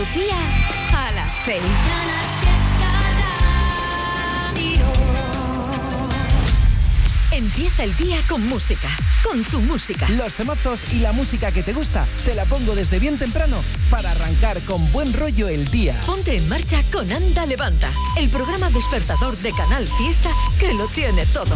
Andalucía a las 6. Empieza el día con música, con tu música. Los temazos y la música que te gusta, te la pongo desde bien temprano para arrancar con buen rollo el día. Ponte en marcha con Anda Levanta, el programa despertador de Canal Fiesta que lo tiene todo.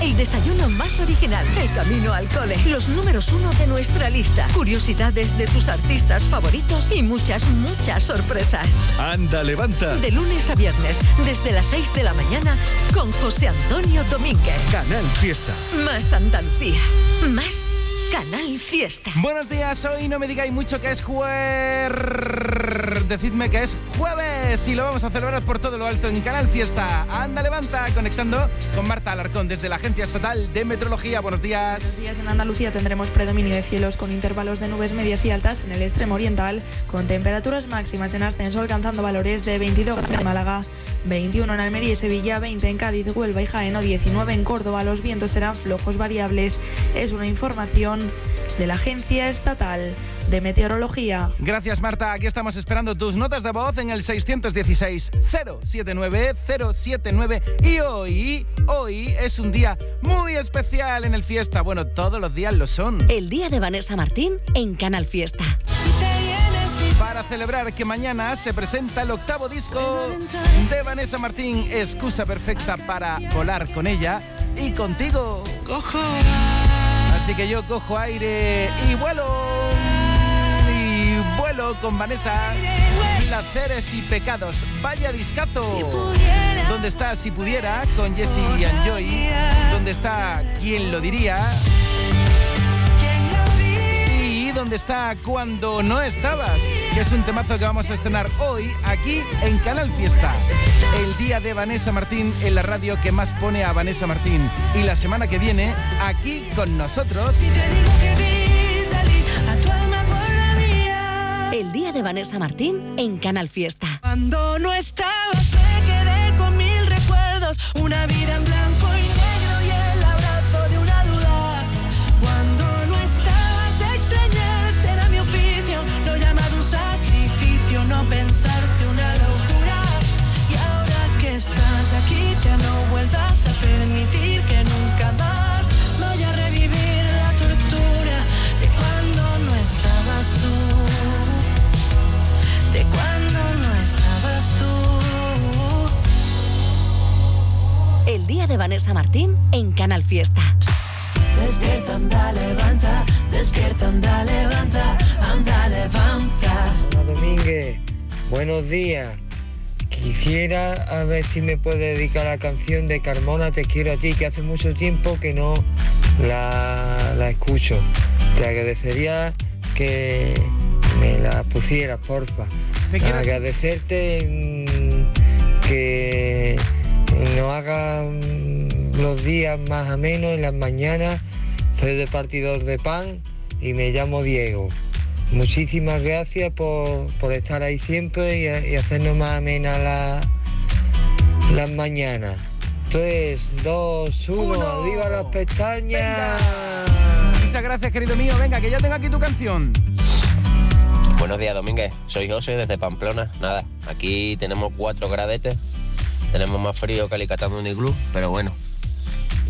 El desayuno más original, el camino al cole, los números uno de nuestra lista, curiosidades de tus artistas favoritos y muchas, muchas sorpresas. Anda, levanta. De lunes a viernes, desde las 6 de la mañana, con José Antonio Domínguez. Canal Fiesta. Más Andalucía, más Canal Fiesta. Buenos días, hoy no me digáis mucho que es jueves. Decidme que es jueves y lo vamos a celebrar por todo lo alto en Canal Fiesta. Anda, levanta, conectando con Marta Alarcón desde la Agencia Estatal de Meteorología. Buenos días. Buenos días. En Andalucía tendremos predominio de cielos con intervalos de nubes medias y altas en el extremo oriental, con temperaturas máximas en ascenso alcanzando valores de 22 en Málaga, 21 en Almería y Sevilla, 20 en Cádiz, Huelva y Jaén o 19 en Córdoba. Los vientos serán flojos variables. Es una información de la Agencia Estatal de Meteorología. Gracias, Marta. Aquí estamos esperando tus notas de voz en el 616-079-079. Y hoy, hoy es un día muy especial en el fiesta. Bueno, todos los días lo son. El día de Vanessa Martín en Canal Fiesta. Para celebrar que mañana se presenta el octavo disco de Vanessa Martín, excusa perfecta para volar con ella y contigo. Así que yo cojo aire y vuelo. Y vuelo con Vanessa. Placeres y pecados. Vaya discazo. ¿Dónde está si pudiera? Con Jesse y Joy. ¿Dónde está quién lo diría? Y ¿dónde está cuando no estabas? Que es un temazo que vamos a estrenar hoy aquí en Canal Fiesta. El día de Vanessa Martín en la radio que más pone a Vanessa Martín. Y la semana que viene, aquí con nosotros. El día de Vanessa Martín en Canal Fiesta. Cuando no estabas me quedé con mil recuerdos, una vida en blanco De Vanessa Martín en Canal Fiesta. Despierta, anda, levanta. Despierta, anda, levanta. Anda, levanta. Hola Domínguez, buenos días. Quisiera a ver si me puede dedicar la canción de Carmona Te quiero a ti, que hace mucho tiempo que no la, la escucho. Te agradecería que me la pusieras, porfa. Te quiero. Agradecerte mm, que nos haga mm, los días más amenos en las mañanas. Soy de partidor de pan y me llamo Diego. Muchísimas gracias por, por estar ahí siempre y, y hacernos más amenas la- las mañanas. 3, 2, 1, Uno. ¡viva las pestañas! Muchas gracias, querido mío. Venga, que ya tengo aquí tu canción. Buenos días, Domínguez. Soy José desde Pamplona. Nada, aquí tenemos cuatro gradetes. Tenemos más frío que Alicatando un iglú, pero bueno.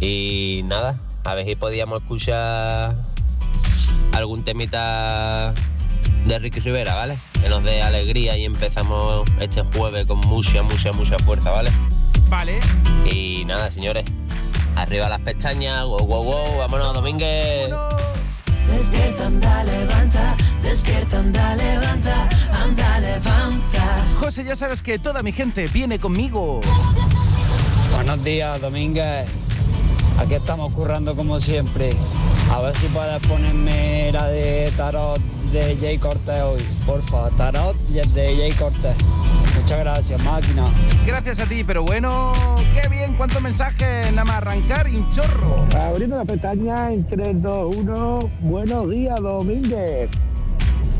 Y nada, a ver si podíamos escuchar algún temita de Ricky Rivera, ¿vale? Que nos dé alegría y empezamos este jueves con mucha, mucha, mucha fuerza, ¿vale? Vale. Y nada, señores. Arriba las pestañas, wow, wow, wow, vámonos, Domínguez. Despierta, anda, levanta. Despierta, anda, levanta. Anda, levanta. José, ya sabes que toda mi gente viene conmigo. Buenos días, Domínguez. Aquí estamos currando como siempre. A ver si puedes ponerme la de Tarot de Jay Cortés hoy. Porfa, Tarot y el de Jay Cortés. Muchas gracias, máquina. Gracias a ti, pero bueno, qué bien, cuántos mensajes, nada más arrancar y un chorro. Abriendo la pestaña en 3, 2, 1. Buenos días, Domínguez.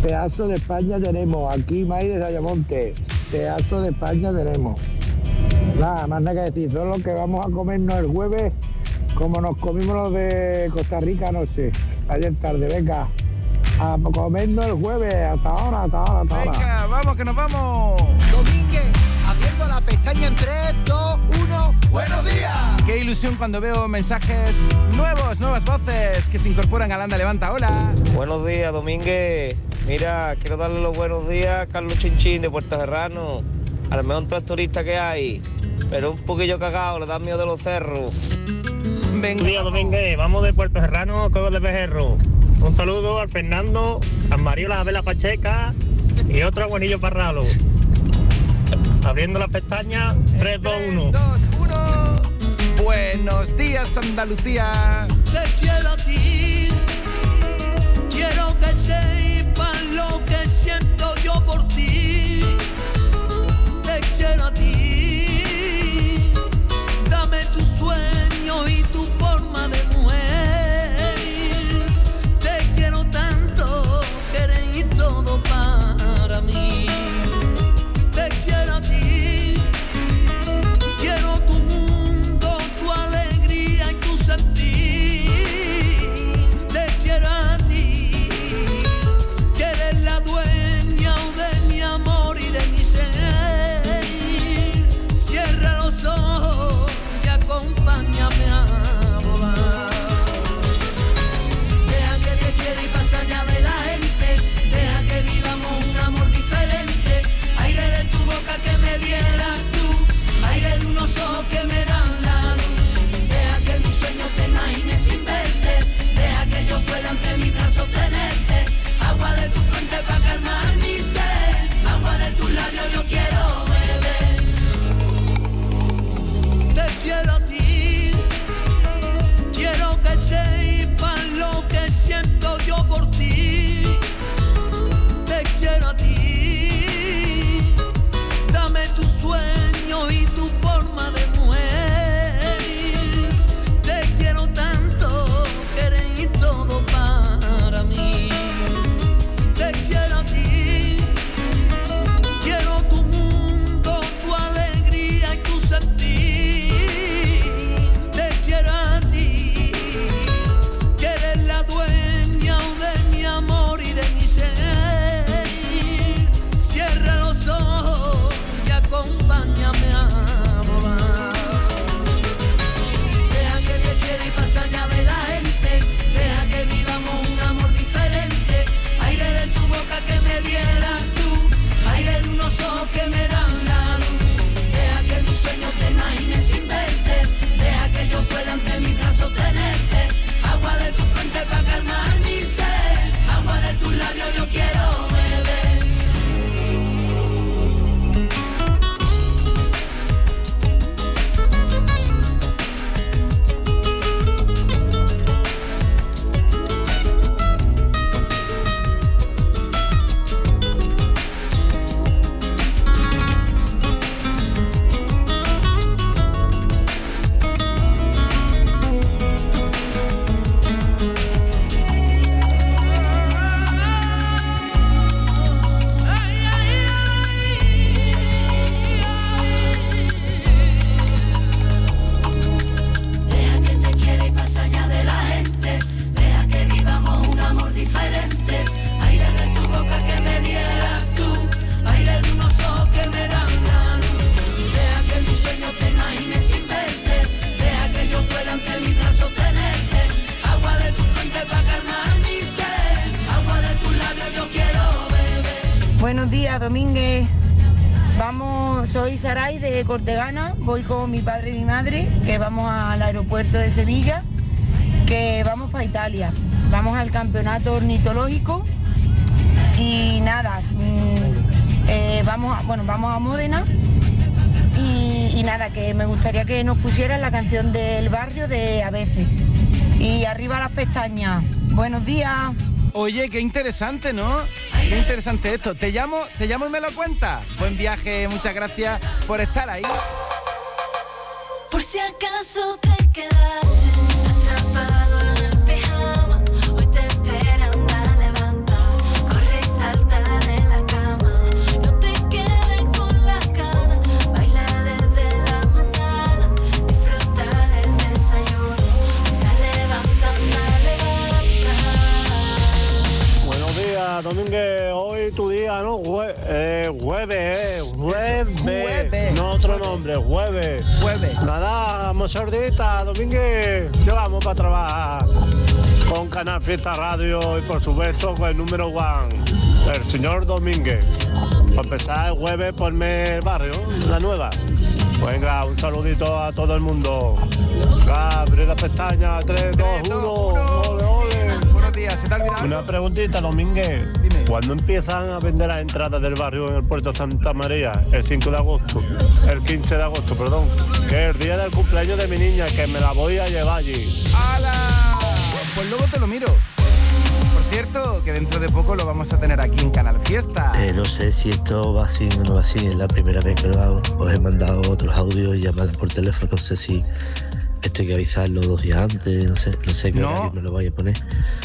Pedazo de España tenemos. Aquí, May de Sayamonte. Pedazo de España tenemos. Nada, más nada que decir. Solo que vamos a comernos el jueves como nos comimos los de Costa Rica, no sé. Ayer tarde, venga. A comernos el jueves. Hasta ahora, hasta ahora, hasta ahora. Venga, vamos, que nos vamos. Domínguez, pestaña en 3, 2, 1. ¡Buenos días! Qué ilusión cuando veo mensajes nuevos, nuevas voces que se incorporan al Anda Levanta. Hola. Buenos días, Domínguez. Mira, quiero darle los buenos días a Carlos Chinchín de Puerto Serrano, al mejor tractorista que hay, pero un poquillo cagado, le da miedo de los cerros. Venga. Buenos días, Domínguez. Vamos de Puerto Serrano, Cuevas de Bejerro. Un saludo al Fernando, a Mariola Vela Pacheca y otro a Juanillo Parralo. Abriendo las pestañas, 3, 2, 1. 2, 1. Buenos días, Andalucía. Te quiero a ti. Quiero que sepan lo que siento yo por ti. Te quiero a ti. Dame tu sueño y tu forma de mujer. Te quiero tanto que eres todo para mí. Te quiero dieras tú. Aire de unos ojos que me dan la luz. Deja que mis sueños te imagines sin verte. Deja que yo pueda entre mis brazos tenerte. Agua de tu frente para calmar mi sed. Agua de tus labios yo quiero beber. Te quiero yo quiero Cortegana, voy con mi padre y mi madre, que vamos al aeropuerto de Sevilla, que vamos para Italia. Vamos al campeonato ornitológico y nada, mm, eh, vamos, a, bueno, vamos a Módena y, y nada, que me gustaría que nos pusieran la canción del barrio de A veces. Y arriba las pestañas. Buenos días. Oye, qué interesante, ¿no? Qué interesante esto. Te llamo, te llamo y me lo cuentas. Buen viaje, muchas gracias por estar ahí. Por si acaso te quedaste Domínguez, hoy tu día, ¿no? Jue- eh, jueves, eh, jueves. jueves. No otro nombre, jueves. Jueves. Nada, mozardita, Domínguez, llevamos para trabajar con Canal Fiesta Radio y por supuesto con el número one, el señor Domínguez. Para empezar el jueves, ponme el barrio, la nueva. Venga, un saludito a todo el mundo. Abre la pestaña, 3, 2, 1. Ole, ole. Buenos días, ¿se te ha olvidado? Una preguntita, Domínguez. Dime. ¿Cuándo empiezan a vender las entradas del barrio en el puerto Santa María? El 5 de agosto. El 15 de agosto, perdón. Que es el día del cumpleaños de mi niña, que me la voy a llevar allí. ¡Hala! Pues luego te lo miro. Por cierto, que dentro de poco lo vamos a tener aquí en Canal Fiesta. Eh, no sé si esto va así o no va así, es la primera vez que lo hago. Os he mandado otros audios y llamadas por teléfono, no sé si esto hay que avisarlo dos días antes, no sé, no sé qué No. me lo vaya a poner.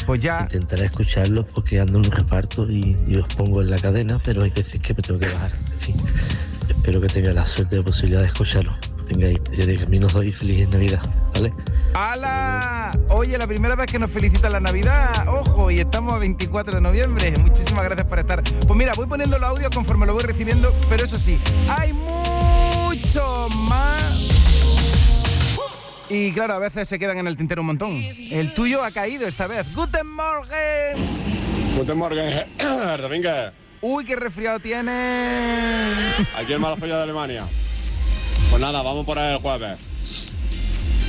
Pues ya, Intentaré escucharlo porque ando en un reparto y, y os pongo en la cadena, pero hay veces que me tengo que bajar. En fin, espero que tenga la suerte de posibilidad de escucharlo. Venga, y de camino doy feliz Navidad, ¿vale? ¡Hala! Oye, la primera vez que nos felicitan la Navidad. Ojo, y estamos a 24 de noviembre. Muchísimas gracias por estar. Pues mira, voy poniendo los audios conforme lo voy recibiendo, pero eso sí, hay mucho más. Y claro, a veces se quedan en el tintero un montón. El tuyo ha caído esta vez. ¡Guten Morgen! Guten Morgen. Uy, qué resfriado tiene. Aquí en Malafolla de Alemania. Pues nada, vamos por el jueves.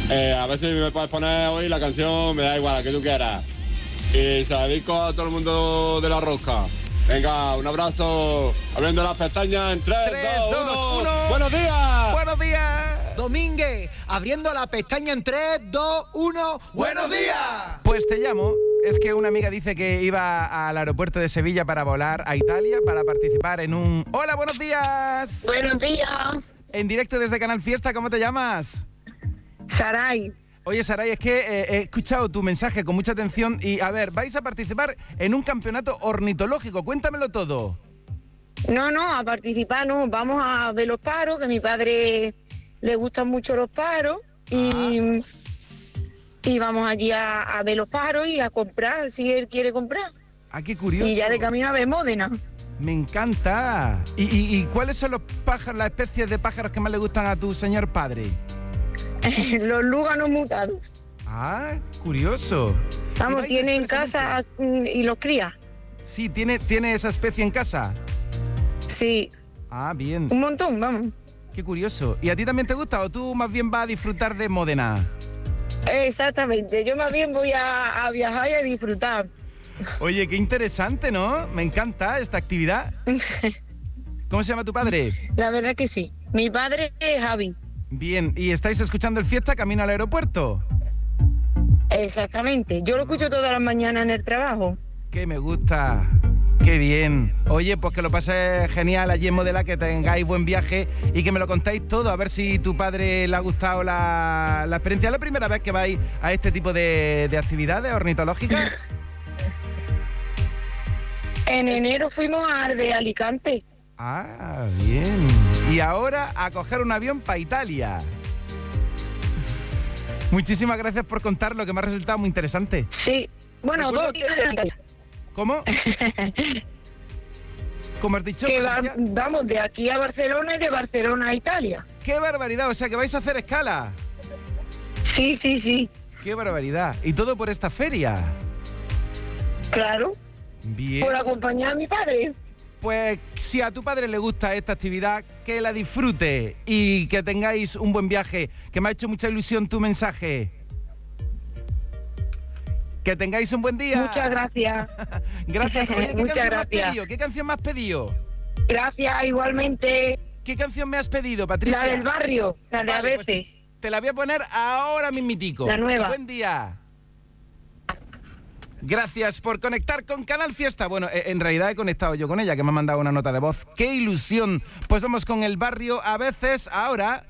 Eh, a ver si me puedes poner hoy la canción, me da igual, la que tú quieras. Y se la dedico a todo el mundo de la rosca. Venga, un abrazo. Abriendo las pestañas en 3, Tres, 2, dos, 1. uno. ¡Buenos días! ¡Buenos días! Domínguez, abriendo la pestaña en 3, 2, 1. ¡Buenos días! Pues te llamo. Es que una amiga dice que iba al aeropuerto de Sevilla para volar a Italia para participar en un. ¡Hola, buenos días! Buenos días. En directo desde Canal Fiesta, ¿cómo te llamas? Saray. Oye, Saray, es que eh, he escuchado tu mensaje con mucha atención y, a ver, vais a participar en un campeonato ornitológico. Cuéntamelo todo. No, no, a participar no. Vamos a ver los paros, que a mi padre le gustan mucho los paros. Y, y vamos allí a, a ver los paros y a comprar, si él quiere comprar. Ah, qué curioso. Y ya de camino a ver Módena. Me encanta. ¿Y, y- y cuáles son los pájaros, las especies de pájaros que más le gustan a tu señor padre? los lúganos mutados. Ah, curioso. ¿Y Vamos, tiene en casa mm, y los cría. Sí, ¿tiene, ¿tiene esa especie en casa? Sí, Ah, bien. un montón, vamos. Qué curioso. ¿Y a ti también te gusta o tú más bien vas a disfrutar de Módena? Exactamente, yo más bien voy a, a viajar y a disfrutar. Oye, qué interesante, ¿no? Me encanta esta actividad. ¿Cómo se llama tu padre? La verdad que sí. Mi padre es Javi. Bien, ¿y estáis escuchando el fiesta camino al aeropuerto? Exactamente. Yo lo escucho todas las mañanas en el trabajo. Que me gusta. Qué bien. Oye, pues que lo pases genial allí en Modela, que tengáis buen viaje y que me lo contáis todo, a ver si tu padre le ha gustado la, la experiencia. ¿Es la primera vez que vais a este tipo de, de actividades ornitológicas? En enero fuimos al de Alicante. Ah, bien. Y ahora a coger un avión para Italia. Muchísimas gracias por contarlo, que me ha resultado muy interesante. Sí. Bueno, dos. ¿Cómo? ¿Cómo has dicho? Que va- Patricia? vamos de aquí a Barcelona y de Barcelona a Italia. ¡Qué barbaridad! O sea, que vais a hacer escala. Sí, sí, sí. ¡Qué barbaridad! Y todo por esta feria. Claro. Bien. Por acompañar a mi padre. Pues si a tu padre le gusta esta actividad, que la disfrute y que tengáis un buen viaje. Que me ha hecho mucha ilusión tu mensaje. Que tengáis un buen día. Muchas gracias. Gracias. Oye, ¿qué Muchas canción me has gracias. pedido? ¿Qué canción me has pedido? Gracias, igualmente. ¿Qué canción me has pedido, Patricia? La del barrio, la de Vale, a pues veces. te la voy a poner ahora mismitico. La nueva. Buen día. Gracias por conectar con Canal Fiesta. Bueno, eh, en realidad he conectado yo con ella, que me ha mandado una nota de voz. ¡Qué ilusión! Pues vamos con el barrio a veces, ahora.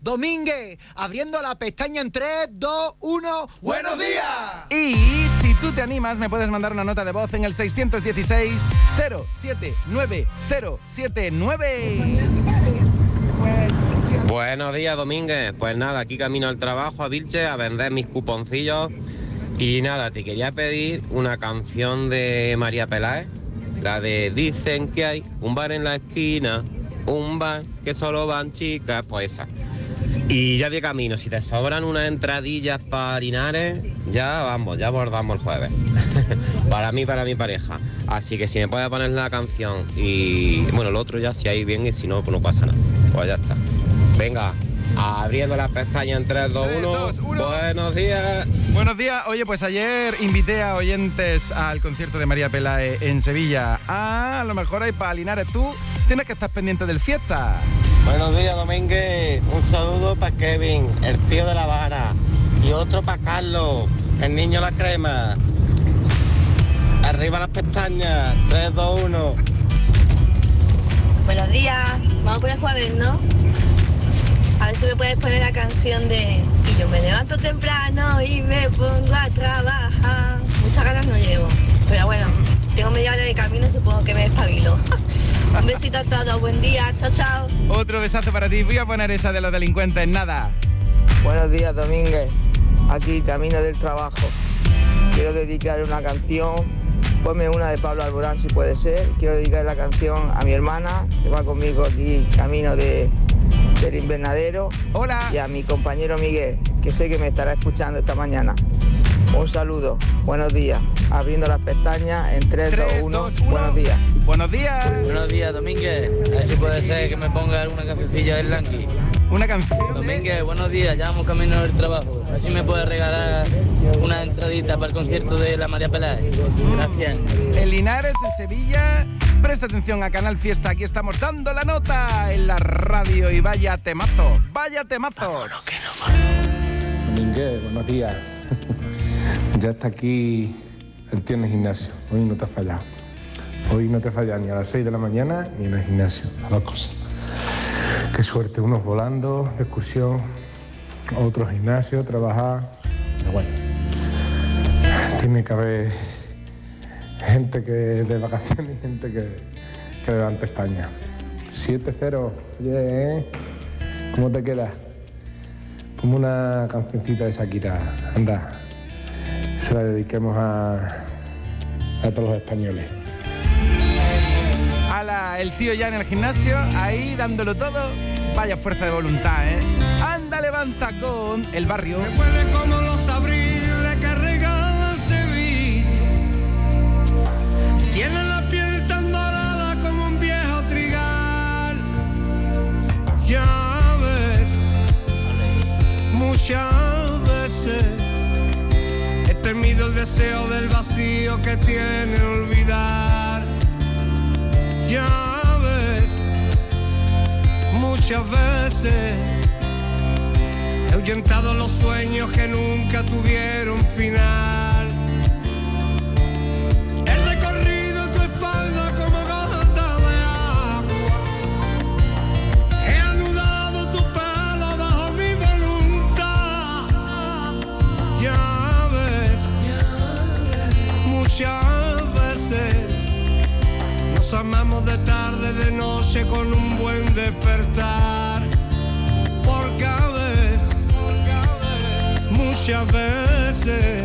Domínguez, abriendo la pestaña en 3, 2, 1. ¡Buenos días! Y si tú te animas, me puedes mandar una nota de voz en el 616 079079. Buenos días, Domínguez. Pues nada, aquí camino al trabajo a Vilche a vender mis cuponcillos. Y nada, te quería pedir una canción de María Peláez La de dicen que hay un bar en la esquina, un bar que solo van chicas, pues esa. Y ya de camino, si te sobran unas entradillas para Linares, ya vamos, ya abordamos el jueves. para mí, para mi pareja. Así que si me puede poner la canción y bueno, el otro ya si hay bien y si no, pues no pasa nada. Pues ya está. Venga, abriendo las pestañas en 3, 2, 1. Buenos días. Buenos días. Oye, pues ayer invité a oyentes al concierto de María Pelae en Sevilla. Ah, a lo mejor hay para Linares. Tú tienes que estar pendiente del fiesta. Buenos días, Domínguez. Un saludo para Kevin, el tío de la vara. Y otro para Carlos, el niño la crema. Arriba las pestañas. 3, 2, 1. Buenos días, vamos por el jueves, ¿no? A ver si me puedes poner la canción de Y yo me levanto temprano y me pongo a trabajar. Muchas ganas no llevo, pero bueno, tengo media hora de camino y supongo que me espabilo. Un besito a todos, buen día, chao, chao. Otro besazo para ti. Voy a poner esa de los delincuentes. Nada. Buenos días, Domínguez. Aquí, camino del trabajo. Quiero dedicar una canción. Ponme una de Pablo Alborán, si puede ser. Quiero dedicar la canción a mi hermana, que va conmigo aquí, camino de, del invernadero. Hola. Y a mi compañero Miguel, que sé que me estará escuchando esta mañana. Un saludo, buenos días. Abriendo las pestañas en 3, 2, 1. Buenos días. Buenos días. Buenos días, Domínguez. A ver si puede ser que me ponga alguna cancioncilla del Lanky. Una canción. Domínguez, buenos días, ya vamos camino del trabajo. A ver si me puede regalar una entradita para el concierto de la María Peláez. Gracias. En Linares, en Sevilla. Presta atención a Canal Fiesta. Aquí estamos dando la nota en la radio y vaya temazo. Vaya temazos. Domínguez, buenos días. ya está aquí el tío en el gimnasio. Hoy no te ha fallado. Hoy no te falla ni a las 6 de la mañana ni en el gimnasio. Las dos cosas. Qué suerte, unos volando de excursión, otros gimnasio, trabajar. Pero bueno, tiene que haber gente que de vacaciones y gente que, que levante España. 7-0, oye, ¿eh? ¿cómo te quedas? Como una cancioncita de Shakira, anda, se la dediquemos a, a todos los españoles. Ala, el tío ya en el gimnasio, ahí dándolo todo. Vaya fuerza de voluntad, ¿eh? Anda, levanta con el barrio. Huele como los abriles que regala Sevilla. Tiene la piel tan dorada como un viejo trigal. Ya ves, muchas veces he temido el deseo del vacío que tiene olvidar. Ya ves, muchas veces he ahuyentado los sueños que nunca tuvieron final. He recorrido tu espalda como gota de agua. He anudado tu pelo bajo mi voluntad. Ya ves, muchas amamos de tarde, de noche con un buen despertar. Porque a veces, muchas veces,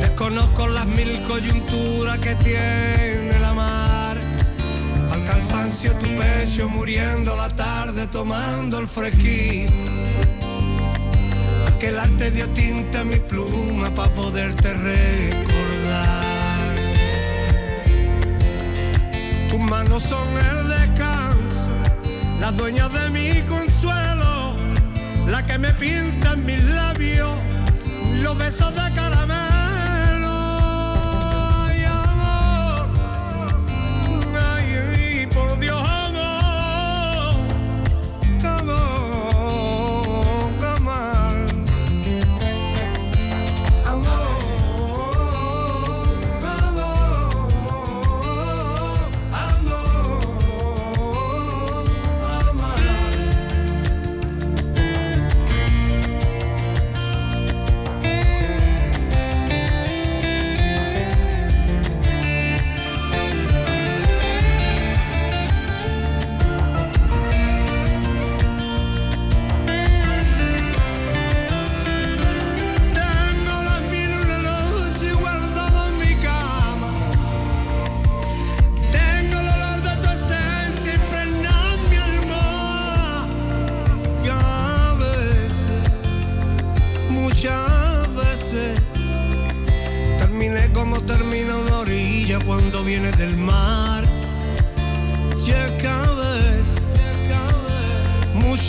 desconozco las mil coyunturas que tiene la mar. Al cansancio tu pecho muriendo la tarde tomando el fresquín. Que el arte dio tinta a mi pluma para poderte recordar. Tus manos son el descanso, las dueñas de mi consuelo, la que me pinta en mis labios los besos de caramelo.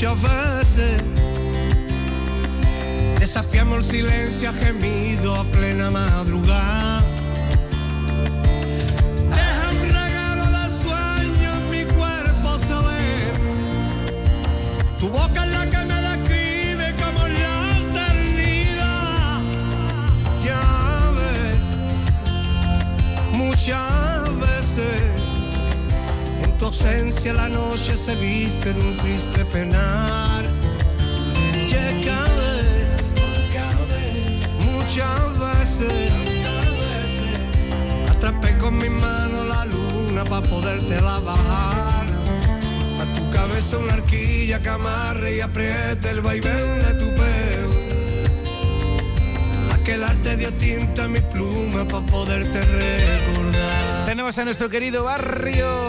Muchas veces, desafiamos el silencio a gemido a plena madrugada. Deja un regalo de sueño mi cuerpo saber. Tu boca es la que me describe como la eternidad. Ya ves, muchas ausencia la noche se viste en un triste penar. Cada vez, muchas veces atrapé con mi mano la luna para poderte la bajar. A tu cabeza una arquilla que amarre y apriete el vaivén de tu pelo. Aquel arte dio tinta a mi pluma para poderte recordar. Tenemos a nuestro querido barrio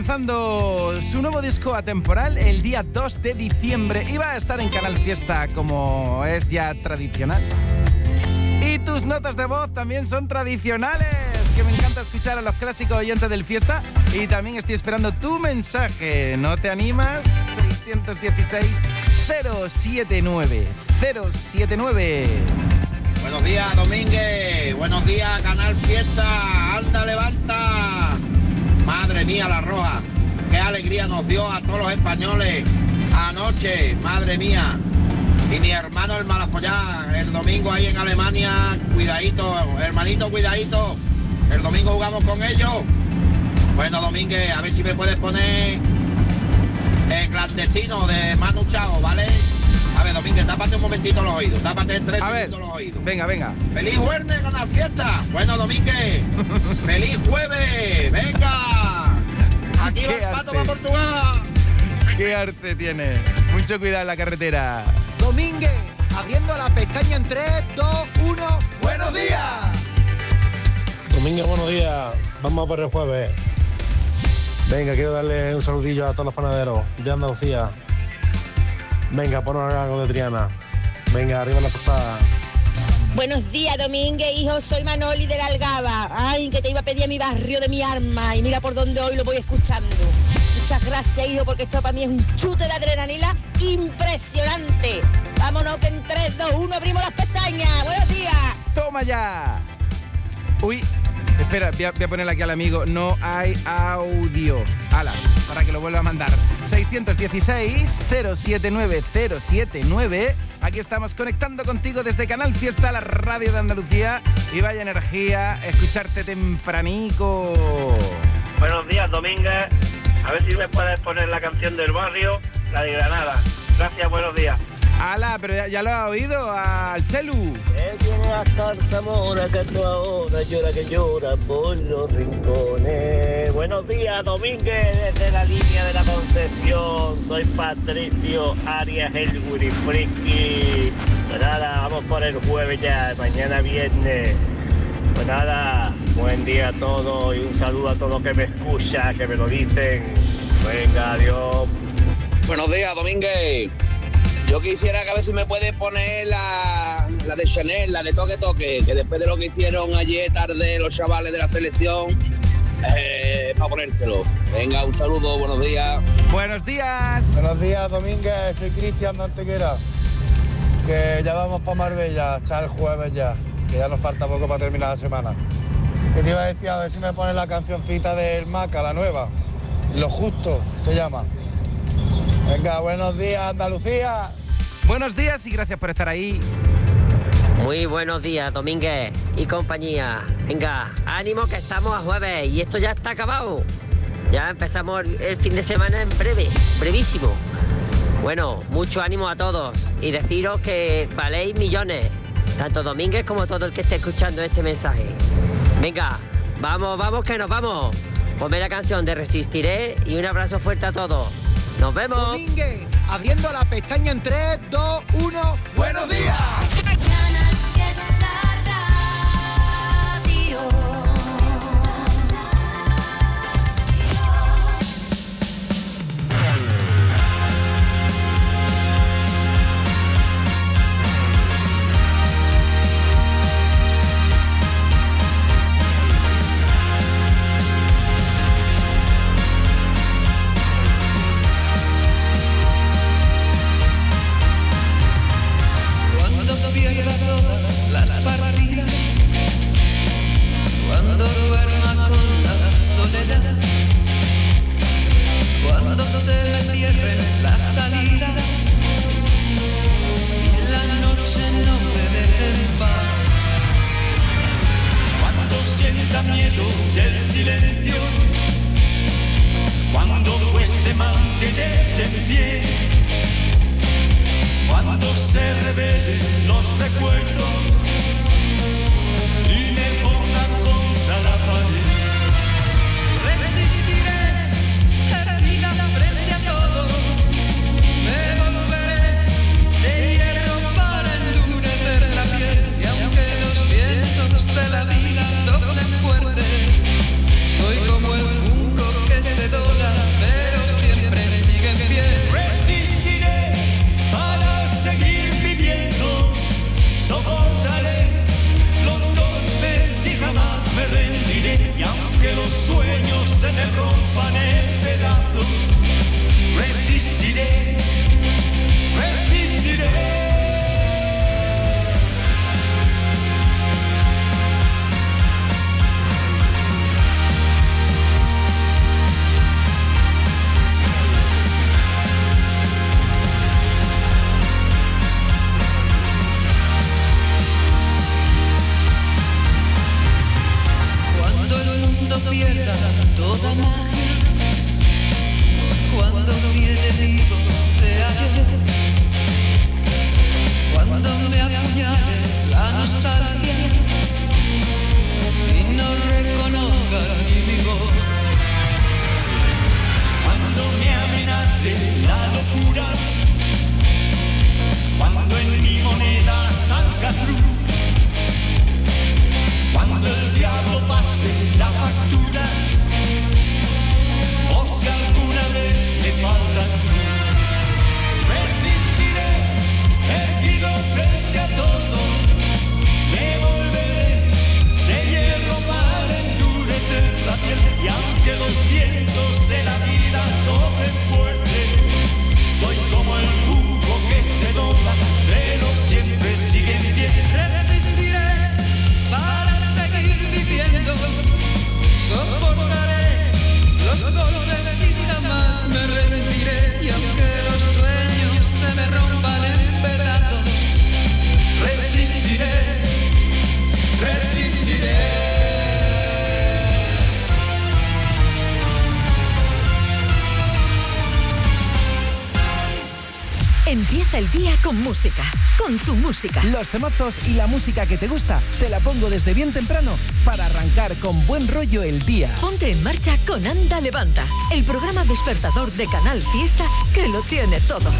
lanzando su nuevo disco atemporal el día 2 de diciembre. Y va a estar en Canal Fiesta como es ya tradicional. Y tus notas de voz también son tradicionales. Que me encanta escuchar a los clásicos oyentes del fiesta. Y también estoy esperando tu mensaje. ¿No te animas? 616 079 079. Buenos días, Domínguez. Buenos días, Canal Fiesta. Anda, levanta. Madre mía, la roja. Qué alegría nos dio a todos los españoles anoche. Madre mía. Y mi hermano el Malafollán, el domingo ahí en Alemania, cuidadito, hermanito, cuidadito. El domingo jugamos con ellos. Bueno, Domínguez, a ver si me puedes poner el clandestino de Manu Chao, ¿vale? A ver, Domínguez, tápate un momentito los oídos, tápate tres A ver, los oídos. venga, venga. ¡Feliz jueves con la fiesta! Bueno, Domínguez, ¡feliz jueves! ¡Venga! Aquí va Qué el pato arte. para Portugal. ¡Qué arte tiene! Mucho cuidado en la carretera. Domínguez, abriendo la pestaña en 3, 2, 1. ¡Buenos días! Domingo, buenos días. Vamos por el jueves. Venga, quiero darle un saludillo a todos los panaderos de Andalucía. Venga, ponos algo de Triana. Venga, arriba la tostada. Buenos días, Domínguez, hijo, soy Manoli de la Algaba. Ay, que te iba a pedir a mi barrio de mi arma y mira por dónde hoy lo voy escuchando. Muchas gracias, hijo, porque esto para mí es un chute de adrenalina impresionante. Vámonos que en 3, 2, 1 abrimos las pestañas. Buenos días. ¡Toma ya! Uy, espera, voy a, voy a ponerle aquí al amigo. No hay audio. Ala, para que lo vuelva a mandar. 616-079-079. Aquí estamos conectando contigo desde Canal Fiesta, la radio de Andalucía. Y vaya energía, escucharte tempranico. Buenos días, Domínguez. A ver si me puedes poner la canción del barrio, la de Granada. Gracias, buenos días. Ala, pero ya, ya lo ha oído al Celu. Él viene a Zarzamora, que tú ahora llora que llora por los rincones. Buenos días, Domínguez, desde la línea de la Concepción. Soy Patricio Arias, el Friki. Pues nada, vamos por el jueves ya, mañana viernes. Pues nada, buen día a todos y un saludo a todos que me escuchan, que me lo dicen. Venga, adiós. Buenos días, Domínguez. Yo quisiera que a ver si me puede poner la, la de Chanel, la de Toque Toque, que después de lo que hicieron ayer tarde los chavales de la selección, eh, para ponérselo. Venga, un saludo, buenos días. Buenos días. Buenos días, Domínguez. Soy Cristian de Antequera. Que ya vamos para Marbella, ya el jueves ya. Que ya nos falta poco para terminar la semana. Que te iba a decir, a ver si me pones la cancioncita del Maca, la nueva. Lo justo se llama. Venga, buenos días, Andalucía. Buenos días y gracias por estar ahí. Muy buenos días, Domínguez y compañía. Venga, ánimo que estamos a jueves y esto ya está acabado. Ya empezamos el- fin de semana en breve, brevísimo. Bueno, mucho ánimo a todos y deciros que valéis millones, tanto Domínguez como todo el que esté escuchando este mensaje. Venga, vamos, vamos que nos vamos. Ponme la canción de Resistiré y un abrazo fuerte a todos. Nos vemos. Domínguez, abriendo la pestaña en 3, 2, 1. ¡Buenos días! Los temazos y la música que te gusta te la pongo desde bien temprano para arrancar con buen rollo el día. Ponte en marcha con Anda Levanta, el programa despertador de Canal Fiesta que lo tiene todo.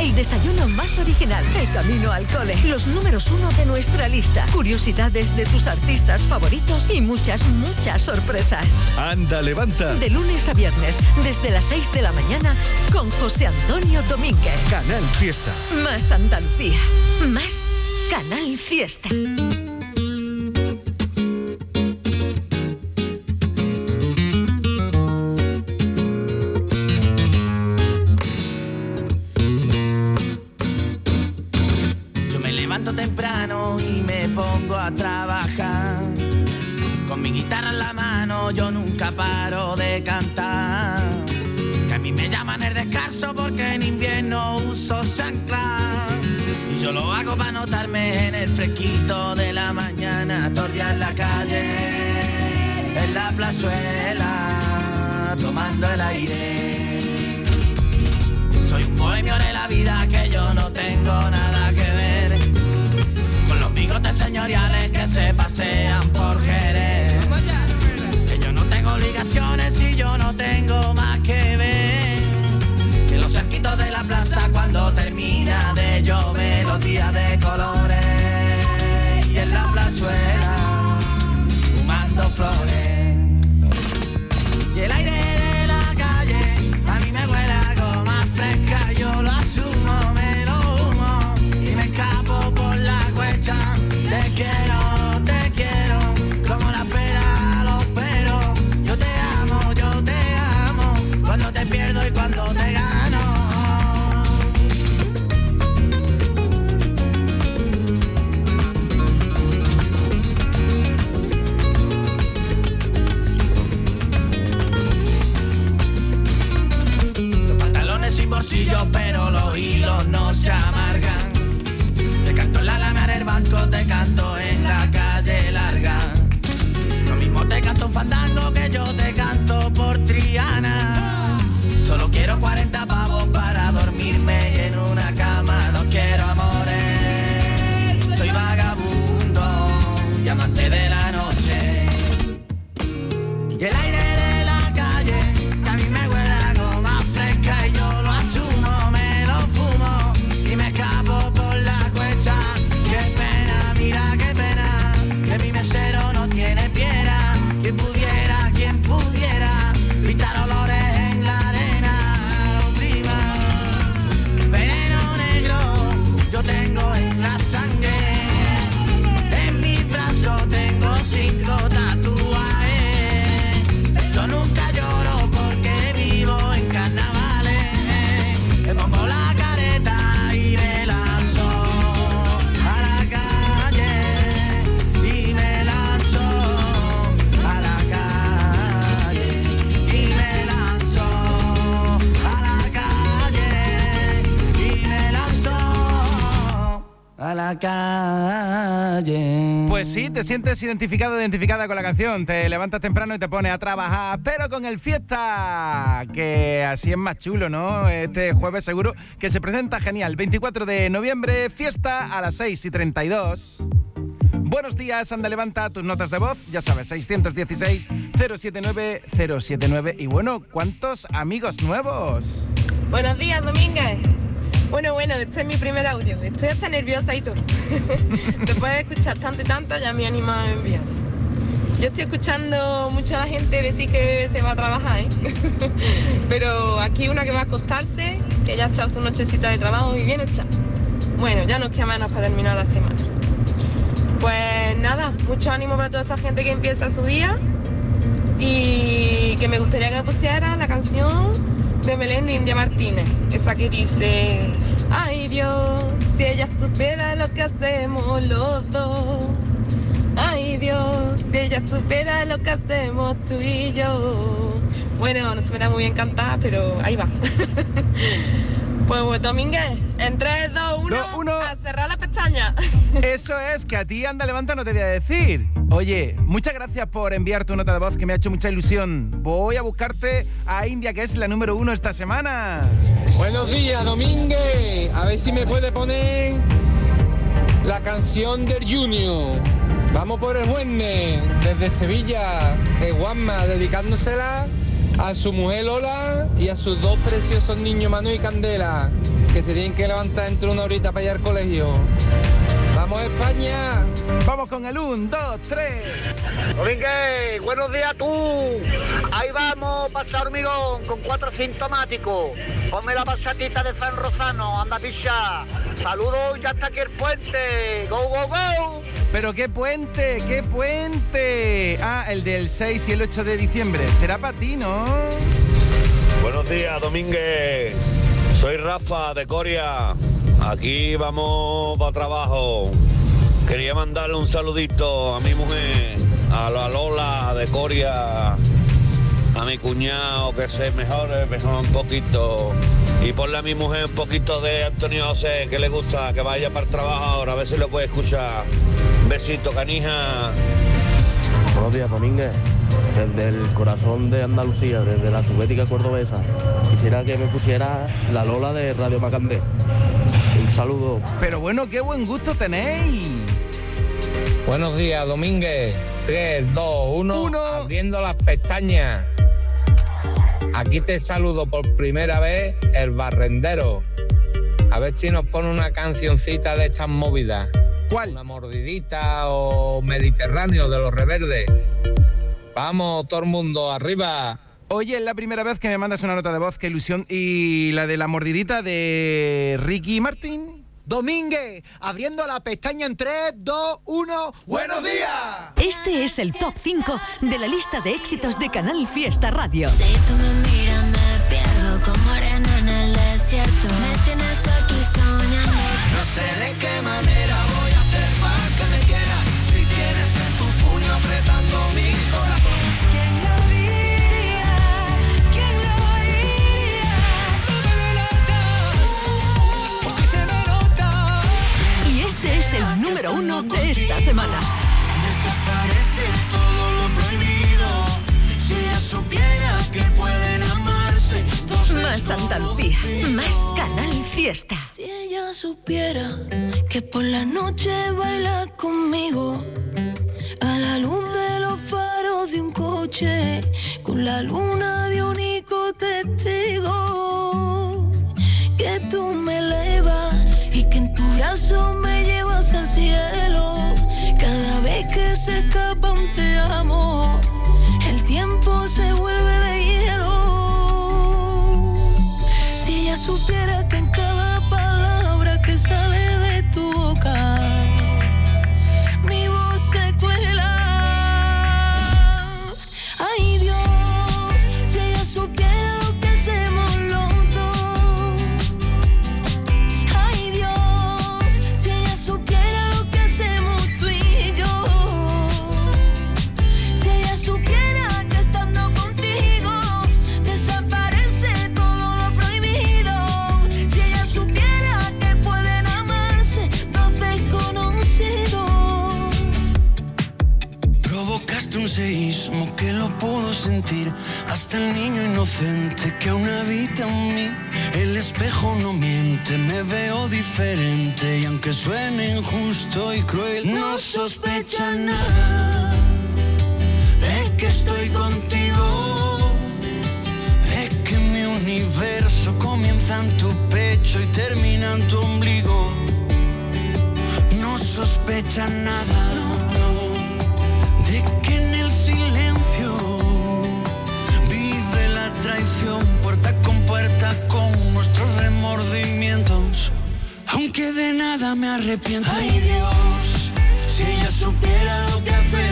El desayuno más original, el camino al cole, los números uno de nuestra lista, curiosidades de tus artistas favoritos y muchas, muchas sorpresas. Anda Levanta. De lunes a viernes, desde las 6 de la mañana, con José Antonio Domínguez. Canal Fiesta. Más Andalucía. Más Canal Fiesta. Sientes identificado, identificada con la canción. Te levantas temprano y te pones a trabajar, pero con el fiesta, que así es más chulo, ¿no? Este jueves seguro que se presenta genial. 24 de noviembre, fiesta a las 6 y 32. Buenos días, anda, levanta tus notas de voz, ya sabes, 616-079-079. Y bueno, ¿cuántos amigos nuevos? Buenos días, Domínguez. Bueno, bueno, este es mi primer audio. Estoy hasta nerviosa y todo. Después de escuchar tanto y tanto, ya me animo a enviar. Yo estoy escuchando mucha gente decir que se va a trabajar, ¿eh? Pero aquí una que va a acostarse, que ya ha echado su nochecita de trabajo y bien hecha. Bueno, ya nos queda menos para terminar la semana. Pues nada, mucho ánimo para toda esa gente que empieza su día y que me gustaría que pusiera la canción de Melendi India Martínez, esa que dice, ay Dios, si ella supiera lo que hacemos los dos, ay Dios, si ella supiera lo que hacemos tú y yo. Bueno, no se me da muy bien cantar, pero ahí va. Pues, pues Domínguez, en 3, 2, 1, a cerrar la pestaña. Eso es, que a ti anda levanta no te voy a decir. Oye, muchas gracias por enviar tu nota de voz que me ha hecho mucha ilusión. Voy a buscarte a India, que es la número uno esta semana. Buenos días, Domínguez. A ver si me puede poner la canción del Junior. Vamos por el Juenne, desde Sevilla, el Juanma, dedicándosela a su mujer Lola y a sus dos preciosos niños, Manu y Candela, que se tienen que levantar dentro de una horita para ir al colegio. ¡Vamos España! Vamos con el 1, 2, 3. Domínguez, buenos días tú. Ahí vamos, pasa hormigón con cuatro sintomáticos. Ponme la pasatita de San Rosano, anda picha. Saludos, ya está aquí el puente. Go, go, go. Pero qué puente, qué puente. Ah, el del 6 y el 8 de diciembre. Será para ti, ¿no? Buenos días, Domínguez. Soy Rafa de Coria. Aquí vamos para trabajo. Quería mandarle un saludito a mi mujer, a la Lola de Coria, a mi cuñado que se mejore, mejor un poquito. Y ponle a mi mujer un poquito de Antonio José, que le gusta, que vaya para el trabajo ahora, a ver si lo puede escuchar. Besito, canija. Buenos días, Domínguez. Desde el corazón de Andalucía, desde la subética cordobesa, quisiera que me pusiera la Lola de Radio Macandé. Saludo. Pero bueno, qué buen gusto tenéis. Buenos días, Domínguez. 3, 2, 1. Abriendo las pestañas. Aquí te saludo por primera vez el barrendero. A ver si nos pone una cancioncita de estas movidas. ¿Cuál? Una mordidita o Mediterráneo de los reverdes. Vamos, todo el mundo, arriba. Oye, es la primera vez que me mandas una nota de voz, qué ilusión. ¿Y la de la mordidita de Ricky Martin? Domínguez, abriendo la pestaña en 3, 2, 1. ¡Buenos días! Este es el top 5 de la lista de éxitos de Canal Fiesta Radio. Mira, me pierdo como arena en el desierto. Me tienes número uno de esta semana. Desaparece todo lo prohibido. Si ella supiera que pueden amarse dos Más Andalucía, más Canal Fiesta. Si ella supiera que por la noche baila conmigo a la luz de los faros de un coche con la luna de único testigo me llevas al cielo cada vez que se escapa un te amo, el tiempo se vuelve de hielo. Si ella supiera que en cada palabra que sale hasta el niño inocente que aún habita en mí. El espejo no miente, me veo diferente y aunque suene injusto y cruel, no sospecha nada de que estoy contigo. De que mi universo comienza en tu pecho y termina en tu ombligo. No sospecha nada de que de nada me arrepiento. Ay Dios, si ella supiera lo que hacemos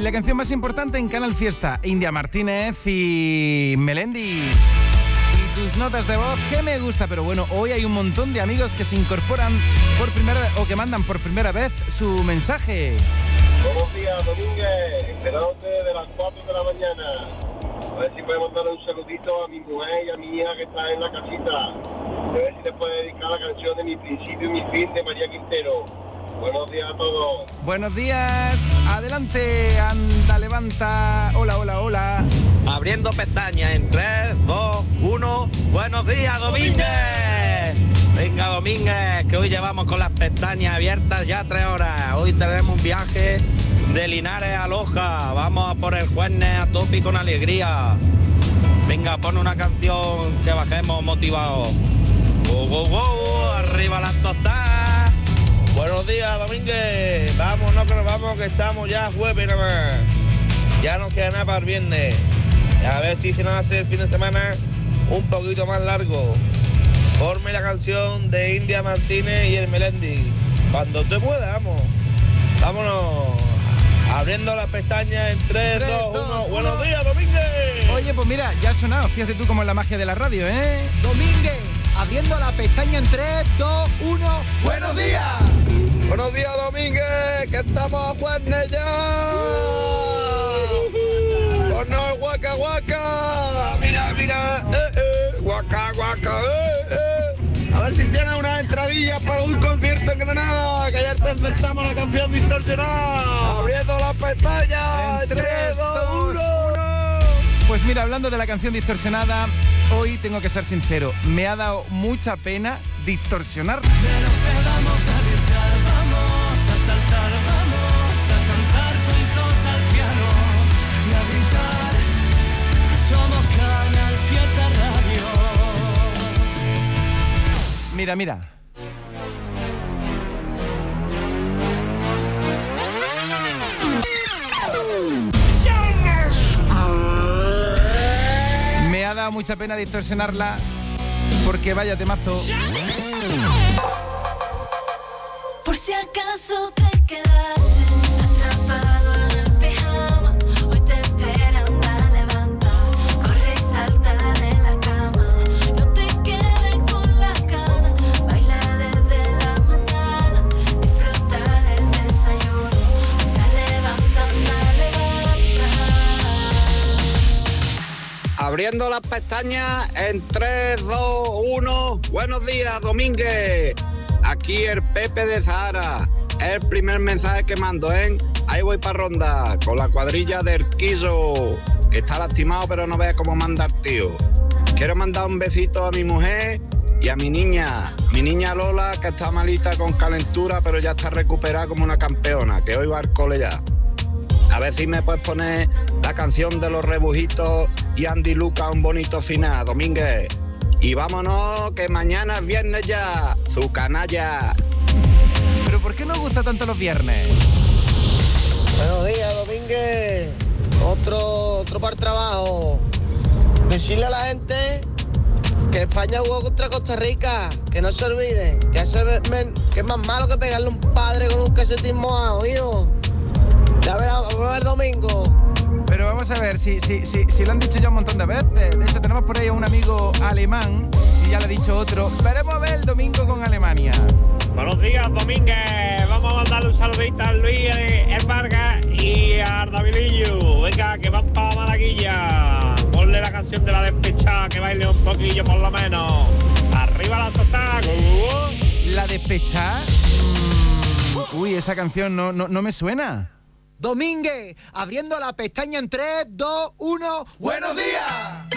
la canción más importante en Canal Fiesta. India Martínez y Melendi. Y tus notas de voz, que me gusta, pero bueno, hoy hay un montón de amigos que se incorporan por primera o que mandan por primera vez su mensaje. Buenos días, Domínguez. Esperándote de las 4 de la mañana. A ver si podemos dar un saludito a mi mujer y a mi hija que está en la casita. A ver si te puede dedicar la canción de mi principio y mi fin de María Quintero. Buenos días a todos. Buenos días, adelante, anda, levanta. Hola, hola, hola. Abriendo pestañas en 3, 2, 1. Buenos días, Domínguez. Venga, Domínguez, que hoy llevamos con las pestañas abiertas ya tres horas. Hoy tenemos un viaje de Linares a Loja. Vamos a por el Jueves a tope y con alegría. Venga, pon una canción que bajemos motivados. Go, go, go, arriba las tostadas. Buenos días, Domínguez. Vamos, no que nos vamos, que estamos ya jueves nada más. Ya nos queda nada para el viernes. A ver si se nos hace el fin de semana un poquito más largo. Forme la canción de India Martínez y el Melendi. Cuando te pueda, vamos. Vámonos. Abriendo las pestañas en 3, 2, 1. Buenos días, Domínguez. Oye, pues mira, ya ha sonado. Fíjate tú cómo es la magia de la radio, ¿eh? Domínguez, abriendo la pestaña en 3, 2, 1. ¡Buenos días! Buenos días, Domínguez, que estamos a jueves ya. Ponnos guaca guaca. Mira, mira, eh, eh, guaca guaca, eh. A ver si tienes unas entradillas para un concierto en Granada, que ayer te aceptamos la canción distorsionada. Abriendo las pestañas. En 3, 2, 1. Pues mira, hablando de la canción distorsionada, hoy tengo que ser sincero, me ha dado mucha pena distorsionar. A. Somos Canal Radio. Mira, mira. Dado mucha pena distorsionarla porque vaya temazo. Por si acaso te quedaste Abriendo las pestañas en 3, 2, 1. Buenos días, Domínguez. Aquí el Pepe de Zahara. El primer mensaje que mando, ¿eh? Ahí voy para ronda con la cuadrilla del Quiso, que está lastimado, pero no vea cómo manda el tío. Quiero mandar un besito a mi mujer y a mi niña. Mi niña Lola, que está malita con calentura, pero ya está recuperada como una campeona, que hoy va al cole ya. A ver si me puedes poner la canción de los rebujitos y Andy Luca, un bonito final, Domínguez. Y vámonos, que mañana es viernes ya, su canalla. ¿Pero por qué nos gusta tanto los viernes? Buenos días, Domínguez. Otro, otro para el trabajo. Decirle a la gente que España jugó contra Costa Rica, que no se olvide, que, eso es, men- que es más malo que pegarle a un padre con un casetín mojado, hijo. Ya verás, vamos a ver el domingo. Vamos a ver, si, si, si, si lo han dicho ya un montón de veces. De hecho, tenemos por ahí a un amigo alemán y ya le ha dicho otro. Veremos a ver el domingo con Alemania. Buenos días, Domínguez. Vamos a mandarle un saludito a Luis eh, El Vargas y a Davidillo. Venga, que van para Malaguilla. Ponle la canción de la despechada, que baile un poquillo por lo menos. Arriba la tostada. La despechada. Mm, uy, esa canción no, no, no me suena. Domínguez, abriendo la pestaña en 3, 2, 1. ¡Buenos días!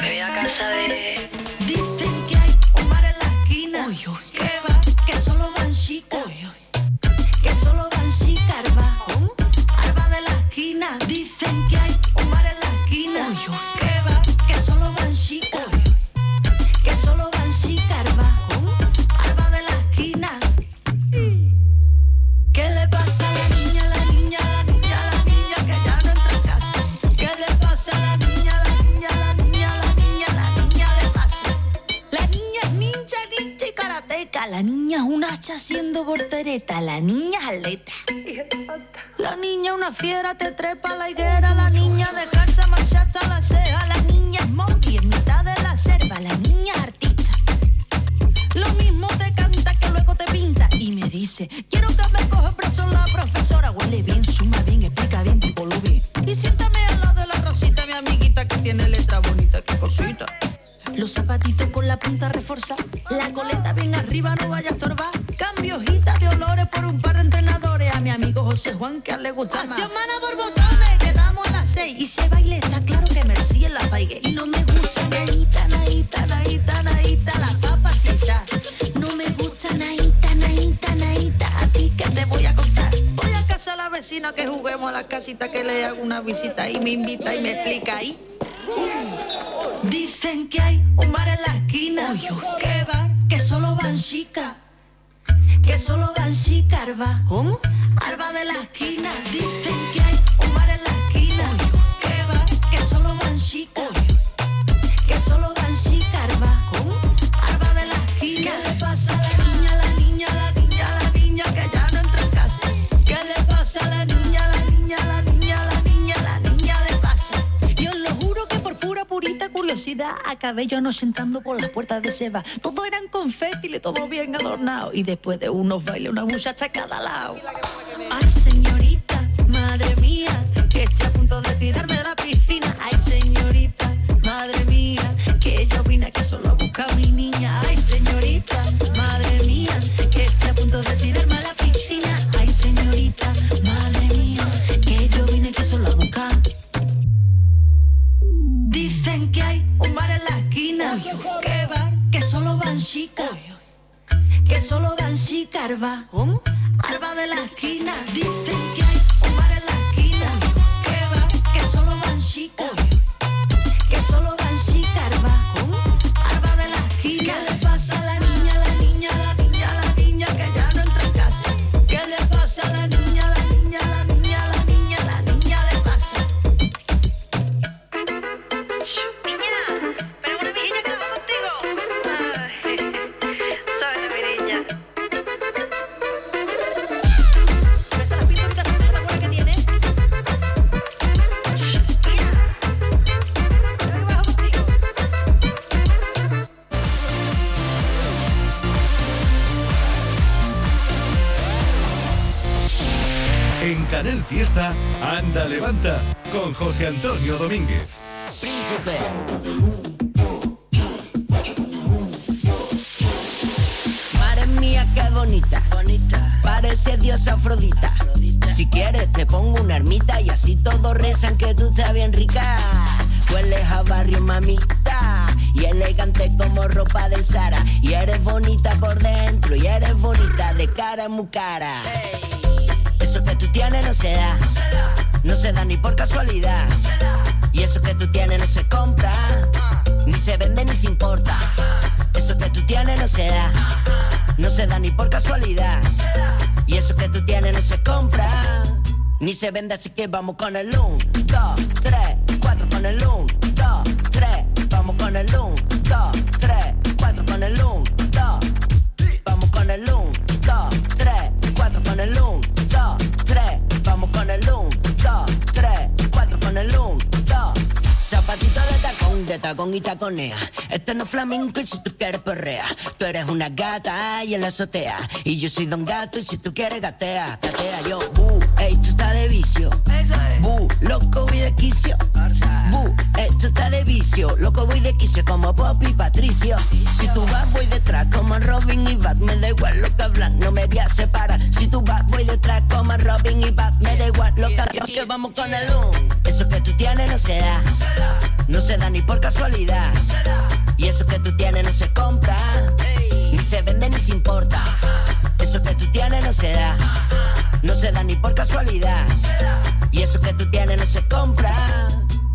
Me voy a casa de. Dicen que hay un bar en la esquina. Que va, que solo van chicas. Que solo van chicas, arba. Arba de la esquina. Dicen que hay un bar en la esquina. Que va, que solo van chicas. Que solo La niña es un hacha haciendo voltereta. La niña es atleta. La niña una fiera, te trepa la higuera. La niña de calza marcha hasta la ceja. La niña es monkey en mitad de la selva. La niña es artista. Dice, quiero que me coja el brazo la profesora. Huele bien, suma bien, explica bien, tipo lo bien. Y siéntame al lado de la Rosita, mi amiguita que tiene letra bonita, qué cosita. Los zapatitos con la punta reforzada, la coleta bien arriba, no vaya a estorbar. Cambio hojita de olores por un par de entrenadores. A mi amigo José Juan que a él le gusta más. mana por botones, quedamos a las seis. Y se baile, está claro que Mercy en la paigue. Y no me gusta nadita, nadita, nadita, nadita, las papas sin sal. Vecina que juguemos a la casita que le hago una visita y me invita y me explica ahí. Dicen que hay un bar en la esquina. ¿Qué bar? Que solo van chicas. Que solo van chicas, arba. ¿Cómo? Arba de la esquina. Dicen que hay un bar en la esquina. ¿Qué bar? Que solo van chicas. Que solo van chicas, arba. ¿Cómo? Curiosidad acabé yo anoche entrando por las puertas de Seba. Todo eran confeti, todo bien adornado. Y después de unos bailes, una muchacha a cada lado. Ay, señorita, madre mía, que estoy a punto de tirarme de la piscina. Ay, señorita, madre mía, que yo vine aquí solo a buscar a mi niña. señorita, madre mía, que estoy a punto de tirarme Dicen que hay un bar en la esquina. ¿Qué bar? Que solo van chicas. Que solo van chicas, Arba. ¿Cómo? Arba de la esquina. Dicen que hay un bar en la esquina. ¿Qué bar? Que solo van chicas. Que solo van chicas, Arba. ¿Cómo? Arba de la esquina. ¿Qué le pasa a la niña, la niña, la niña, la niña que ya no entra en casa? Fiesta, Anda Levanta, con José Antonio Domínguez. Príncipe. Madre mía, qué bonita. Bonita. Parece diosa Afrodita. Si quieres, te pongo una ermita y así todos rezan que tú estás bien rica. Hueles a barrio, mamita. Y elegante como ropa del Sara. Y eres bonita por dentro. Y eres bonita de cara muy cara. Eso que tú tienes no se da. No se da ni por casualidad. Y eso que tú tienes no se compra. Ni se vende ni se importa. Eso que tú tienes no se da. No se da ni por casualidad. Y eso que tú tienes no se compra. Ni se vende, así que vamos con el 1, 2, 3, 4 con el 1, tacón, y taconea. Este no es flamenco y si tú quieres perrea. Tú eres una gata y en la azotea. Y yo soy don gato y si tú quieres gatea, gatea yo. Bu, ey, tú estás de vicio. Bu, loco voy de quicio. Bu, esto está de vicio. Loco voy de quicio como Pop y Patricio. Si tú vas, voy detrás como Robin y Bat. Me da igual lo que hablan, no me voy a separar. Si tú vas, voy detrás como Robin y Bat. Me da igual lo que hablan, que vamos con el un. Eso que tú tienes no se da. No se da ni por casualidad. Y eso que tú tienes no se compra. Ni se vende ni se importa. Eso que tú tienes no se da. No se da ni por casualidad. Y eso que tú tienes no se compra.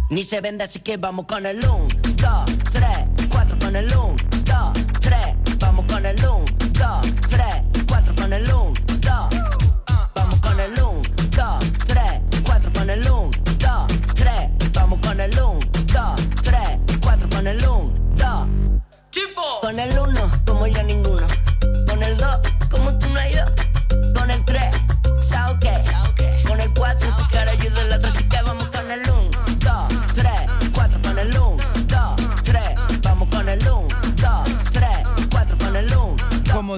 Ni se vende, así que vamos con el 1, 2, 3, 4 con el 1, 2, 3. Vamos con el 1, 2,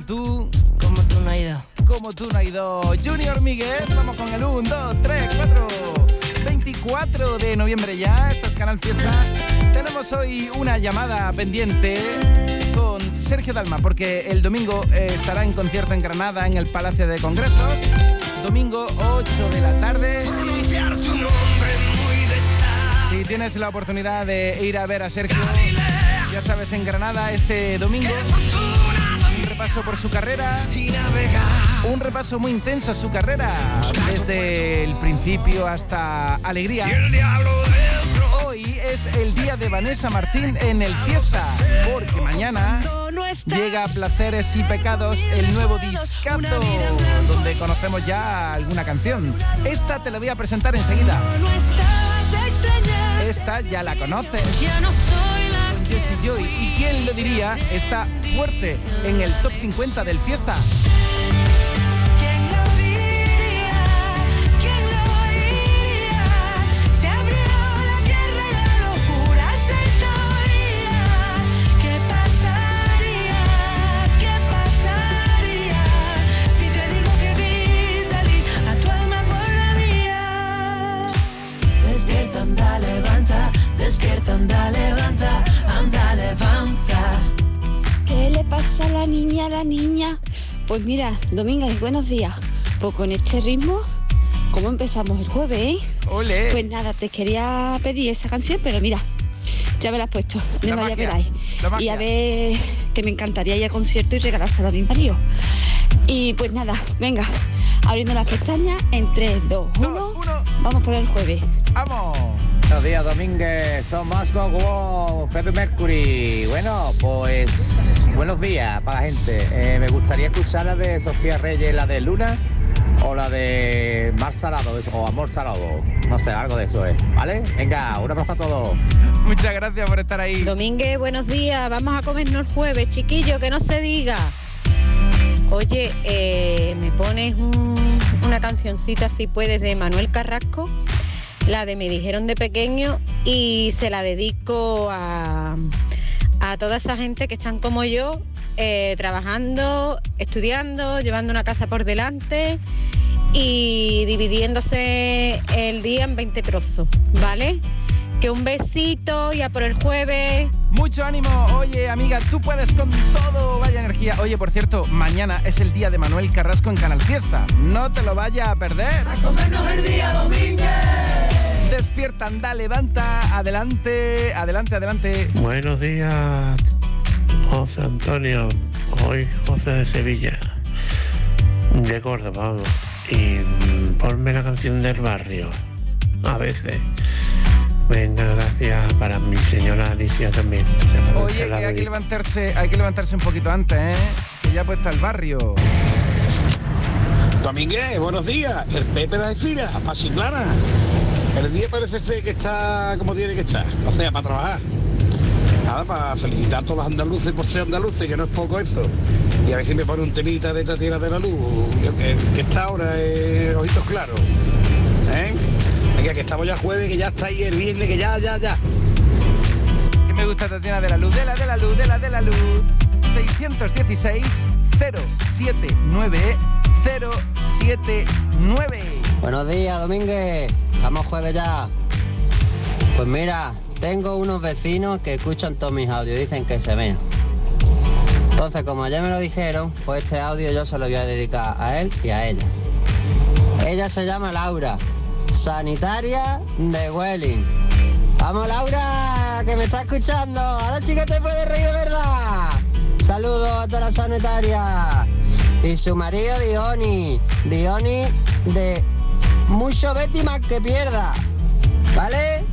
Tú. Como tú no hay dos. Como tú no hay dos. Junior Miguel, vamos con el 1, 2, 3, 4. 24 de noviembre ya, esto es Canal Fiesta. Tenemos hoy una llamada pendiente con Sergio Dalma, porque el domingo eh, estará en concierto en Granada, en el Palacio de Congresos. Domingo 8 de la tarde. Si tienes la oportunidad de ir a ver a Sergio, ya sabes, en Granada este domingo. Repaso por su carrera. Un repaso muy intenso a su carrera. Desde el principio hasta Alegría. Hoy es el día de Vanessa Martín en el Fiesta. Porque mañana llega Placeres y Pecados, el nuevo discazo. Donde conocemos ya alguna canción. Esta te la voy a presentar enseguida. Esta ya la conoces. Con ¿Y quién lo diría? Está fuerte en el top 50 del Fiesta. Niña, la niña. Pues mira, Domínguez, buenos días. Pues con este ritmo, ¿cómo empezamos el jueves, eh? Ole. Pues nada, te quería pedir esa canción, pero mira, ya me la has puesto. De La María Peray. Y a ver, que me encantaría ir al concierto y regalárselo a mi marido. Y pues nada, venga, abriendo las pestañas en 3, 2, 1. Vamos por el jueves. ¡Vamos! Buenos días, Domínguez. Somos Gogo, Pepe Mercury. Bueno, pues buenos días para la gente. Eh, me gustaría escuchar la de Sofía Reyes, la de Luna, o la de Mar Salado, o Amor Salado. No sé, algo de eso es. ¿Vale? Venga, un abrazo a todos. Muchas gracias por estar ahí. Domínguez, buenos días. Vamos a comernos el jueves, chiquillo, que no se diga. Oye, eh, ¿me pones un- una cancioncita si puedes de Manuel Carrasco? La de Me dijeron de pequeño y se la dedico a, a toda esa gente que están como yo, eh, trabajando, estudiando, llevando una casa por delante y dividiéndose el día en 20 trozos, ¿vale? Que un besito y a por el jueves. Mucho ánimo, oye amiga, tú puedes con todo, vaya energía. Oye, por cierto, mañana es el día de Manuel Carrasco en Canal Fiesta. No te lo vayas a perder. A comernos el día, Domínguez. Despierta, anda, levanta, adelante, adelante, adelante. Buenos días, José Antonio. Hoy José de Sevilla, de Córdoba, vamos. Y ponme la canción del barrio, a veces. Venga, gracias para mi señora Alicia también. Se Oye, que hay que levantarse, hay que levantarse un poquito antes, ¿eh? Que ya puesta el barrio. Domínguez, buenos días. El Pepe de para Chiclana. El día parece ser que está como tiene que estar, o sea, para trabajar. Nada, para felicitar a todos los andaluces por ser andaluces, que no es poco eso. Y a ver si me pone un temita de Tatiana de la Luz, que está ahora, eh, ojitos claros. ¿Eh? Venga, que estamos ya jueves, que ya está ahí el viernes, que ya, ya, ya. Que me gusta Tatiana de la Luz, de la de la Luz, de la de la Luz. 616 079 079. Buenos días, Domínguez. Estamos jueves ya. Pues mira, tengo unos vecinos que escuchan todos mis audios, dicen que se ven. Entonces, como ayer me lo dijeron, pues este audio yo se lo voy a dedicar a él y a ella. Ella se llama Laura, sanitaria de Welling. Vamos, Laura, que me está escuchando. Ahora que te puedes reír de verdad. Saludos a toda la sanitaria. Y su marido Dioni. Dioni de mucho Betty más que pierda. ¿Vale?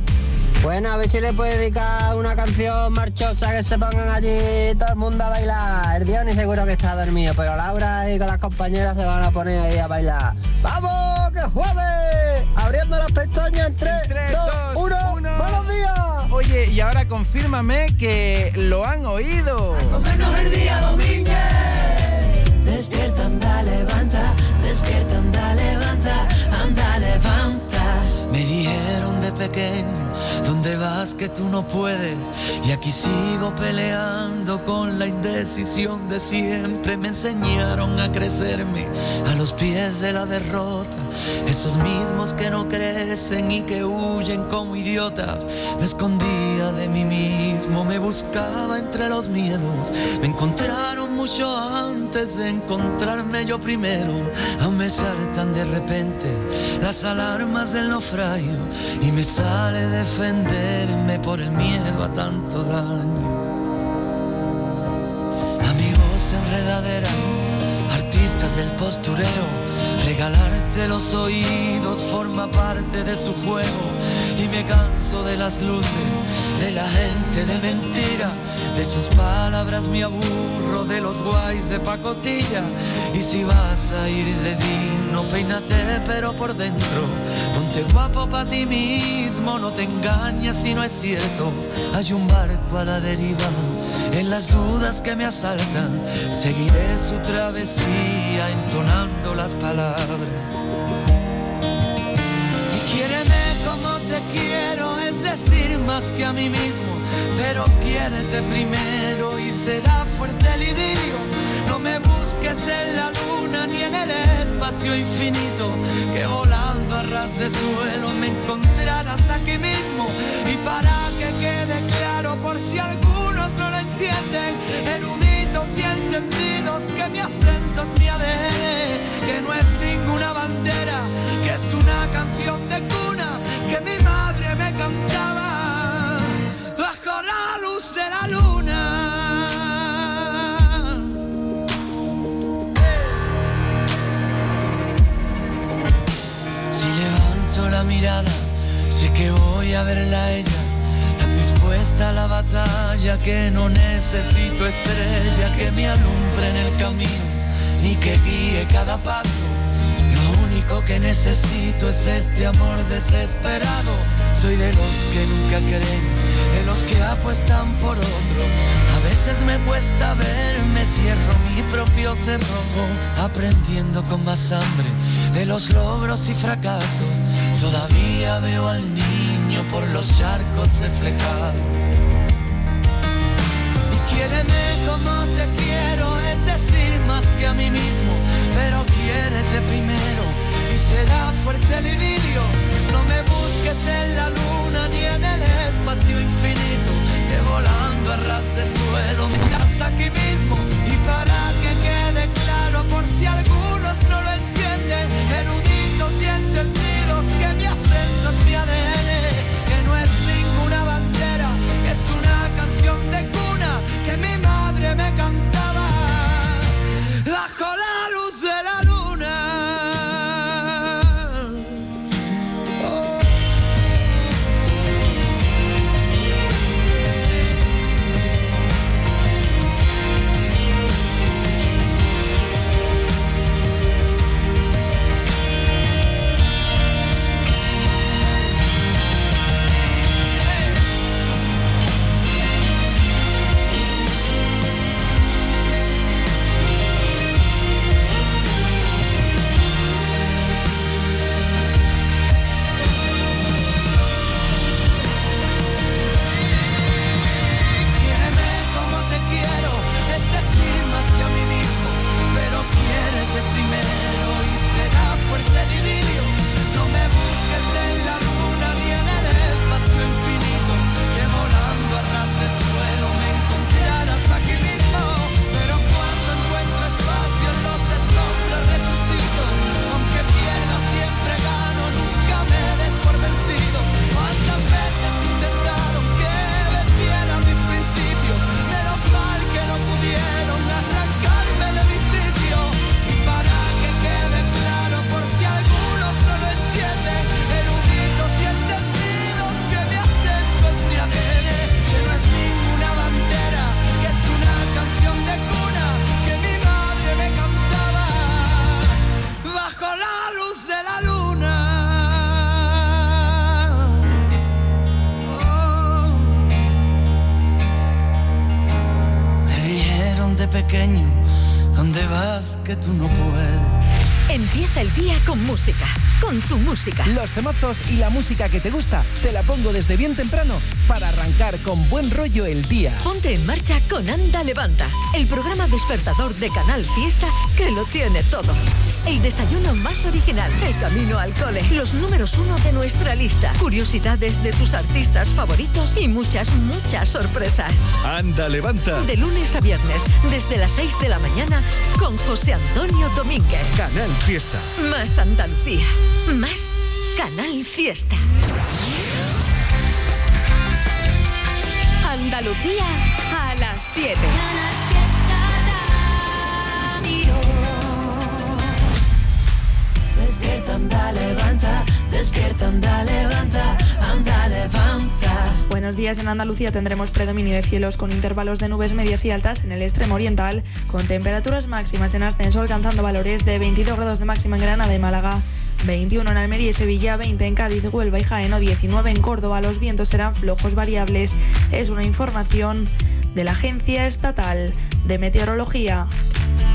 Bueno, a ver si le puede dedicar una canción marchosa que se pongan allí todo el mundo a bailar. El Dioni seguro que está dormido, pero Laura y con las compañeras se van a poner ahí a bailar. ¡Vamos, que jueves! Abriendo las pestañas en 3, 2, 1. ¡Buenos días! Oye, y ahora confírmame que lo han oído. Comernos el día, Domínguez. Despierta, dijeron de pequeño, ¿dónde vas que tú no puedes? Y aquí sigo peleando con la indecisión de siempre. Me enseñaron a crecerme a los pies de la derrota. Esos mismos que no crecen y que huyen como idiotas. Me escondía de mí mismo, me buscaba entre los miedos. Me encontraron mucho antes de encontrarme yo primero. Aún me saltan de repente las alarmas del naufragio y me sale por el miedo a tanto daño. Amigos enredadera, artistas del postureo, regalarte los oídos forma parte de su juego. Y me canso de las luces, de la gente de mentira, de sus palabras me aburro, de los guays de pacotilla. Y si vas a ir de digno, peínate pero por dentro, ponte guapo pa' ti mismo, no te engañes si no es cierto, hay un barco a la deriva. En las dudas que me asaltan, seguiré su travesía entonando las palabras. Y quiéreme como te quiero, es decir, más que a mí mismo. Pero quiérete primero y será fuerte el idilio. No me busques en la luna ni en el espacio infinito. Que volando a ras de suelo me encontrarás aquí mismo. Y para que quede claro, por si algunos no lo entienden, eruditos y entendidos que mi acento es mi ADN, que no es ninguna bandera, que es una canción de cuna que mi madre me cantaba bajo la luz de la luna. Si levanto la mirada, sé que voy a verla a ella, tan dispuesta a la batalla que no necesito estrella que me alumbre en el camino, ni que guíe cada paso. Lo único que necesito es este amor desesperado. Soy de los que nunca creen, de los que apuestan por otros. A veces me cuesta ver, me cierro mi propio cerrojo, aprendiendo con más hambre de los logros y fracasos. Todavía veo al niño por los charcos reflejados. Y quiéreme como te quiero, es decir, más que a mí mismo, pero quiérete primero y será fuerte el idilio. No me busques en la luna ni en el espacio infinito, que volando a ras de suelo me das aquí mismo. Y para que quede claro, por si algunos no lo entienden, eruditos y entendidos, que mi acento es mi ADN, de cuna que mi madre me cantaba. Bajo la Empieza el día con música, con tu música. Los temazos y la música que te gusta te la pongo desde bien temprano para arrancar con buen rollo el día. Ponte en marcha con Anda Levanta, el programa despertador de Canal Fiesta que lo tiene todo. El desayuno más original, el camino al cole, los números uno de nuestra lista, curiosidades de tus artistas favoritos y muchas, muchas sorpresas. Anda, levanta. De lunes a viernes, desde las 6 de la mañana, con José Antonio Domínguez. Canal Fiesta. Más Andalucía, más Canal Fiesta. Andalucía a las 7. Despierta, anda, levanta, despierta, anda, levanta, anda, levanta. Buenos días. En Andalucía tendremos predominio de cielos con intervalos de nubes medias y altas en el extremo oriental, con temperaturas máximas en ascenso alcanzando valores de 22 grados de máxima en Granada y Málaga. 21 en Almería y Sevilla, 20 en Cádiz, Huelva y Jaén, o 19 en Córdoba. Los vientos serán flojos variables. Es una información de la Agencia Estatal de Meteorología.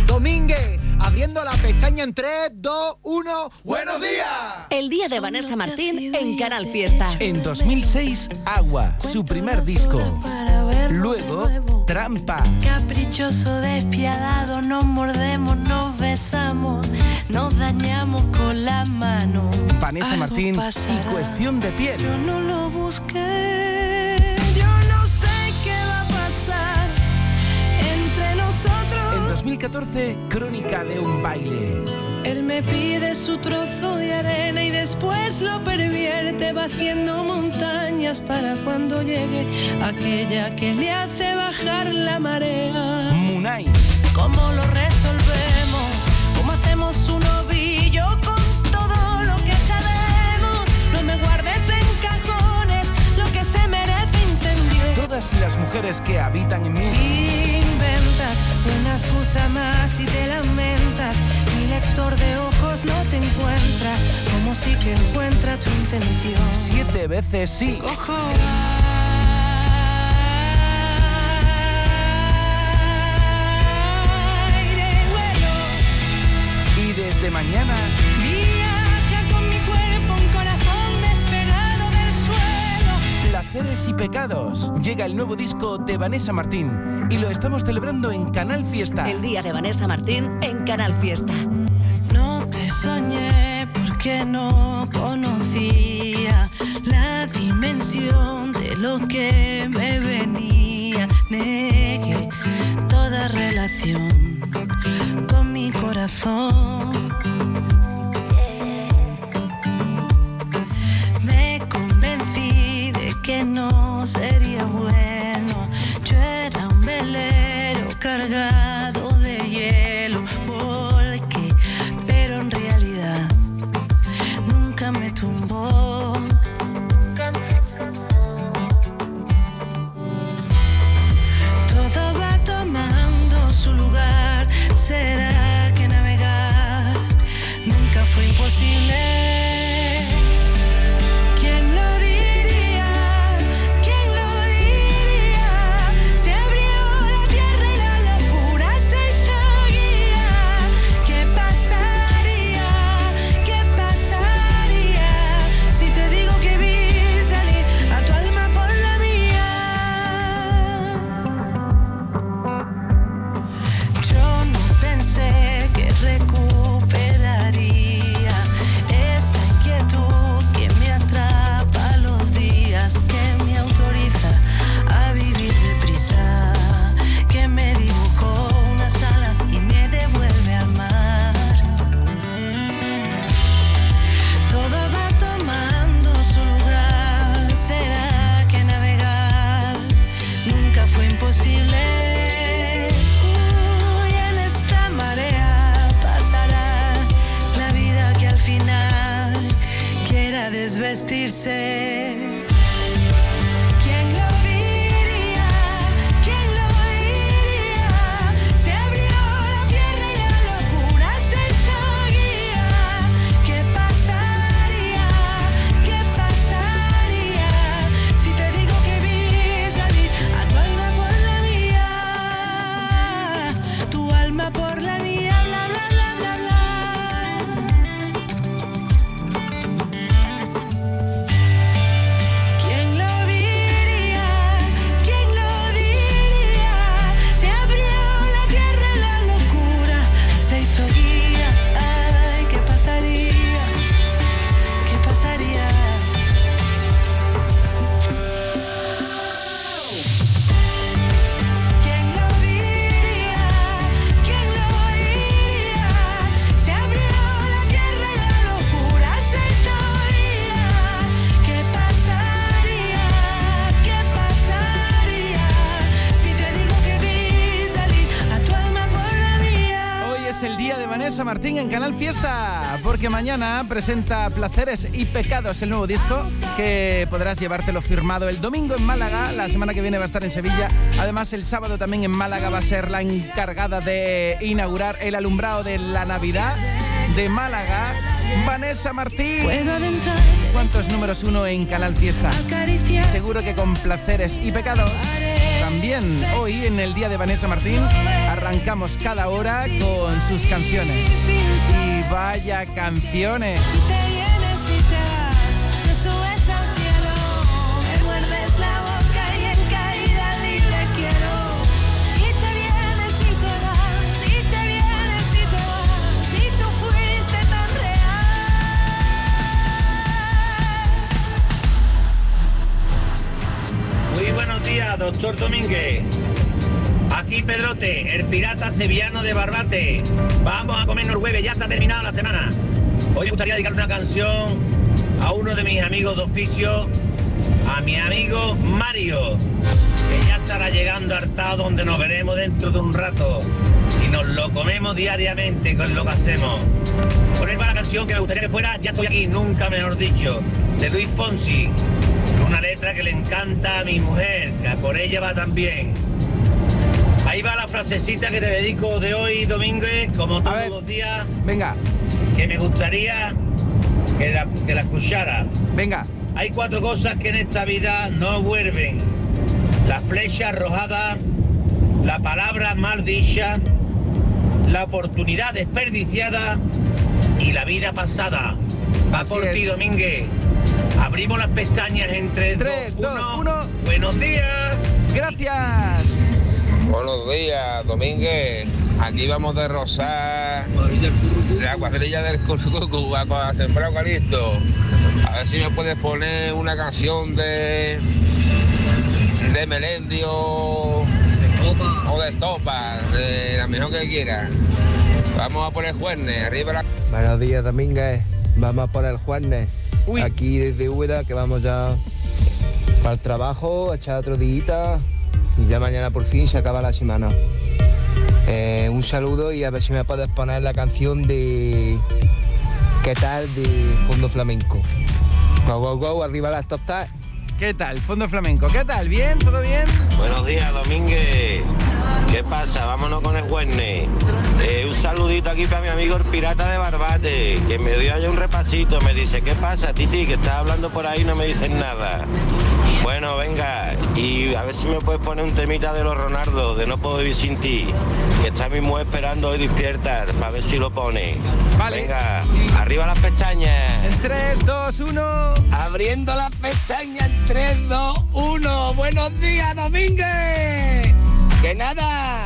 Domínguez, abriendo la pestaña en 3, 2, 1. ¡Buenos días! El día de Vanessa Martín en Canal Fiesta. En 2006, Agua, su primer disco. Luego, Trampa. Caprichoso, despiadado, nos mordemos, nos besamos, nos dañamos con las manos. Vanessa Algo Martín pasará. y Cuestión de Piel. Yo no lo busqué, 2014, Crónica de un baile. Él me pide su trozo de arena y después lo pervierte, va haciendo montañas para cuando llegue aquella que le hace bajar la marea. Munay. ¿Cómo lo resolvemos? ¿Cómo hacemos un ovillo con todo lo que sabemos? No me guardes en cajones lo que se merece incendio. Todas las mujeres que habitan en mí. Inventas una excusa más y te lamentas. Mi lector de ojos no te encuentra, como si que encuentra tu intención. Siete veces sí. Cojo aire, vuelo, Y desde mañana, Placeres y Pecados. Llega el nuevo disco de Vanessa Martín y lo estamos celebrando en Canal Fiesta. El día de Vanessa Martín en Canal Fiesta. No te soñé porque no conocía la dimensión de lo que me venía. Negué toda relación con mi corazón. Que no sería bueno. Yo era un velero cargado de hielo. Volqué, pero en realidad nunca me tumbó. Todo va tomando su lugar. ¿Será que navegar nunca fue imposible? Desvestirse. Presenta Placeres y Pecados, el nuevo disco, que podrás llevártelo firmado el domingo en Málaga, la semana que viene va a estar en Sevilla, además el sábado también en Málaga va a ser la encargada de inaugurar el alumbrado de la Navidad de Málaga, Vanessa Martín. ¿Cuántos números uno en Canal Fiesta? Seguro que con Placeres y Pecados. También hoy, en el día de Vanessa Martín, arrancamos cada hora con sus canciones. Y vaya canciones. Doctor Domínguez. Aquí Pedrote, el pirata sevillano de Barbate. Vamos a comernos el jueves, ya está terminada la semana. Hoy me gustaría dedicar una canción a uno de mis amigos de oficio, a mi amigo Mario, que ya estará llegando hartado donde nos veremos dentro de un rato y nos lo comemos diariamente con lo que hacemos. Va la canción que me gustaría que fuera Ya estoy aquí, nunca mejor dicho, de Luis Fonsi. Una letra que le encanta a mi mujer, que por ella va también. Ahí va la frasecita que te dedico de hoy, Domínguez, como todos los días. Venga. Que me gustaría que la, que la escuchara. Venga. Hay cuatro cosas que en esta vida no vuelven. La flecha arrojada, la palabra mal dicha, la oportunidad desperdiciada y la vida pasada. Va Así por ti. Domínguez. Abrimos las pestañas entre 3, 2, 1. 1. Buenos días. Gracias. Buenos días, Domínguez. Aquí vamos de rosar la cuadrilla del Curcucu a sembrar eucalipto. A ver si me puedes poner una canción de de Melendio o de Estopa, de la mejor que quieras. Vamos a poner Juernes, arriba la... Buenos días, Domínguez. Vamos por el Aquí desde Úbeda, que vamos ya para el trabajo, a echar otro día y ya mañana por fin se acaba la semana. Eh, un saludo y a ver si me puedes poner la canción de ¿Qué tal? de Fondo Flamenco. Go, go, go, arriba las top tag. ¿Qué tal? Fondo flamenco. ¿Qué tal? ¿Bien? ¿Todo bien? Buenos días, Domínguez. ¿Qué pasa? Vámonos con el Jueves. Eh, un saludito aquí para mi amigo el pirata de Barbate, que me dio ya un repasito. Me dice, ¿qué pasa, Titi? Que estás hablando por ahí y no me dices nada. Bueno, venga, y a ver si me puedes poner un temita de los Ronaldo, de No puedo vivir sin ti. Que está mi mujer esperando hoy despierta, para ver si lo pone. Vale. Venga, arriba las pestañas. En 3, 2, 1. Abriendo las pestañas en 3, 2, 1. Buenos días, Domínguez. Que nada,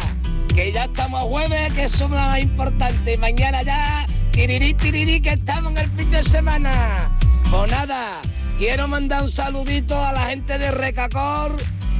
que ya estamos jueves, que es lo más importante. Mañana ya, tirirí, tirirí, que estamos en el fin de semana. Pues nada, quiero mandar un saludito a la gente de Recacor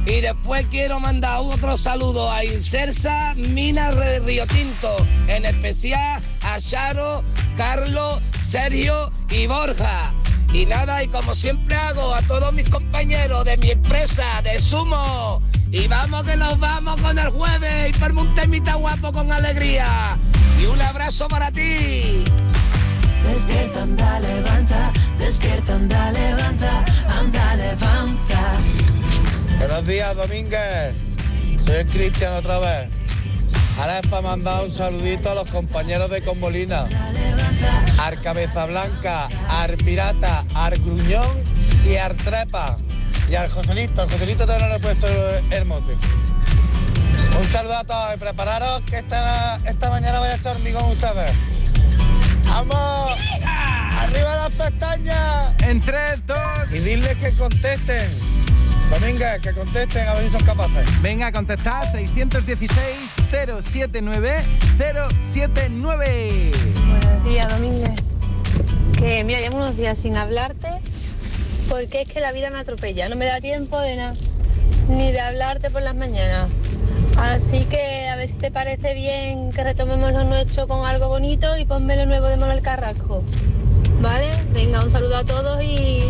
y después quiero mandar otro saludo a Insersa Minas de Río Tinto, en especial a Charo, Carlos, Sergio y Borja. Y nada, y como siempre hago a todos mis compañeros de mi empresa, de Sumo. Y vamos que nos vamos con el jueves y ponme un temita guapo con alegría. Y un abrazo para ti. Despierta, anda, levanta, despierta, anda, levanta, anda, levanta. Buenos días, Domínguez. Soy Cristian otra vez. Ahora es para mandar un saludito a los compañeros de Combolina. Ar Cabeza Blanca, Ar Pirata, Ar Gruñón y Ar Trepa. Y al Joselito, al Joselito todavía no le he puesto el mote. Un saludo a todos y prepararos que esta, esta mañana voy a echar hormigón ustedes. ¡Vamos! ¡Arriba las pestañas! En 3, 2. Y diles que contesten. Domínguez, que contesten a ver si son capaces. Venga, contestad 616-079-079. Buenos días, Domínguez. Que mira, llevo unos días sin hablarte porque es que la vida me atropella. No me da tiempo de nada, ni de hablarte por las mañanas. Así que a ver si te parece bien que retomemos lo nuestro con algo bonito y ponme lo nuevo de Manuel Carrasco. ¿Vale? Venga, un saludo a todos y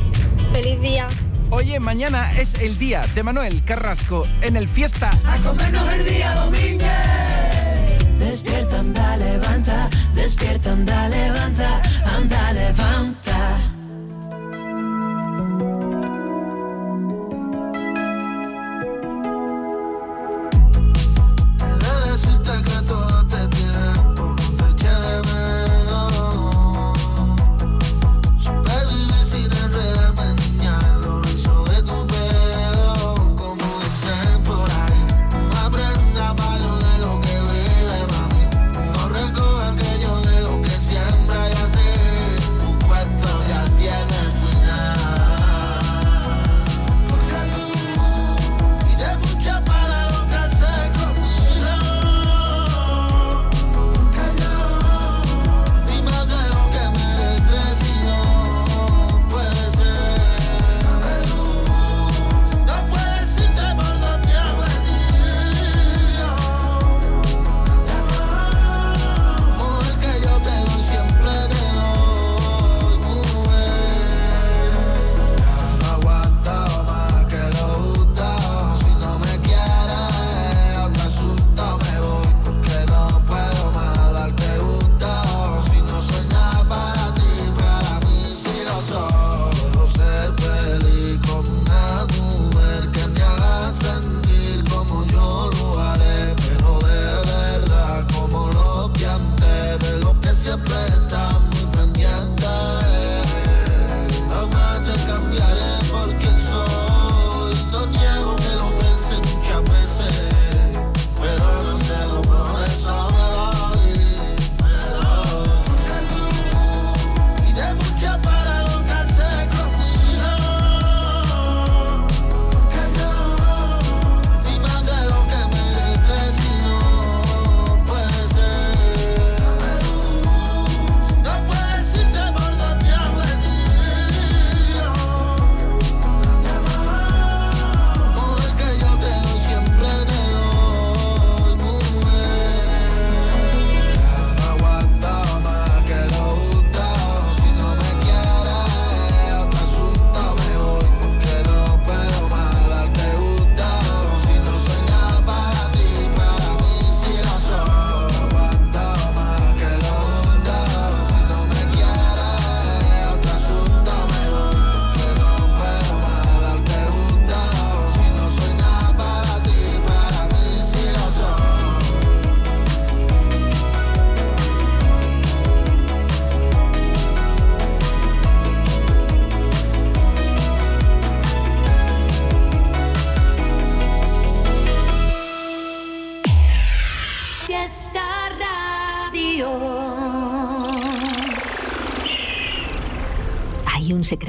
feliz día. Oye, mañana es el día de Manuel Carrasco en el Fiesta. A comernos el día, Domínguez. Despierta, anda, levanta, despierta, anda, levanta, anda, levanta.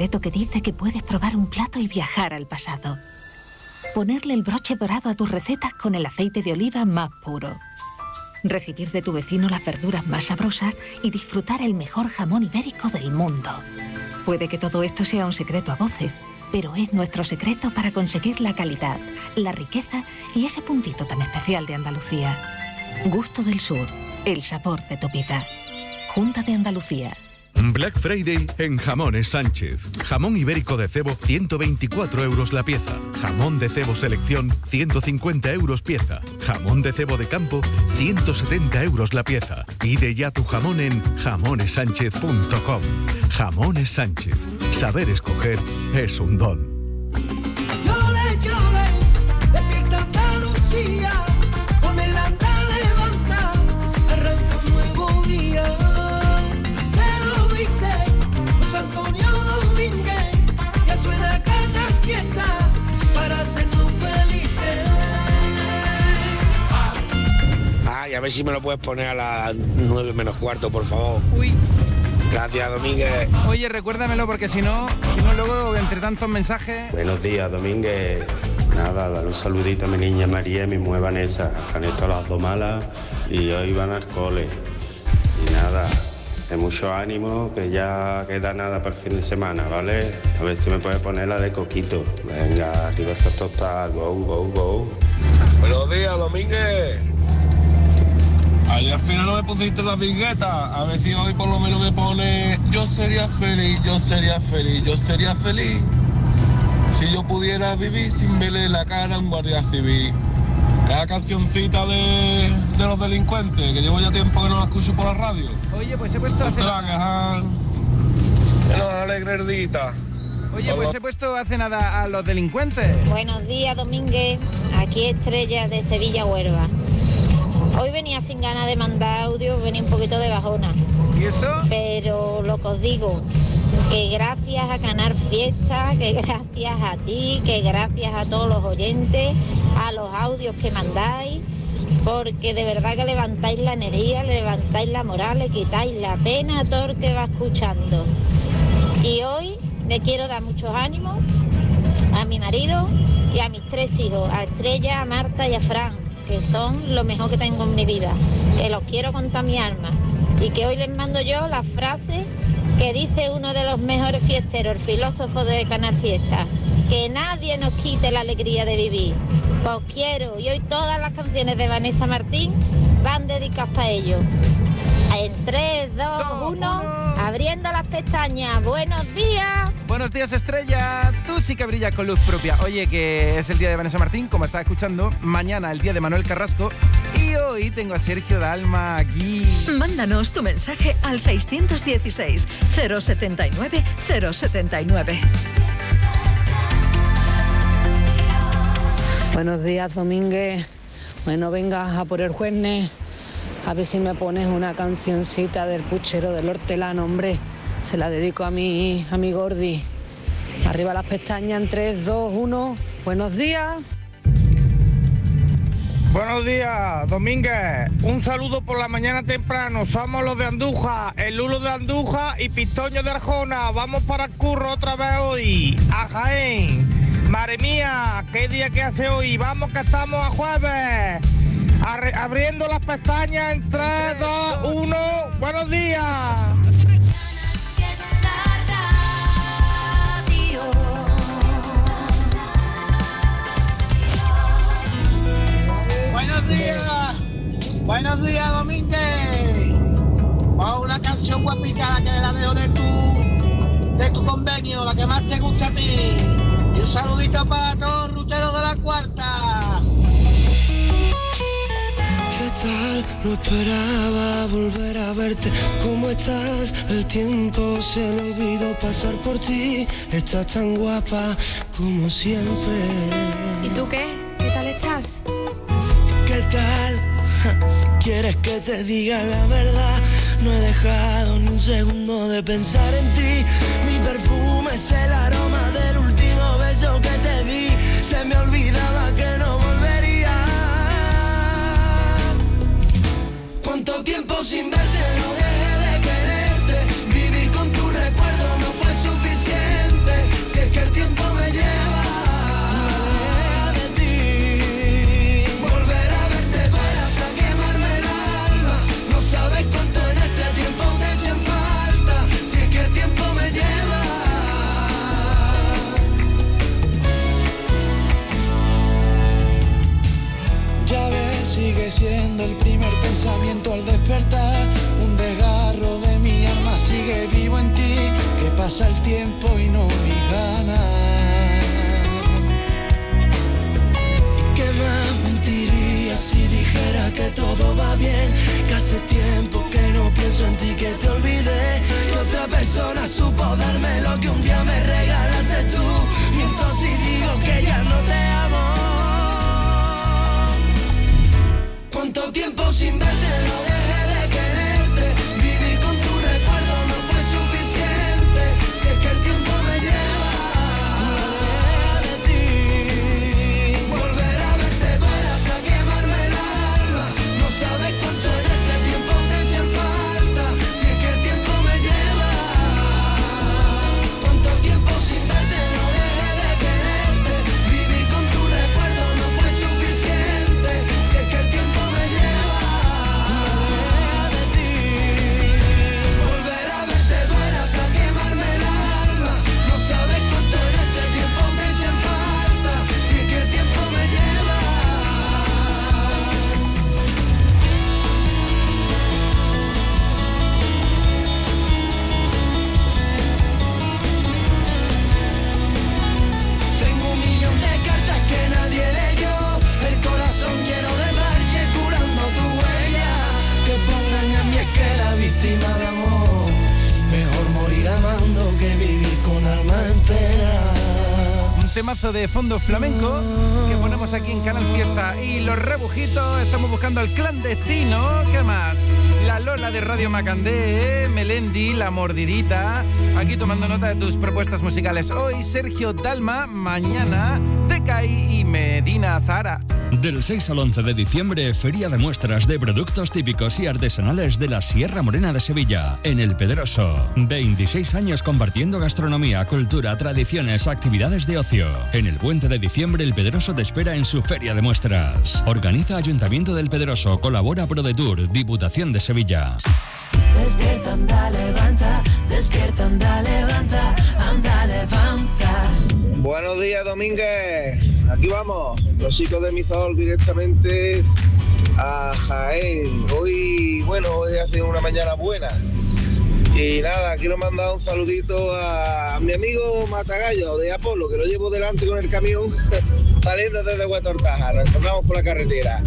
Secreto que dice que puedes probar un plato y viajar al pasado. Ponerle el broche dorado a tus recetas con el aceite de oliva más puro. Recibir de tu vecino las verduras más sabrosas y disfrutar el mejor jamón ibérico del mundo. Puede que todo esto sea un secreto a voces, pero es nuestro secreto para conseguir la calidad, la riqueza y ese puntito tan especial de Andalucía. Gusto del Sur, el sabor de tu vida. Junta de Andalucía. Black Friday en Jamones Sánchez. Jamón ibérico de cebo, 124 euros la pieza. Jamón de cebo selección, 150 euros pieza. Jamón de cebo de campo, 170 euros la pieza. Pide ya tu jamón en jamonesánchez.com. Jamones Sánchez. Saber escoger es un don. Ay, a ver si me lo puedes poner a las 9 menos cuarto, por favor. Uy. Gracias, Domínguez. Oye, recuérdamelo porque si no, si no luego entre tantos mensajes. Buenos días, Domínguez. Nada, dar un saludito a mi niña María y mi mujer Vanessa, han estado las dos malas y hoy van al cole. Y nada, de mucho ánimo, que ya queda nada para el fin de semana, ¿vale? A ver si me puede poner la de Coquito. Venga, arriba esa tostada, go, go, go. Buenos días, Domínguez. Ayer al final no me pusiste la vingueta. A ver si hoy por lo menos me pone yo sería feliz, yo sería feliz, yo sería feliz. Si yo pudiera vivir sin verle la cara a un guardia civil. La cancioncita de, de los delincuentes, que llevo ya tiempo que no la escucho por la radio. Oye, pues he puesto a hacer... Ostras, que nos alegre el dita. Oye, pues he puesto hace nada a los delincuentes. Buenos días, Domínguez. Aquí Estrella de Sevilla, Huelva. Hoy venía sin ganas de mandar audio, venía un poquito de bajona. ¿Y eso? Pero lo que os digo, que gracias a Canal Fiesta, que gracias a ti, que gracias a todos los oyentes, a los audios que mandáis, porque de verdad que levantáis la energía, le levantáis la moral, le quitáis la pena a todo el que va escuchando. Y hoy le quiero dar muchos ánimos a mi marido y a mis tres hijos, a Estrella, a Marta y a Fran, que son lo mejor que tengo en mi vida, que los quiero con toda mi alma. Y que hoy les mando yo la frase que dice uno de los mejores fiesteros, el filósofo de Canal Fiesta, que nadie nos quite la alegría de vivir. Os quiero y hoy todas las canciones de Vanessa Martín van dedicadas para ellos. En 3, 2, 1, abriendo las pestañas. Buenos días. Buenos días, Estrella. Tú sí que brillas con luz propia. Oye, que es el día de Vanessa Martín, como estás escuchando. Mañana el día de Manuel Carrasco. Y hoy tengo a Sergio Dalma aquí. Mándanos tu mensaje al 616 079 079. Buenos días, Domínguez. Bueno, venga a por el jueves. A ver si me pones una cancioncita del puchero del hortelano, hombre. Se la dedico a mi, a mi Gordi. Arriba las pestañas en 3, 2, 1. Buenos días. Buenos días, Domínguez. Un saludo por la mañana temprano. Somos los de Anduja, el Lulo de Anduja y Pistoño de Arjona. Vamos para el curro otra vez hoy. A Jaén. Madre mía, qué día que hace hoy. Vamos que estamos a jueves. Arre- abriendo las pestañas en 3, 2, 1. Buenos días. Buenos días, buenos días Domínguez. Oh, una canción guapita, la que la dejo de tu, de tu convenio, la que más te gusta a ti. Y un saludito para todos los ruteros de la cuarta. ¿Qué tal? No esperaba volver a verte. ¿Cómo estás? El tiempo se le olvidó pasar por ti. Estás tan guapa como siempre. ¿Y tú qué? ¿Qué tal estás? ¿Qué tal? Si quieres que te diga la verdad, no he dejado ni un segundo de pensar en ti. Mi perfume es el aroma del último beso que te di. Se me olvidaba el primer pensamiento al despertar. Un desgarro de mi alma sigue vivo en ti, que pasa el tiempo y no mis gana. ¿Y qué más mentiría si dijera que todo va bien? Que hace tiempo que no pienso en ti, que te olvidé. Y otra persona supo darme lo que un día me regalaste tú. Miento si digo que ya no te amo tiempo sin verte con alma en pena. Un temazo de fondo flamenco que ponemos aquí en Canal Fiesta. Y los rebujitos, estamos buscando al clandestino. ¿Qué más? La Lola de Radio Macandé, Melendi, La Mordidita. Aquí tomando nota de tus propuestas musicales. Hoy Sergio Dalma, mañana Decay y Medina Zara. Del 6 al 11 de diciembre, Feria de Muestras de Productos Típicos y Artesanales de la Sierra Morena de Sevilla, en El Pedroso. 26 años compartiendo gastronomía, cultura, tradiciones, actividades de ocio. En el puente de diciembre, El Pedroso te espera en su Feria de Muestras. Organiza Ayuntamiento del Pedroso, colabora ProDetour, Diputación de Sevilla. Despierta, anda, levanta. Despierta, anda, levanta. Anda, levanta. Buenos días, Domínguez. Aquí vamos, los chicos de Mizol directamente a Jaén. Hoy, bueno, hoy hace una mañana buena. Y nada, quiero mandar un saludito a mi amigo Matagallo de Apolo, que lo llevo delante con el camión saliendo desde Huetortaja. Nos encontramos por la carretera.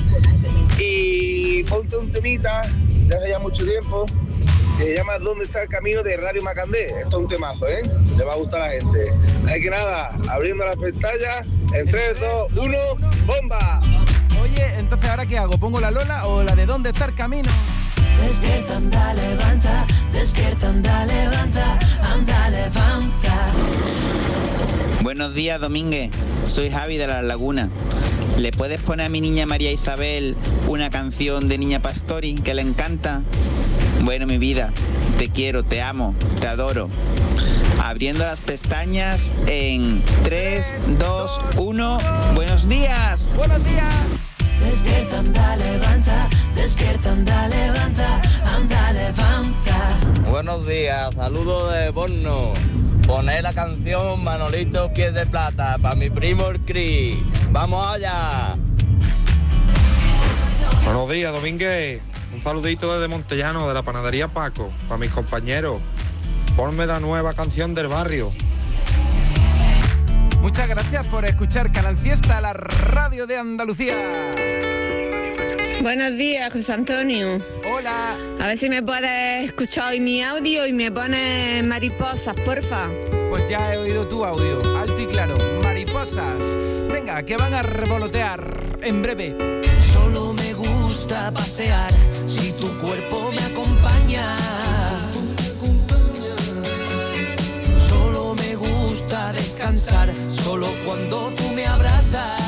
Y ponte un temita, de hace ya mucho tiempo, que se llama ¿Dónde está el camino de Radio Macandé? Esto es un temazo, ¿eh? Le va a gustar a la gente. Así que nada, abriendo las pestañas, en 3, 2, 1, ¡bomba! Oye, entonces ¿ahora qué hago? ¿Pongo la Lola o la de dónde está el camino? Despierta, anda, levanta. Despierta, anda, levanta. Anda, levanta. Buenos días, Domínguez. Soy Javi de la Laguna. ¿Le puedes poner a mi niña María Isabel una canción de Niña Pastori que le encanta? Bueno, mi vida, te quiero, te amo, te adoro. Abriendo las pestañas en 3, 2, 1. Buenos días. Buenos días. Despierta, anda, levanta. Despierta, anda, levanta. Anda, levanta. Buenos días, saludos de Borno. Poner la canción Manolito Pies de Plata para mi primo el Cris. ¡Vamos allá! Buenos días, Domínguez. Un saludito desde Montellano, de la panadería Paco, para mis compañeros. Ponme la nueva canción del barrio. Muchas gracias por escuchar Canal Fiesta, la radio de Andalucía. Buenos días, José Antonio. Hola. A ver si me puedes escuchar hoy mi audio y me pones mariposas, porfa. Pues ya he oído tu audio, alto y claro. Mariposas. Venga, que van a revolotear en breve. Solo me gusta pasear descansar solo cuando tú me abrazas.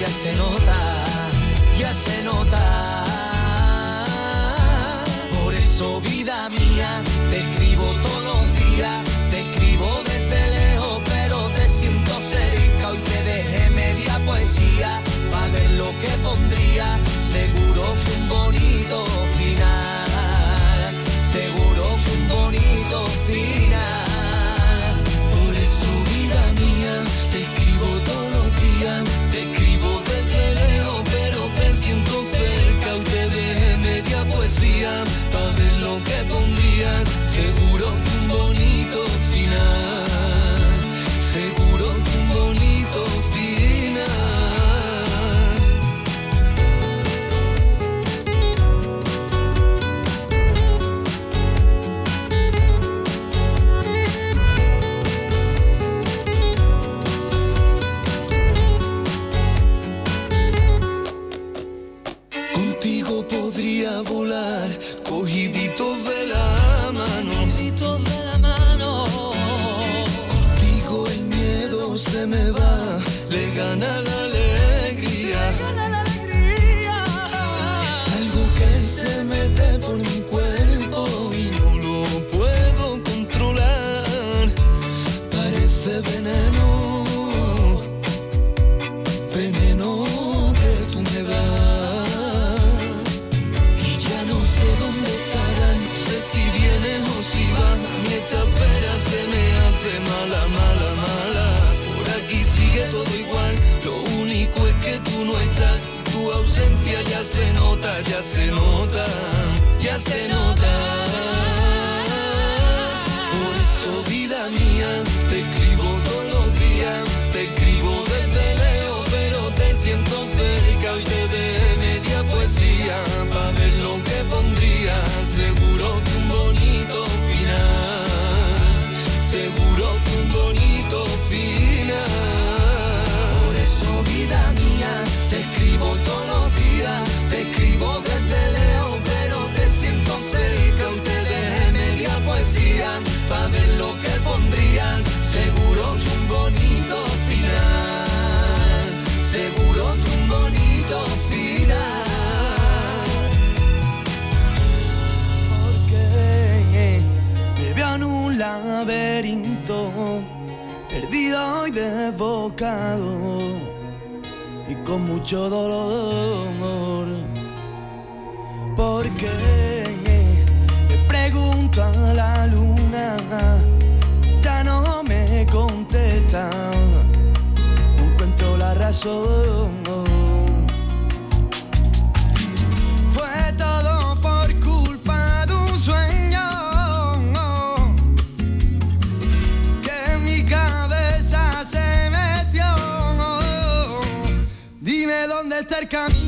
ya se nota, ya se nota. Por eso, vida mía, te escribo todos los días, te escribo desde lejos, pero te siento cerca. Hoy te dejé media poesía para ver lo que pondría. se nos desbocado y con mucho dolor. Porque le pregunto a la luna, ya no me contesta, no encuentro la razón. cerca.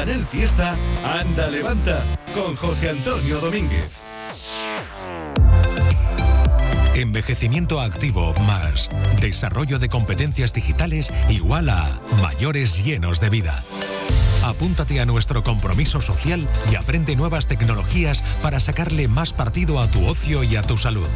Canal Fiesta Anda Levanta con José Antonio Domínguez. Envejecimiento activo más desarrollo de competencias digitales igual a mayores llenos de vida. Apúntate a nuestro compromiso social y aprende nuevas tecnologías para sacarle más partido a tu ocio y a tu salud.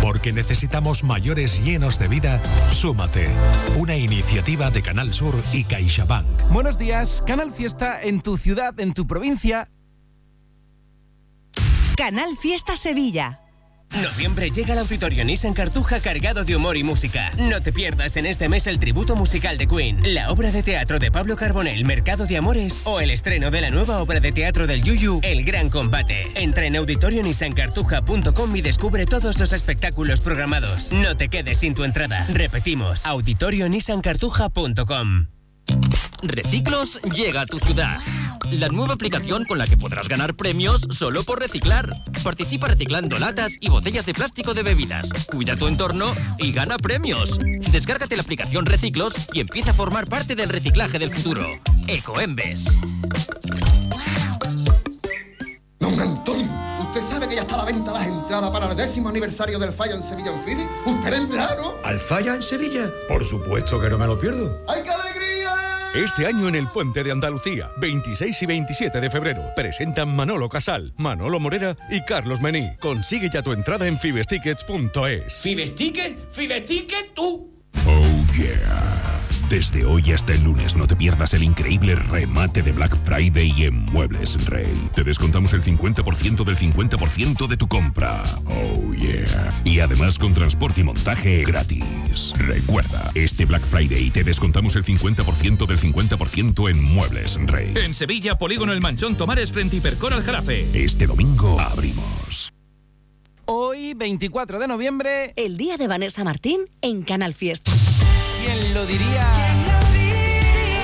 Porque necesitamos mayores llenos de vida, súmate. Una iniciativa de Canal Sur y CaixaBank. Buenos días, Canal Fiesta en tu ciudad, en tu provincia. Canal Fiesta Sevilla. Noviembre llega el auditorio Nissan Cartuja cargado de humor y música. No te pierdas en este mes el tributo musical de Queen, la obra de teatro de Pablo Carbonell, Mercado de Amores, o el estreno de la nueva obra de teatro del Yuyu, El Gran Combate. Entra en auditorionissancartuja.com y descubre todos los espectáculos programados. No te quedes sin tu entrada. Repetimos, auditorionissancartuja.com. Reciclos llega a tu ciudad. La nueva aplicación con la que podrás ganar premios solo por reciclar. Participa reciclando latas y botellas de plástico de bebidas. Cuida tu entorno y gana premios. Descárgate la aplicación Reciclos y empieza a formar parte del reciclaje del futuro. Ecoembes. Don Antonio, ¿usted sabe que ya está a la venta las entradas para el décimo aniversario del Falla en Sevilla en Fidi? ¿Usted vendrá, no? ¿Al Falla en Sevilla? Por supuesto que no me lo pierdo. ¡Ay, qué alegría! Este año en el Puente de Andalucía, 26 y 27 de febrero, presentan Manolo Casal, Manolo Morera y Carlos Mení. Consigue ya tu entrada en fibestickets.es. ¿Fibesticket? ¿Fibesticket tú? Oh yeah. Desde hoy hasta el lunes no te pierdas el increíble remate de Black Friday en Muebles Rey. Te descontamos el 50% del 50% de tu compra. Oh yeah. Y además con transporte y montaje gratis. Recuerda, este Black Friday te descontamos el 50% del 50% en Muebles Rey. En Sevilla, Polígono El Manchón Tomares frente Hipercor al Jarafe. Este domingo abrimos. Hoy, 24 de noviembre. El día de Vanessa Martín en Canal Fiesta. ¿Quién lo diría?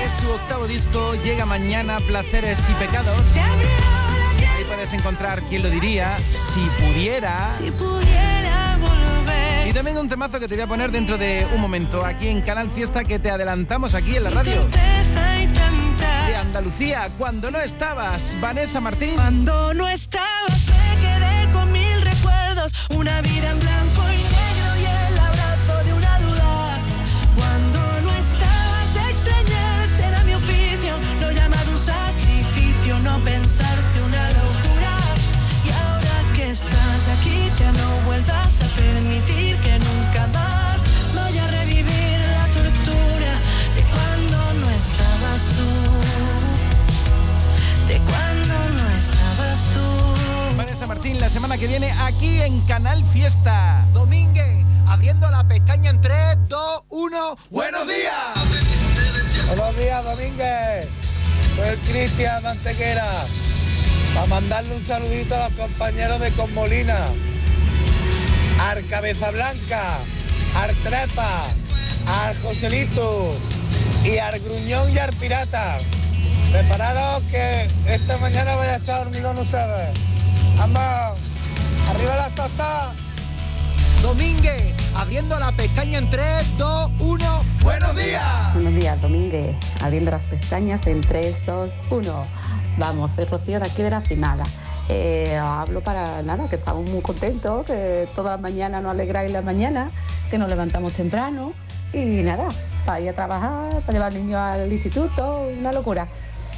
Es su octavo disco, llega mañana, Placeres y Pecados. Ahí puedes encontrar quién lo diría, si pudiera. Si pudiera volver. Y también un temazo que te voy a poner dentro de un momento aquí en Canal Fiesta que te adelantamos aquí en la radio. De Andalucía, cuando no estabas, Vanessa Martín. Cuando no estabas me quedé con mil recuerdos, una vida en blanco y Martín, la semana que viene aquí en Canal Fiesta. Domínguez, abriendo la pestaña en 3, 2, 1. ¡Buenos días! Buenos días, Domínguez. Soy el Cristian de Antequera. Para mandarle un saludito a los compañeros de Conmolina. Al Cabeza Blanca, al Trepa, al Joselito y al Gruñón y al Pirata. Prepararos que esta mañana voy a echar hormigón ustedes. Arriba las tostadas. Domínguez, abriendo la pestaña en 3, 2, 1. ¡Buenos días! Buenos días, Domínguez. Abriendo las pestañas en 3, 2, 1. Vamos, soy Rocío de aquí de la Cimada. Eh, hablo para nada, que estamos muy contentos, que todas las mañanas nos alegráis la mañana, que nos levantamos temprano y nada, para ir a trabajar, para llevar al niño al instituto, una locura.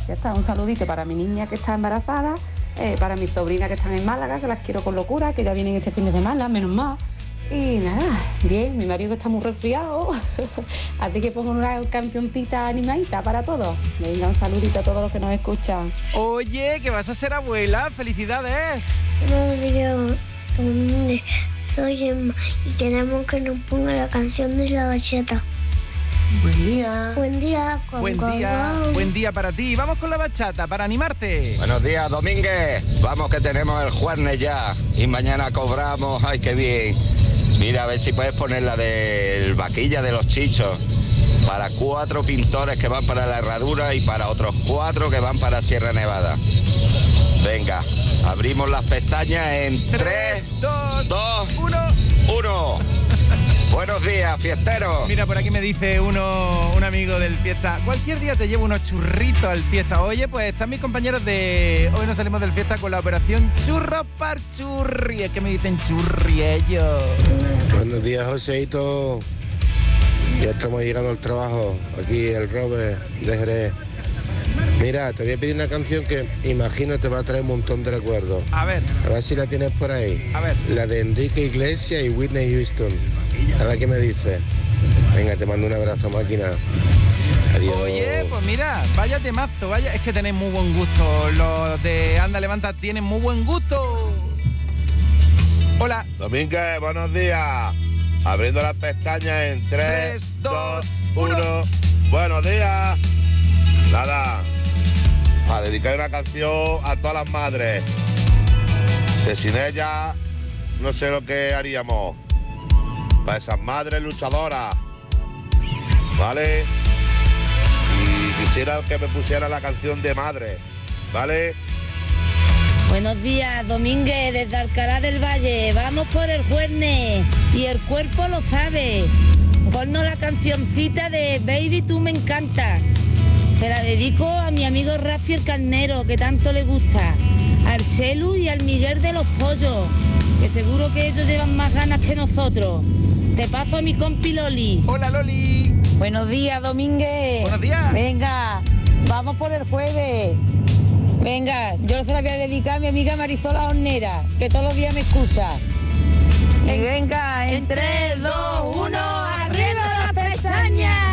Ya está, un saludito para mi niña que está embarazada, eh, para mis sobrinas que están en Málaga, que las quiero con locura, que ya vienen este fin de semana, menos mal. Y nada, bien, mi marido que está muy resfriado, así que pongo una cancioncita animadita para todos. Venga, un saludito a todos los que nos escuchan. Oye, que vas a ser abuela, felicidades. Días, Domínguez. Soy Emma y queremos que nos ponga la canción de la bachata. Buen día. Buen día, guau, Buen día, buen día para ti. Vamos con la bachata para animarte. Buenos días, Domínguez. Vamos que tenemos el jueves ya. Y mañana cobramos. ¡Ay, qué bien! Mira, a ver si puedes poner la del vaquilla de los chichos. Para cuatro pintores que van para la herradura y para otros cuatro que van para Sierra Nevada. Venga, abrimos las pestañas en 3, 2, 1. 1. Buenos días, fiesteros. Mira, por aquí me dice uno, un amigo del fiesta. Cualquier día te llevo unos churritos al fiesta. Oye, pues están mis compañeros de. Hoy nos salimos del fiesta con la operación Churro par Churri. Es que me dicen churri ellos. Buenos días, Joseito. Ya estamos llegando al trabajo. Aquí el Robert de Jerez. Mira, te voy a pedir una canción que imagino te va a traer un montón de recuerdos. A ver. A ver si la tienes por ahí. A ver. La de Enrique Iglesias y Whitney Houston. A ver qué me dices. Venga, te mando un abrazo, máquina. Adiós. Oye, pues mira, vaya temazo, vaya. Es que tenéis muy buen gusto. Los de Anda Levanta tienen muy buen gusto. Hola. Domínguez, buenos días. Abriendo las pestañas en 3, 2, 1. Buenos días. Nada. A dedicar una canción a todas las madres. Que sin ella no sé lo que haríamos. Para esas madres luchadoras. ¿Vale? Y quisiera que me pusiera la canción de madre. ¿Vale? Buenos días, Domínguez, desde Alcalá del Valle. Vamos por el jueves y el cuerpo lo sabe. Ponnos la cancioncita de Baby, tú me encantas. Se la dedico a mi amigo Rafi el Carnero, que tanto le gusta. Al Shelu y al Miguel de los Pollos, que seguro que ellos llevan más ganas que nosotros. Te paso a mi compi Loli. Hola Loli. Buenos días, Domínguez. Buenos días. Venga, vamos por el jueves. Venga, yo se la voy a dedicar a mi amiga Marisola Hornera, que todos los días me escucha. Y venga, en 3, 2, 1, arriba las pestañas.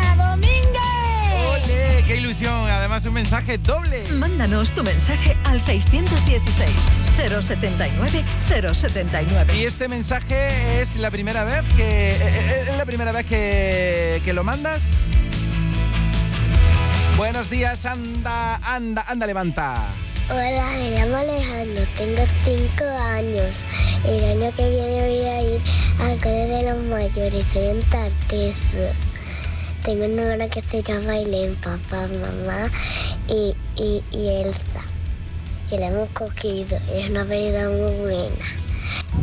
¡Qué ilusión! Además, un mensaje doble. Mándanos tu mensaje al 616 079 079. Y este mensaje es la primera vez que. eh, eh, ¿Es la primera vez que, que lo mandas? Buenos días, anda, anda, anda, levanta. Hola, me llamo Alejandro, tengo 5 años. El año que viene voy a ir al Cole de los Mayores, soy en Tarteso. Tengo una hermana que se llama Ailén, papá, mamá y, y, y Elsa, que la hemos cogido. Es una vereda muy buena.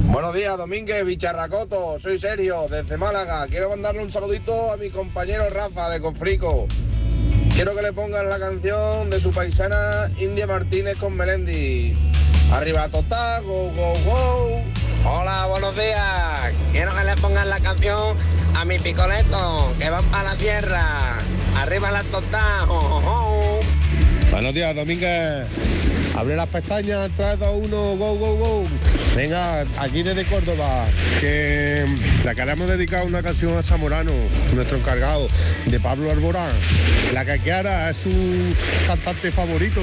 Buenos días, Domínguez, Bicharracoto. Soy Sergio, desde Málaga. Quiero mandarle un saludito a mi compañero Rafa de Confrico. Quiero que le pongan la canción de su paisana India Martínez con Melendi. Arriba Totá, go, go, go. Hola, buenos días. Quiero que le pongan la canción a mi picoleto, que van para la tierra. Arriba las tostadas. jo. Buenos días, Domínguez. Abre las pestañas, 3, 2, 1, go, go, go. Venga, aquí desde Córdoba, que la queremos dedicar una canción a Zamorano, nuestro encargado, de Pablo Alborán. La caqueara es su cantante favorito.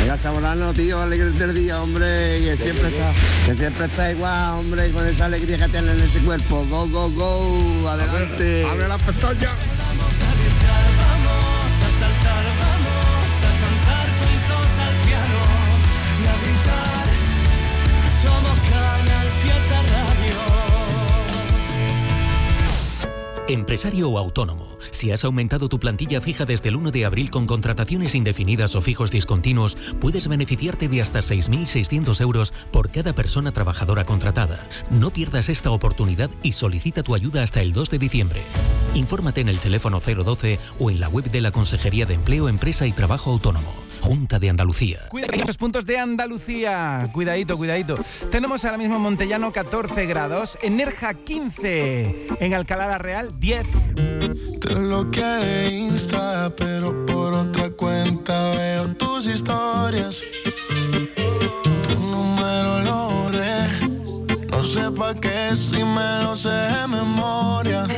Venga, Zamorano, tío, alegre del día, hombre, que siempre está, que siempre está igual, hombre, con esa alegría que tiene en ese cuerpo. Go, go, go, adelante. Abre las pestañas. Vamos Empresario o autónomo. Si has aumentado tu plantilla fija desde el 1 de abril con contrataciones indefinidas o fijos discontinuos, puedes beneficiarte de hasta 6.600 euros por cada persona trabajadora contratada. No pierdas esta oportunidad y solicita tu ayuda hasta el 2 de diciembre. Infórmate en el teléfono 012 o en la web de la Consejería de Empleo, Empresa y Trabajo Autónomo. Junta de Andalucía. Cuidadito, los puntos de Andalucía. Cuidadito, cuidadito. Tenemos ahora mismo en Montellano 14 grados, en Nerja 15, en Alcalá la Real 10. Te bloqueé de Insta, pero por otra cuenta veo tus historias. Tu número lo borré. No sé pa' qué si me lo sé de memoria.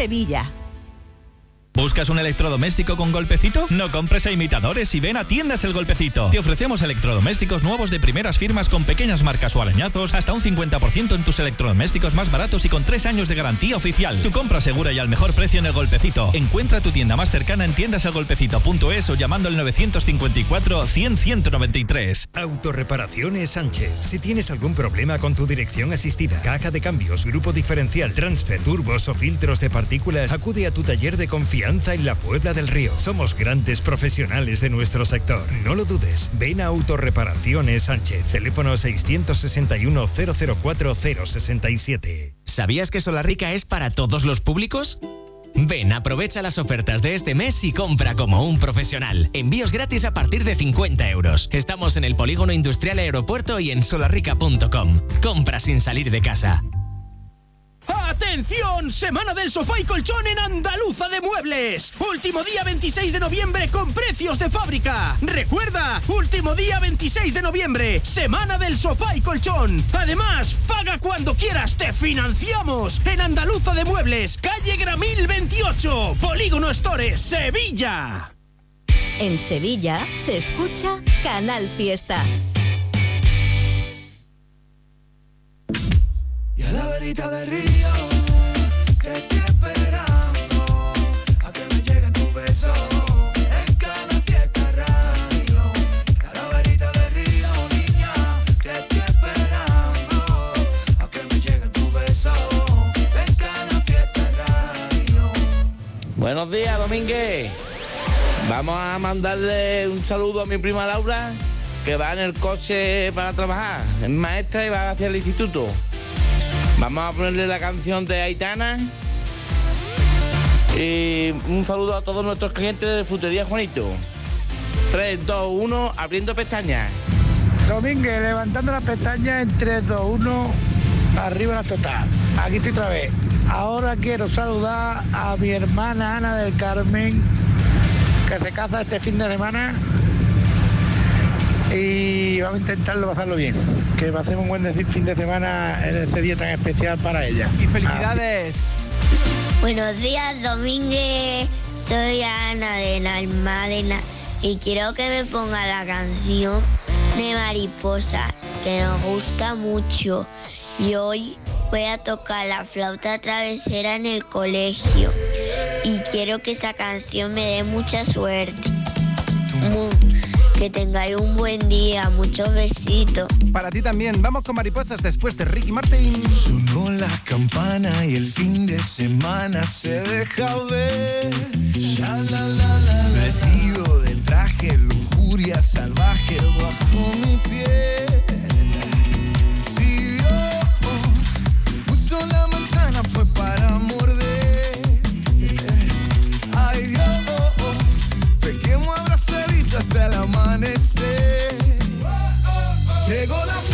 Sevilla. ¿Buscas un electrodoméstico con golpecito? No compres a imitadores y ven a Tiendas El Golpecito. Te ofrecemos electrodomésticos nuevos de primeras firmas con pequeñas marcas o arañazos, hasta un 50% en tus electrodomésticos más baratos y con 3 años de garantía oficial. Tu compra segura y al mejor precio en El Golpecito. Encuentra tu tienda más cercana en tiendaselgolpecito.es o llamando al 954 100 193. Autorreparaciones Sánchez. Si tienes algún problema con tu dirección asistida, caja de cambios, grupo diferencial, transfer, turbos o filtros de partículas, acude a tu taller de confianza en la Puebla del Río. Somos grandes profesionales de nuestro sector. No lo dudes. Ven a Autorreparaciones Sánchez. Teléfono 661 004 067. ¿Sabías que Solarrica es para todos los públicos? Ven, aprovecha las ofertas de este mes y compra como un profesional. Envíos gratis a partir de 50 euros. Estamos en el Polígono Industrial Aeropuerto y en solarrica.com. Compra sin salir de casa. ¡Atención! Semana del sofá y colchón en Andaluza de Muebles. Último día 26 de noviembre con precios de fábrica. Recuerda, último día 26 de noviembre, semana del sofá y colchón. Además, paga cuando quieras, te financiamos. En Andaluza de Muebles, calle Gramil 28, Polígono Stores, Sevilla. En Sevilla se escucha Canal Fiesta. Y a la verita de río, que estoy esperando a que me llegue tu beso. En Canal Fiesta Radio. Y a la verita de río, niña, que estoy esperando a que me llegue tu beso. En Canal Fiesta Radio. Buenos días, Domínguez. Vamos a mandarle un saludo a mi prima Laura, que va en el coche para trabajar. Es maestra y va hacia el instituto. Vamos a ponerle la canción de Aitana. Y un saludo a todos nuestros clientes de Frutería Juanito. 3, 2, 1, abriendo pestañas. Domínguez, levantando las pestañas en 3, 2, 1, arriba la total. Aquí estoy otra vez. Ahora quiero saludar a mi hermana Ana del Carmen, que se casa este fin de semana. Y vamos a intentarlo pasarlo bien. Que pasemos un buen fin de semana en este día tan especial para ella. Y felicidades. Buenos días, Domínguez. Soy Ana de la Almadena y quiero que me ponga la canción de Mariposas, que nos gusta mucho. Y hoy voy a tocar la flauta travesera en el colegio. Y quiero que esta canción me dé mucha suerte. Que tengáis un buen día, muchos besitos. Para ti también. Vamos con mariposas después de Ricky Martin. Sonó la campana y el fin de semana se deja ver. Sha, la, la, la, la. Vestido de traje, lujuria salvaje bajo mi piel. Hasta el amanecer. Llegó la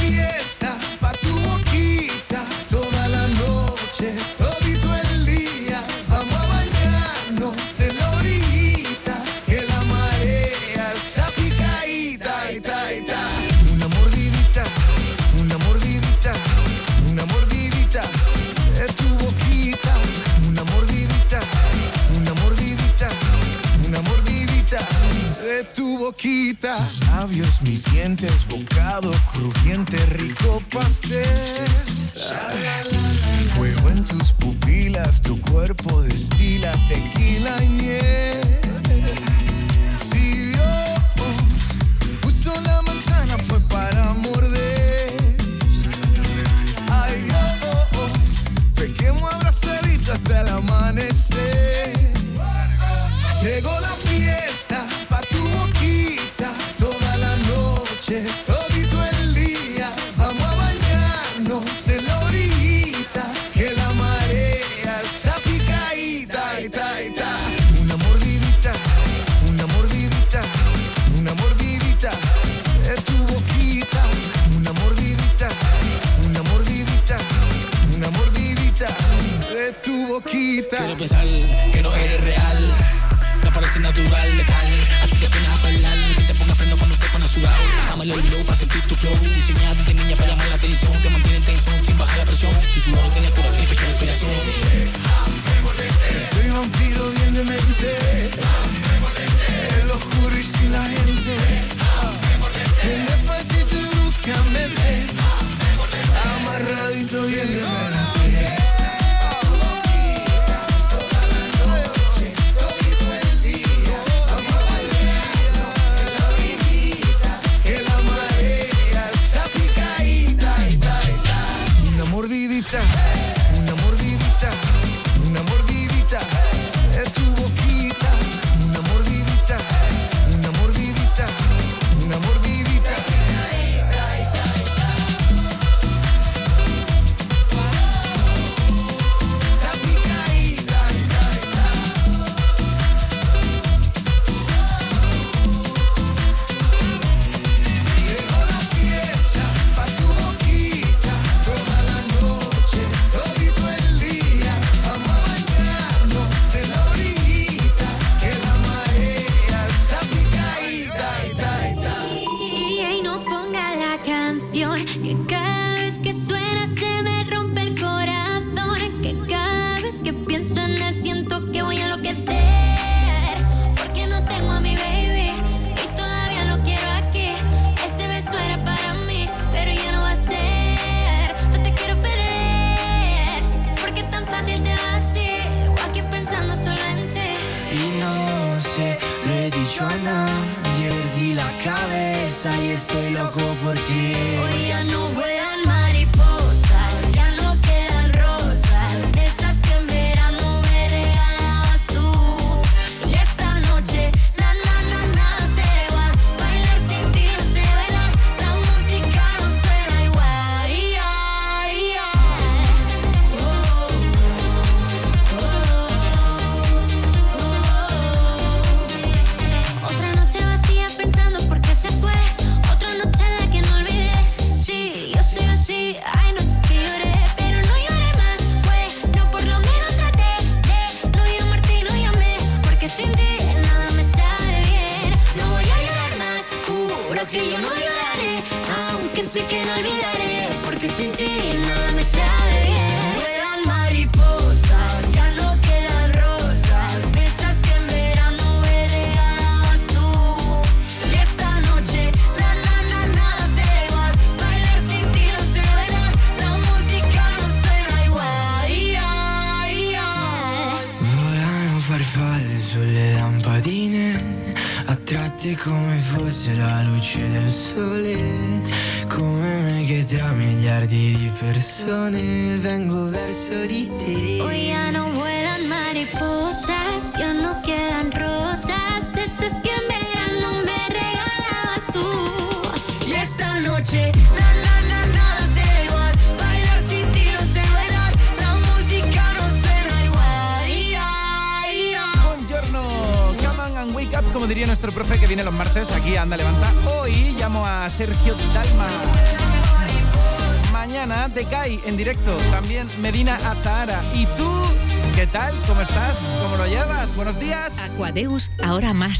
boquita. Tus labios, mis dientes, bocado crujiente, rico pastel. Fuego en tus pupilas, tu cuerpo destila tequila y miel. Si Dios puso la manzana fue para morder. Ay Dios, pequemos abrazaditos hasta el amanecer. Llegó la que no eres real. No parece natural, letal. Así que apenas a bailar, que te ponga freno cuando te pones sudado. Dame el low para sentir tu flow. Diseñada desde niña para llamar la atención.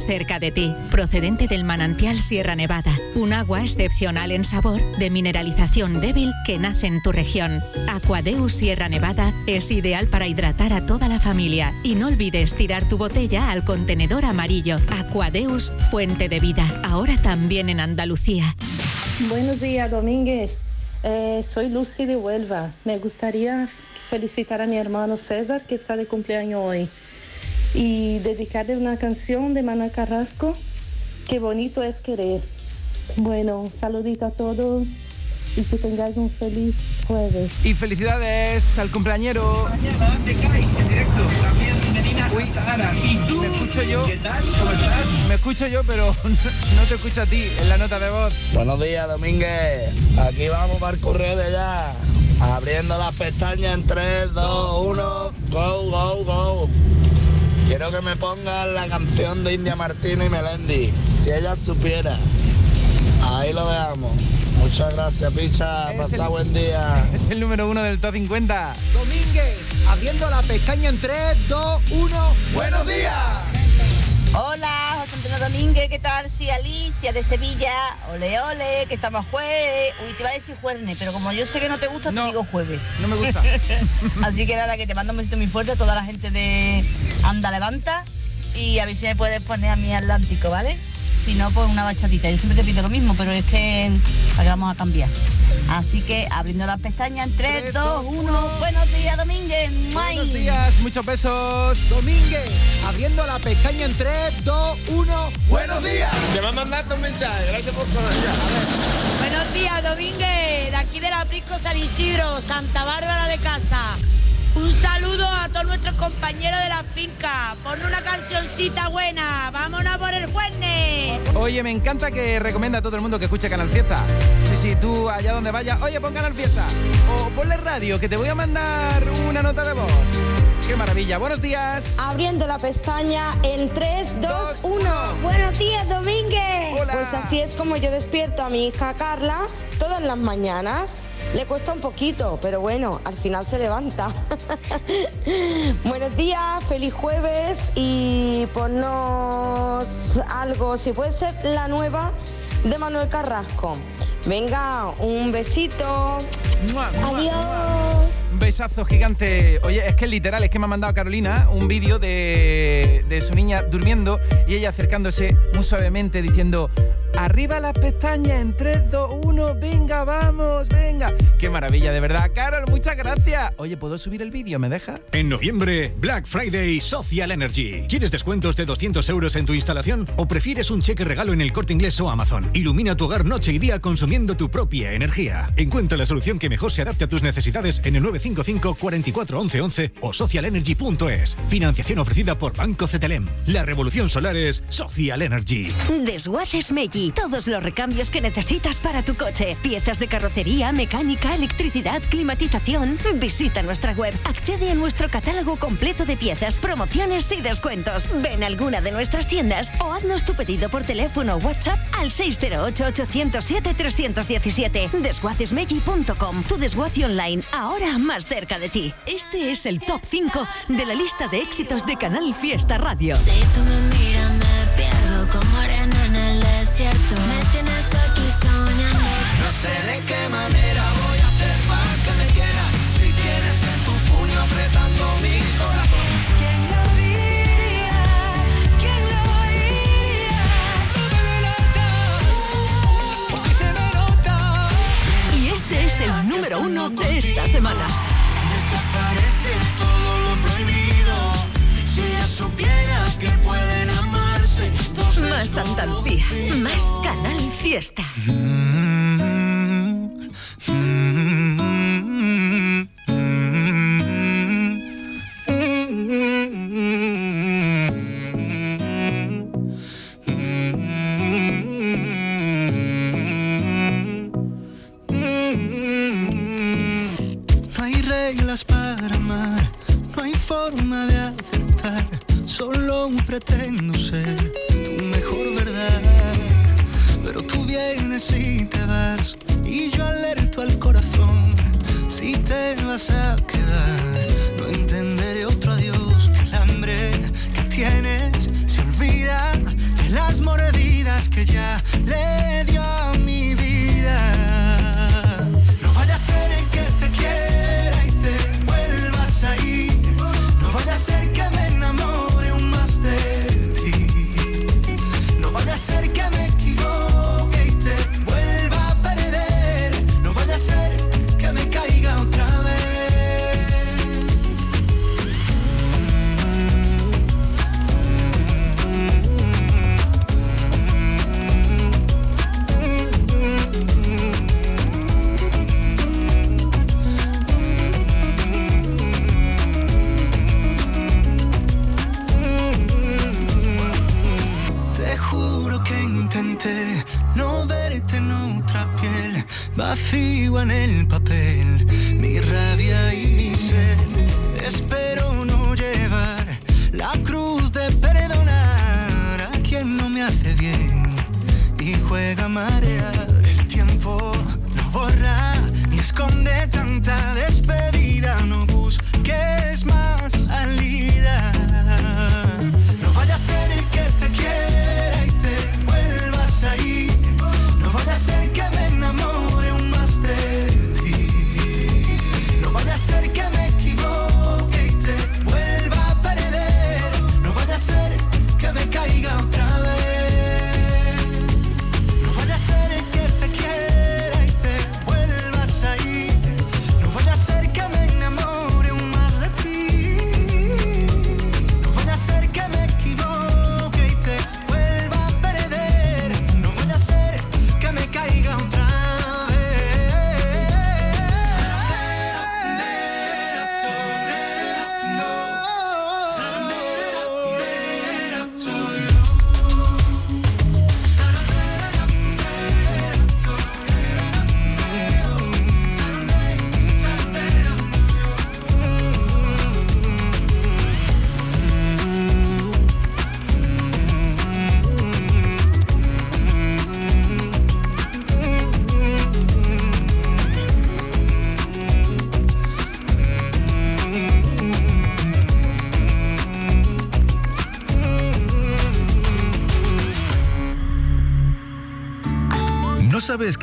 cerca de ti, procedente del manantial Sierra Nevada, un agua excepcional en sabor, de mineralización débil que nace en tu región. Aquadeus Sierra Nevada es ideal para hidratar a toda la familia y no olvides tirar tu botella al contenedor amarillo. Aquadeus, fuente de vida, ahora también en Andalucía. Buenos días, Domínguez. Eh, soy Lucy de Huelva. Me gustaría felicitar a mi hermano César que está de cumpleaños hoy y dedicarle una canción de Mana Carrasco, Qué bonito es querer. Bueno, un saludito a todos y que tengáis un feliz jueves. Y felicidades al cumpleañero. ¿Me escucho yo? ¿Qué tal? ¿Cómo estás? Me escucho yo, pero no te escucho a ti en la nota de voz. Buenos días, Domínguez. Aquí vamos, Marco Redes ya. Abriendo las pestañas en 3, 2, 1. Go, go, go. Quiero que me pongan la canción de India Martina y Melendi. Si ella supiera. Ahí lo veamos. Muchas gracias, picha. Pasa buen día. Es el número uno del Top 50. Domínguez, abriendo la pestaña en 3, 2, 1. ¡Buenos días! Hola, José Antonio Domínguez, ¿qué tal? Sí, Alicia de Sevilla. Ole, ole, que estamos jueves. Uy, te iba a decir jueves, pero como yo sé que no te gusta, te digo jueves. No me gusta. Así que nada, que te mando un besito muy fuerte a toda la gente de Anda Levanta y a ver si me puedes poner a mi Atlántico, ¿vale? Si no, pues una bachatita. Yo siempre te pido lo mismo, pero es que ahora vamos a cambiar. Así que abriendo las pestañas en 3, 2, 1. Buenos días, Domínguez. Buenos días, muchos besos. Domínguez, abriendo la pestaña en 3, 2, 1. ¡Buenos días! Te va a mandar un mensaje, gracias por conocer. Buenos días, Domínguez, de aquí de la Prisco San Isidro, Santa Bárbara de Casa. Un saludo a todos nuestros compañeros de la finca. Pon una cancioncita buena. Vámonos por el jueves. Oye, me encanta que recomienda a todo el mundo que escuche Canal Fiesta. Sí, sí, tú allá donde vayas, oye, pon Canal Fiesta. O ponle radio, que te voy a mandar una nota de voz. ¡Qué maravilla! ¡Buenos días! Abriendo la pestaña en 3, 2, 1. Buenos días, Domínguez. Pues así es como yo despierto a mi hija Carla todas las mañanas. Le cuesta un poquito, pero bueno, al final se levanta. Buenos días, feliz jueves y ponnos algo, si puede ser la nueva de Manuel Carrasco. Venga, un besito. Adiós. Un besazo gigante. Oye, es que literal, es que me ha mandado Carolina un vídeo de, de su niña durmiendo y ella acercándose muy suavemente diciendo, arriba las pestañas en 3, 2, 1, venga, vamos, venga. Qué maravilla, de verdad. Carol, muchas gracias. Oye, ¿puedo subir el vídeo? ¿Me deja? En noviembre, Black Friday Social Energy. ¿Quieres descuentos de 200 euros en tu instalación? ¿O prefieres un cheque regalo en el corte inglés o Amazon? Ilumina tu hogar noche y día consumiendo tu propia energía. Encuentra la solución que mejor se adapte a tus necesidades en el 955 44 11 11 o socialenergy.es. Financiación ofrecida por Banco CTLM. La revolución solar es Social Energy. Desguaces Meggi. Todos los recambios que necesitas para tu coche. Piezas de carrocería, mecánica, electricidad, climatización. Visita nuestra web. Accede a nuestro catálogo completo de piezas, promociones y descuentos. Ven a alguna de nuestras tiendas o haznos tu pedido por teléfono o WhatsApp al 608-807-317. Desguacesmeggi.com. Tu desguace online, ahora más cerca de ti. Este es el top 5 de la lista de éxitos de Canal Fiesta Radio. Si tú me miras, me pierdo como arena en el desierto. Me tienes aquí soñando. No sé de qué manera voy a hacer para que me quieras. Si tienes en tu puño apretando mi corazón. ¿Quién lo diría? ¿Quién lo diría? Tú me notas, por ti se me nota. Y este es el número uno de esta semana. Más Andalucía, más Canal Fiesta. No hay reglas para amar, no hay forma de acertar. Solo pretendo ser y te vas, y yo alerto al corazón. Si te vas a quedar, no entenderé otro adiós que el hambre que tienes se olvida de las mordidas que ya le dio en el papel,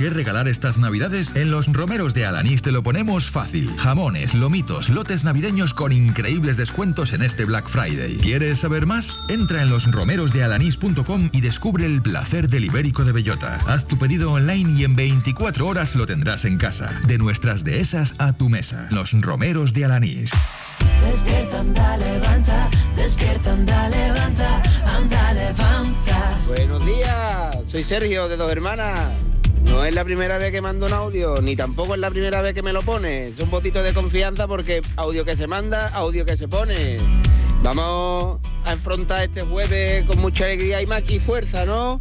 qué regalar estas navidades? En los romeros de Alanís te lo ponemos fácil. Jamones, lomitos, lotes navideños con increíbles descuentos en este Black Friday. ¿Quieres saber más? Entra en losromerosdealanís.com y descubre el placer del ibérico de bellota. Haz tu pedido online y en 24 horas lo tendrás en casa. De nuestras dehesas a tu mesa. Los romeros de Alanís. Despierta, anda, levanta, despierta, anda, levanta, anda, levanta. Buenos días, soy Sergio de Dos Hermanas. No es la primera vez que mando un audio, ni tampoco es la primera vez que me lo pone. Es un botito de confianza porque audio que se manda, audio que se pone. Vamos a enfrentar este jueves con mucha alegría y más y fuerza, ¿no?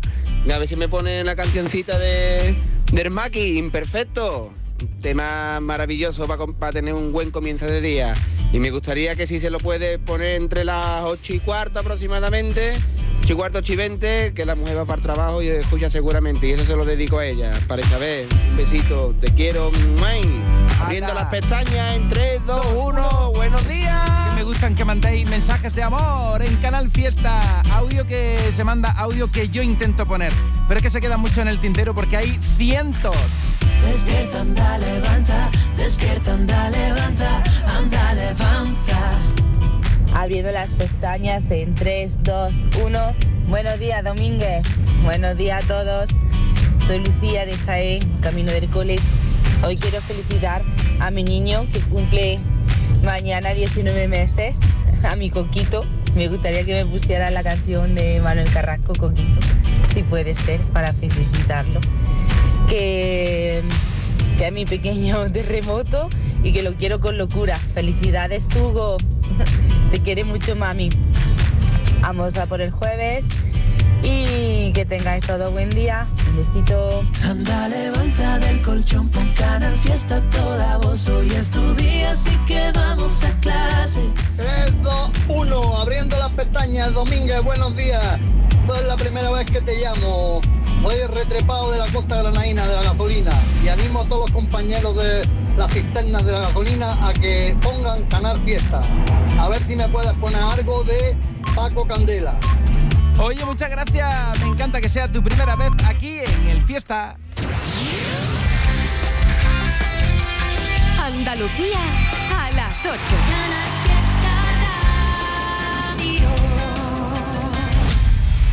A ver si me pone la cancioncita de del Maki, imperfecto. Tema maravilloso para tener un buen comienzo de día. Y me gustaría que si se lo puede poner entre las 8 y cuarto aproximadamente, 8 y cuarto, 8 y 20, que la mujer va para el trabajo y escucha seguramente. Y eso se lo dedico a ella, para Isabel. Un besito, te quiero, May. Abriendo las pestañas en 3, 2, 1, buenos días. Que me gustan que mandéis mensajes de amor en Canal Fiesta. Audio que se manda, audio que yo intento poner. Pero es que se queda mucho en el tintero porque hay cientos. Despierta, anda, levanta, despierta, anda, levanta, anda, levanta. Abriendo las pestañas en 3, 2, 1. Buenos días, Domínguez. Buenos días a todos. Soy Lucía de Jaén, camino del cole. Hoy quiero felicitar a mi niño que cumple mañana 19 meses, a mi Coquito. Me gustaría que me pusiera la canción de Manuel Carrasco, Coquito, si puede ser, para felicitarlo. Que, mi pequeño terremoto y que lo quiero con locura. Felicidades, Hugo. Te quiere mucho, mami. Vamos a por el jueves y que tengáis todo buen día. Un besito. Anda, levanta del colchón, pon canal fiesta toda voz. Hoy es tu día, así que vamos a clase. 3, 2, 1, abriendo las pestañas, Domínguez, buenos días. Es la primera vez que te llamo. Soy el retrepado de la costa granaína de la gasolina y animo a todos los compañeros de las cisternas de la gasolina a que pongan Canal Fiesta. A ver si me puedes poner algo de Paco Candela. Oye, muchas gracias. Me encanta que sea tu primera vez aquí en el Fiesta. Andalucía a las 8.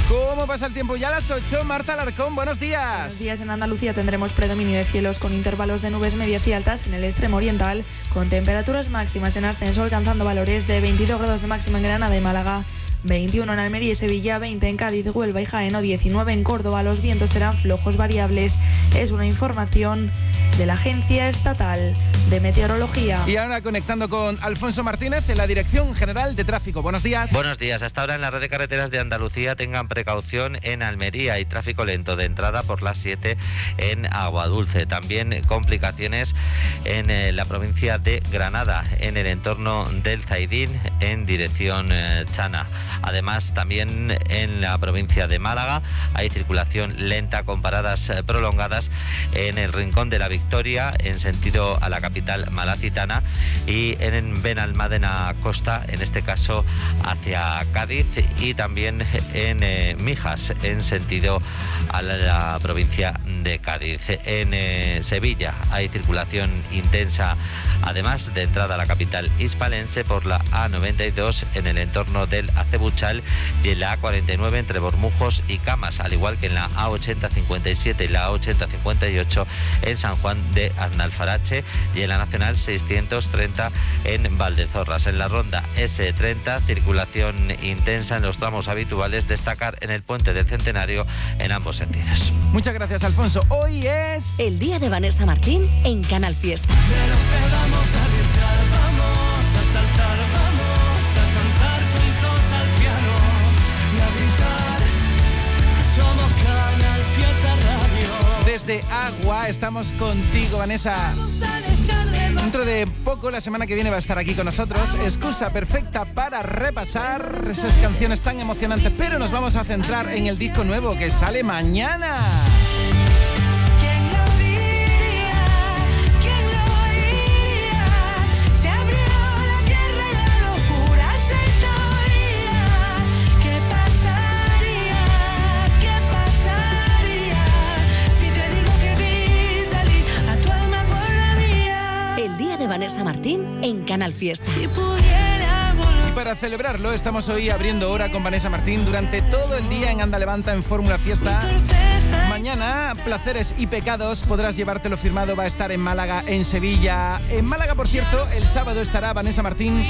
¿Cómo pasa el tiempo? Ya a las 8, Marta Alarcón, buenos días. Buenos días en Andalucía tendremos predominio de cielos con intervalos de nubes medias y altas en el extremo oriental, con temperaturas máximas en ascenso alcanzando valores de 22 grados de máxima en Granada y Málaga. 21 en Almería y Sevilla, 20 en Cádiz, Huelva y Jaén o 19 en Córdoba. Los vientos serán flojos variables. Es una información de la Agencia Estatal de Meteorología. Y ahora conectando con Alfonso Martínez en la Dirección General de Tráfico. Buenos días. Buenos días. Hasta ahora en la red de carreteras de Andalucía tengan precaución en Almería. Hay tráfico lento de entrada por las 7 en Aguadulce. También complicaciones en eh, la provincia de Granada, en el entorno del Zaidín, en dirección eh, Chana. Además, también en la provincia de Málaga hay circulación lenta con paradas eh, prolongadas en el Rincón de la Victoria en sentido a la capital malacitana y en Benalmádena Costa, en este caso hacia Cádiz y también en eh, Mijas en sentido a la, provincia de Cádiz. En eh, Sevilla hay circulación intensa además de entrada a la capital hispalense por la A92 en el entorno del Acebuchal y en la A49 entre Bormujos y Camas, al igual que en la A8057 y la A8058 en San Juan de Arnalfarache y en la Nacional 630 en Valdezorras. En la ronda S30, circulación intensa en los tramos habituales, destacar en el puente del Centenario en ambos sentidos. Muchas gracias, Alfonso. Hoy es... El día de Vanessa Martín en Canal Fiesta. Vamos Desde Agua estamos contigo, Vanessa. Dentro de poco, la semana que viene va a estar aquí con nosotros. Excusa perfecta para repasar esas canciones tan emocionantes. Pero nos vamos a centrar en el disco nuevo que sale mañana. Martín en Canal Fiesta. Y para celebrarlo, estamos hoy abriendo hora con Vanessa Martín durante todo el día en Anda Levanta en Fórmula Fiesta. Mañana, Placeres y Pecados, podrás llevártelo firmado, va a estar en Málaga, en Sevilla. En Málaga, por cierto, el sábado estará Vanessa Martín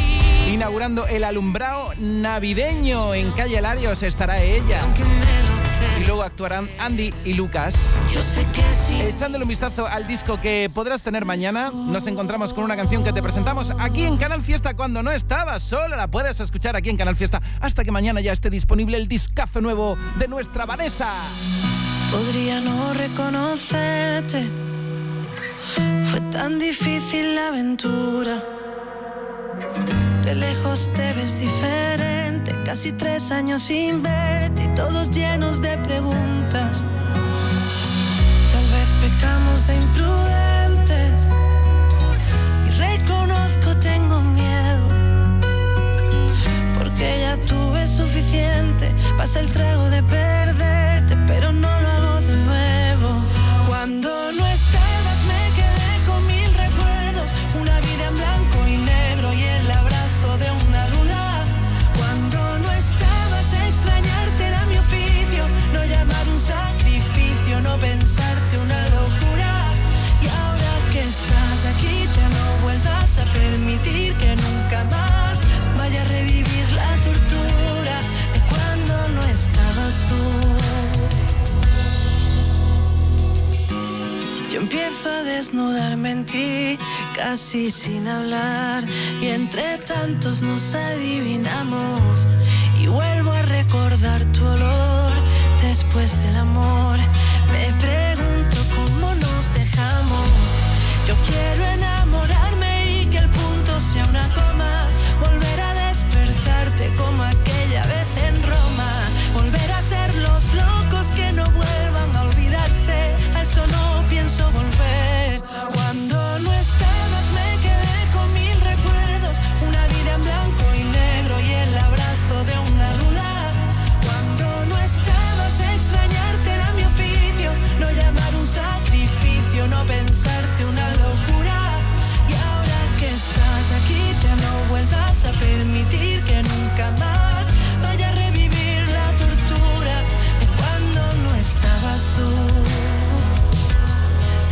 inaugurando el alumbrado navideño en Calle Larios, estará ella. Y luego actuarán Andy y Lucas. Echándole un vistazo al disco que podrás tener mañana, nos encontramos con una canción que te presentamos aquí en Canal Fiesta cuando no estabas. Solo la puedes escuchar aquí en Canal Fiesta hasta que mañana ya esté disponible el discazo nuevo de nuestra Vanessa. Podría no reconocerte. Fue tan difícil la aventura. De lejos te ves diferente. Casi tres años sin verte y todos llenos de preguntas. Tal vez pecamos de imprudentes. Y reconozco, tengo miedo. Porque ya tuve suficiente. Pasa el trago de perderte, pero no no pensarte una locura. Y ahora que estás aquí, ya no vuelvas a permitir que nunca más vaya a revivir la tortura de cuando no estabas tú. Yo empiezo a desnudarme en ti, casi sin hablar, y entre tantos nos adivinamos. Y vuelvo a recordar tu olor después del amor. Me Yo quiero enamorarme que nunca más vaya a revivir la tortura de cuando no estabas tú.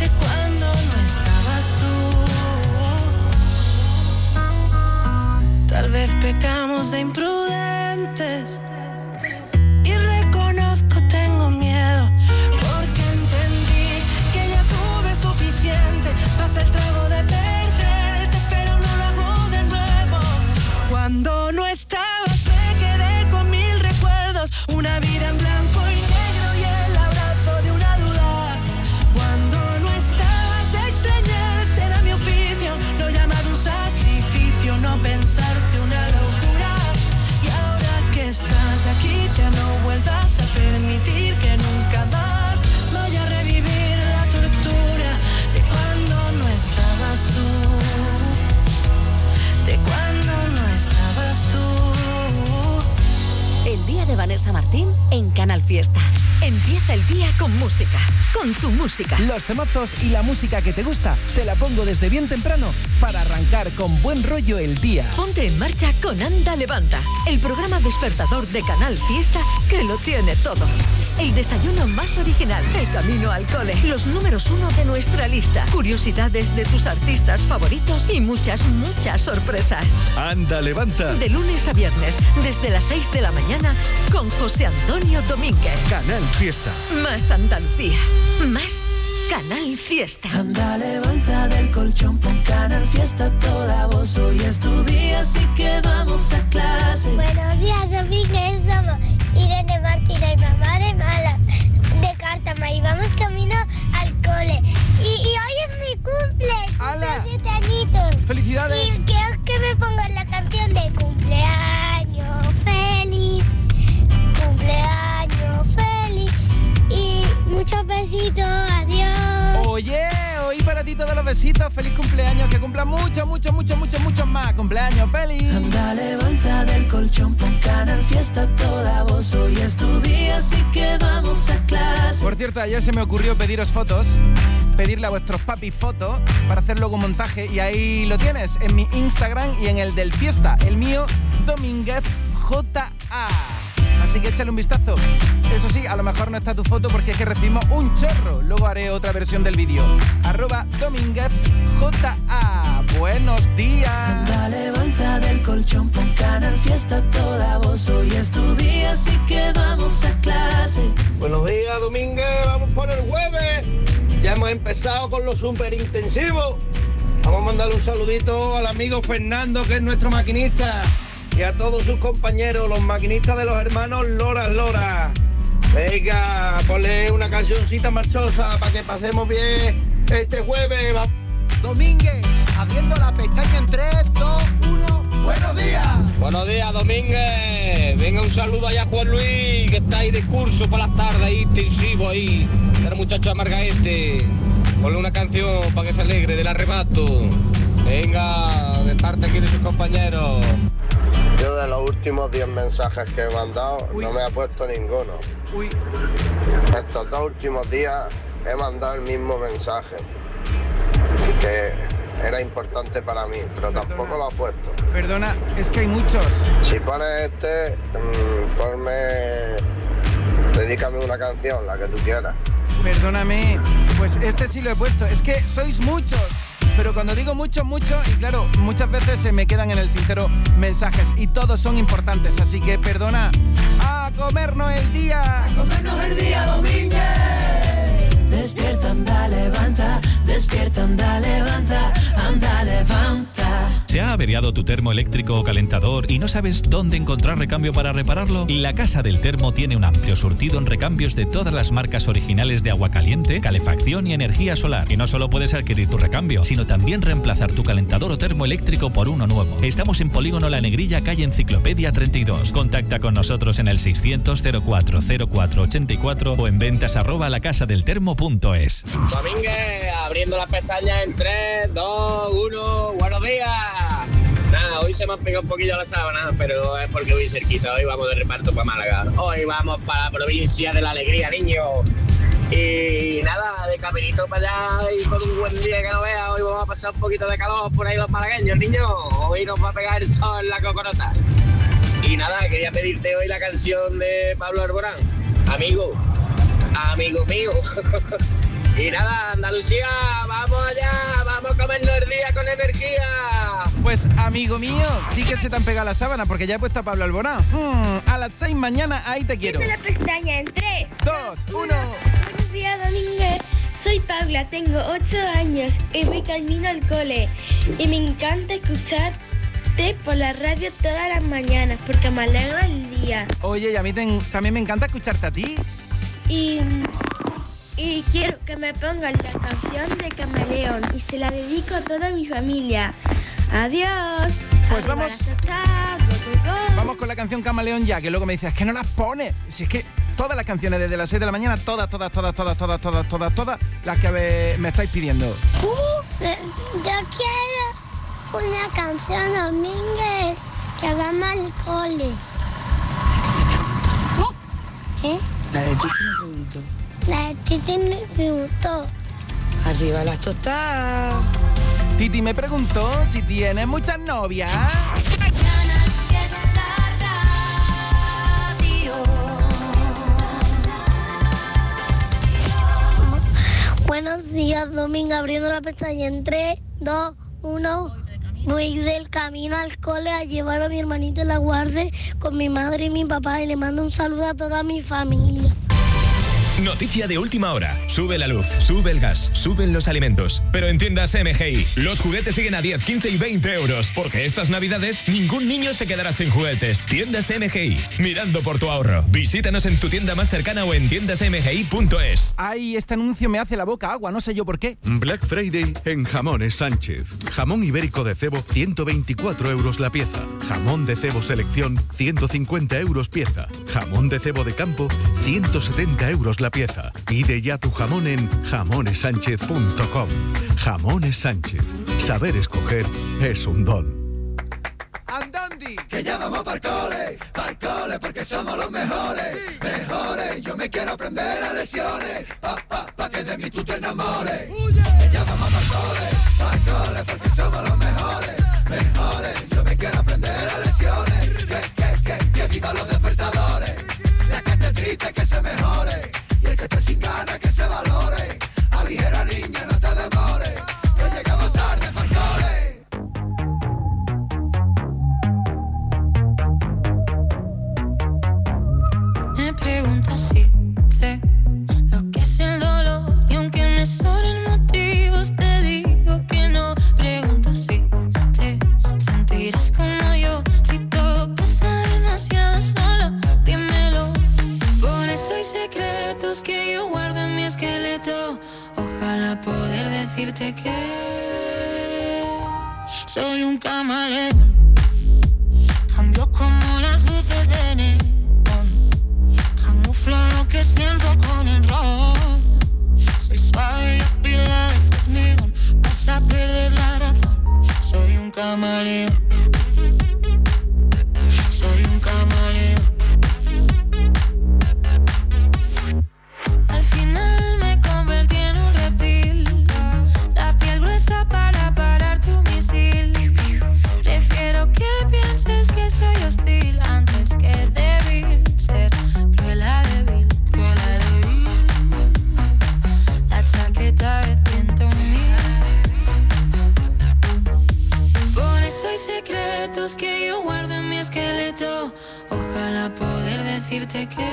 De cuando no estabas tú. Tal vez pecamos de imprudentes. Cuando de Vanessa Martín en Canal Fiesta. Empieza el día con música, con tu música. Los temazos y la música que te gusta, te la pongo desde bien temprano para arrancar con buen rollo el día. Ponte en marcha con Anda Levanta, el programa despertador de Canal Fiesta que lo tiene todo. El desayuno más original, el camino al cole, los números uno de nuestra lista, curiosidades de tus artistas favoritos y muchas, muchas sorpresas. Anda, levanta. De lunes a viernes, desde las 6 de la mañana, con José Antonio Domínguez. Canal Fiesta. Más Andalucía, más Canal Fiesta. Anda, levanta del colchón, pon canal fiesta toda voz. Hoy es tu día, así que vamos a clase. Buenos días, Domínguez. Somos Irene Martina y mamá de Mala, de Cártama. Y vamos camino al cole. Y, y hoy es mi cumple. Cumplo siete añitos. ¡Felicidades! Y quiero que me pongan la canción de cumpleaños feliz. Cumpleaños muchos besitos. Adiós. Oye, hoy para ti todos los besitos, feliz cumpleaños, que cumpla mucho, mucho, mucho, mucho, mucho más. Cumpleaños, feliz. Anda, levanta del colchón, pon canal fiesta toda voz. Hoy es tu día, así que vamos a clase. Por cierto, ayer se me ocurrió pediros fotos, pedirle a vuestros papis fotos para hacer luego montaje y ahí lo tienes en mi Instagram y en el del fiesta, el mío Domínguez JA. Así que échale un vistazo. Eso sí, a lo mejor no está tu foto porque es que recibimos un chorro. Luego haré otra versión del vídeo. Arroba Domínguez JA. Buenos días. Anda, levanta del colchón, pon canal fiesta toda voz. Hoy es tu día, así que vamos a clase. Buenos días, Domínguez. Vamos por el jueves. Ya hemos empezado con los super intensivos. Vamos a mandarle un saludito al amigo Fernando, que es nuestro maquinista, y a todos sus compañeros, los maquinistas de los hermanos Lora Lora. Venga, ponle una cancioncita marchosa para que pasemos bien este jueves. Va- Domínguez, abriendo la pestaña en 3, 2, 1. ¡Buenos días! Buenos días, Domínguez. Venga, un saludo allá a Juan Luis, que está ahí de curso para las tardes, ahí intensivo ahí. El muchacho amarga este. Ponle una canción para que se alegre del arrebato. Venga, de parte aquí de sus compañeros. Yo de los últimos 10 mensajes que he mandado no me ha puesto ninguno. Uy. Estos dos últimos días he mandado el mismo mensaje. Que era importante para mí, pero tampoco lo ha puesto. Perdona, es que hay muchos. Si pones este, mm, ponme. Dedícame una canción, la que tú quieras. Perdóname, pues este sí lo he puesto. Es que sois muchos. Pero cuando digo mucho, mucho, y claro, muchas veces se me quedan en el tintero mensajes y todos son importantes. Así que perdona. ¡A comernos el día! ¡A comernos el día, Domínguez! Despierta, anda, levanta. Despierta, anda, levanta. Anda, levanta. ¿Se ha averiado tu termo eléctrico o calentador y no sabes dónde encontrar recambio para repararlo? La Casa del Termo tiene un amplio surtido en recambios de todas las marcas originales de agua caliente, calefacción y energía solar. Y no solo puedes adquirir tu recambio, sino también reemplazar tu calentador o termo eléctrico por uno nuevo. Estamos en Polígono La Negrilla, calle Enciclopedia 32. Contacta con nosotros en el 600 04 04 84 o en ventas arroba lacasadeltermo.es. Domínguez, abriendo las pestañas en 3, 2, 1. ¡Buenos días! Nada, hoy se me han pegado un poquillo la sábana, pero es porque voy cerquita. Hoy vamos de reparto para Málaga. Hoy vamos para la provincia de la alegría, niño. Y nada, de caminito para allá y con un buen día que no vea. Hoy vamos a pasar un poquito de calor por ahí los malagueños, niño. Hoy nos va a pegar el sol en la coconota. Y nada, quería pedirte hoy la canción de Pablo Arborán. Amigo, amigo mío. y nada, Andalucía, vamos allá, vamos a comernos el día con energía. Pues amigo mío, sí que se te han pegado la sábana porque ya he puesto a Pablo Alborán. Hmm, a las 6 mañana, ahí te quiero. la pestaña en 3, 2, 1. Buenos días, Domínguez. Soy Paula, tengo 8 años y voy camino al cole. Y me encanta escucharte por la radio todas las mañanas porque me alegra el día. Oye, y a mí también me encanta escucharte a ti. Y, y quiero que me pongan la canción de Camaleón y se la dedico a toda mi familia. Adiós. Pues vamos. Vamos con la canción Camaleón ya, que luego me dices, es que no las pones. Si es que todas las canciones desde las 6 de la mañana, todas, todas, todas, todas, todas, todas, todas, todas, las que me estáis pidiendo. Uh, yo quiero una canción Domínguez que vamos al cole. ¿Eh? La de. La Titi me preguntó. Arriba las tostadas. Titi me preguntó si tienes muchas novias. Buenos días, Domingo, abriendo la pestaña en 3, 2, 1. Voy del camino al cole a llevar a mi hermanito en la guardia con mi madre y mi papá y le mando un saludo a toda mi familia. Noticia de última hora. Sube la luz, sube el gas, suben los alimentos. Pero en tiendas MGI, los juguetes siguen a 10, 15 y 20 euros. Porque estas navidades ningún niño se quedará sin juguetes. Tiendas MGI, mirando por tu ahorro. Visítanos en tu tienda más cercana o en tiendasmgi.es. Ay, este anuncio me hace la boca agua, no sé yo por qué. Black Friday en Jamones Sánchez. Jamón ibérico de cebo, 124 euros la pieza. Jamón de cebo selección, 150 euros pieza. Jamón de cebo de campo, 170 euros la pieza. Pide ya tu jamón en jamonesánchez.com. Jamones Sánchez. Saber escoger es un don. Andandi, que ya vamos para cole, para cole, porque somos los mejores, mejores. Yo me quiero aprender las lecciones, pa, pa, pa que de mí tú te enamores. Que ya vamos para cole, para cole, porque somos los mejores, mejores. Yo me quiero aprender las lecciones, que, que, que, que viva los despertadores. La que esté triste, que se mejore, que esté sin ganas, que se valore. Aligera niña, no te demores, que llegamos tarde para. Me preguntas si sé lo que es el dolor y aunque me sobren secretos que yo guardo en mi esqueleto. Ojalá poder decirte que soy un camaleón. Cambio como las luces de neón. Camuflo lo que siento con el ron. Soy suave y afilada, ese es mi don. Vas a perder la razón. Soy un camaleón. Soy un camaleón. Secretos que yo guardo en mi esqueleto. Ojalá poder decirte que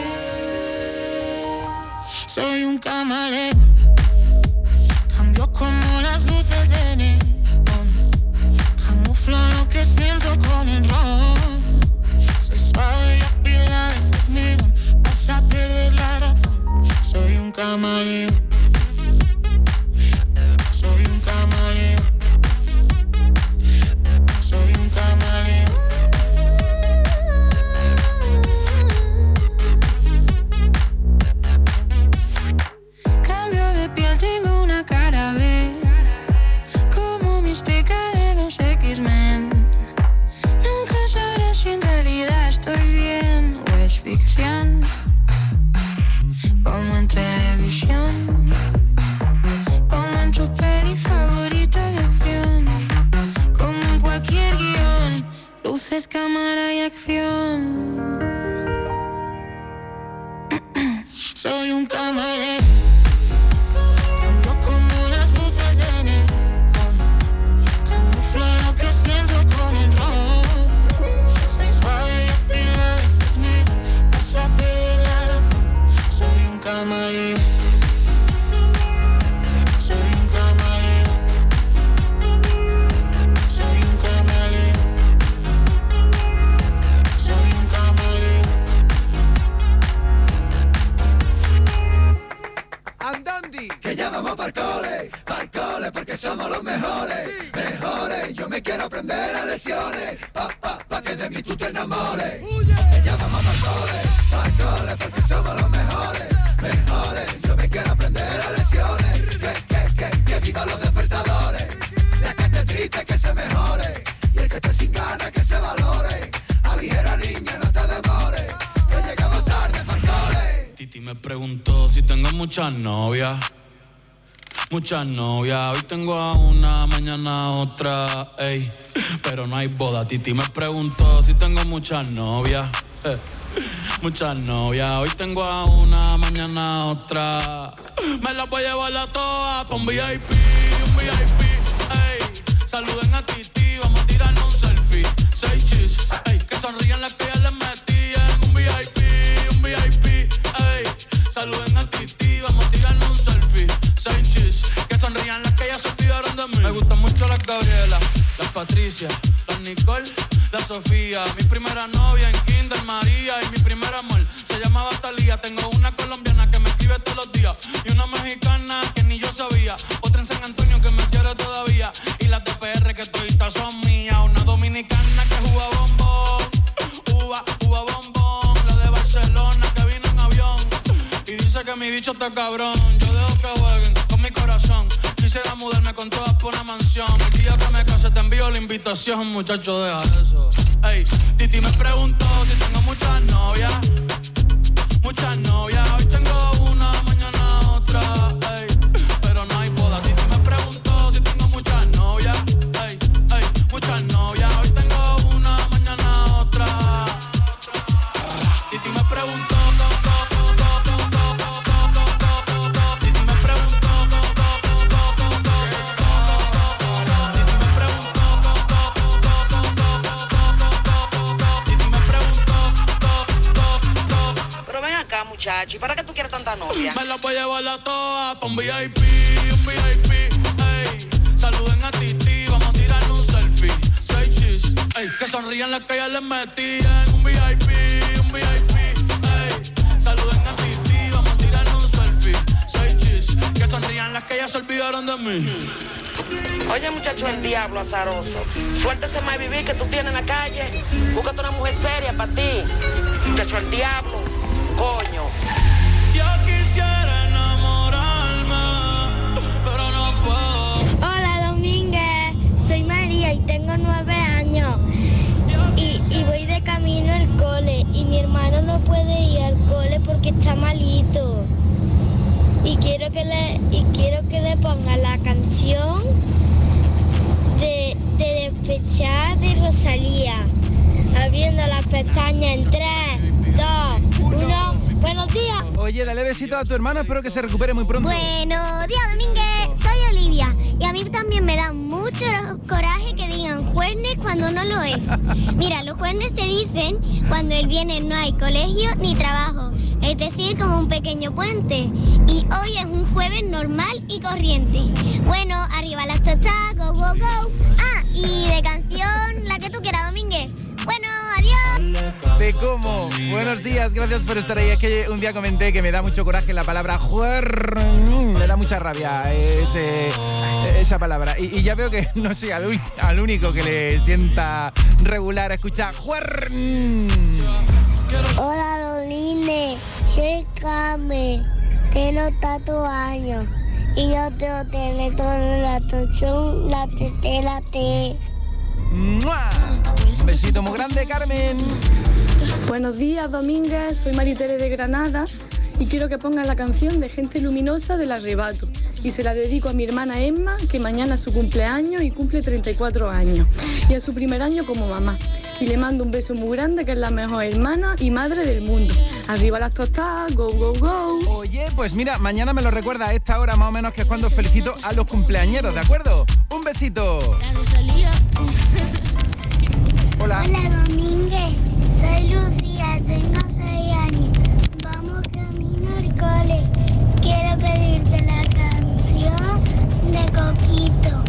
soy un camaleón. Cambio como las luces de neón. Camuflo lo que siento con el ron. Soy suave y afilada, ese es mi don. Vas a perder la razón. Soy un camaleón. Cámara y acción. Muchas novias, hoy tengo a una, mañana otra, ey. Pero no hay boda. Titi me preguntó si tengo muchas novias. Muchas novias, hoy tengo a una, mañana otra. Me las voy a llevar a todas un VIP, un VIP, ey. Saluden a Titi, invitación, muchacho, deja eso. Diablo azaroso. Suéltese más vivir que tú tienes en la calle. Búscate una mujer seria para ti. Muchacho, el diablo. Rosalía. Abriendo las pestañas en 3, 2, 1. Buenos días. Oye, dale besito a tu hermano, espero que se recupere muy pronto. Buenos días, Domínguez. Soy Olivia. Y a mí también me da mucho coraje que digan jueves cuando no lo es. Mira, los jueves se dicen cuando el viernes no hay colegio ni trabajo. Es decir, como un pequeño puente. Y hoy es un jueves normal y corriente. Bueno, arriba las tostadas, go, go, go. Ah, y de canción, Te como. Buenos días, gracias por estar ahí. Es que un día comenté que me da mucho coraje la palabra juer. Me da mucha rabia ese- esa palabra. Y, y ya veo que no soy al, único que le sienta regular escuchar juer. Hola, Loline. Soy Carmen. Tengo tantos años. Y yo tengo teléfono la atención, la T, la T. ¡Mua! Un besito muy grande, Carmen. Buenos días, Domínguez. Soy Maritere de Granada y quiero que pongan la canción de Gente Luminosa del Arrebato. Y se la dedico a mi hermana Emma, que mañana es su cumpleaños y cumple 34 años. Y a su primer año como mamá. Y le mando un beso muy grande, que es la mejor hermana y madre del mundo. Arriba las tostadas, go, go, go. Oye, pues mira, mañana me lo recuerda a esta hora más o menos, que es cuando felicito a los cumpleañeros, ¿de acuerdo? Un besito. Hola. Hola, Domínguez. Soy Lucía, tengo 6 años. Vamos camino al cole. Quiero pedirte la canción de Coquito.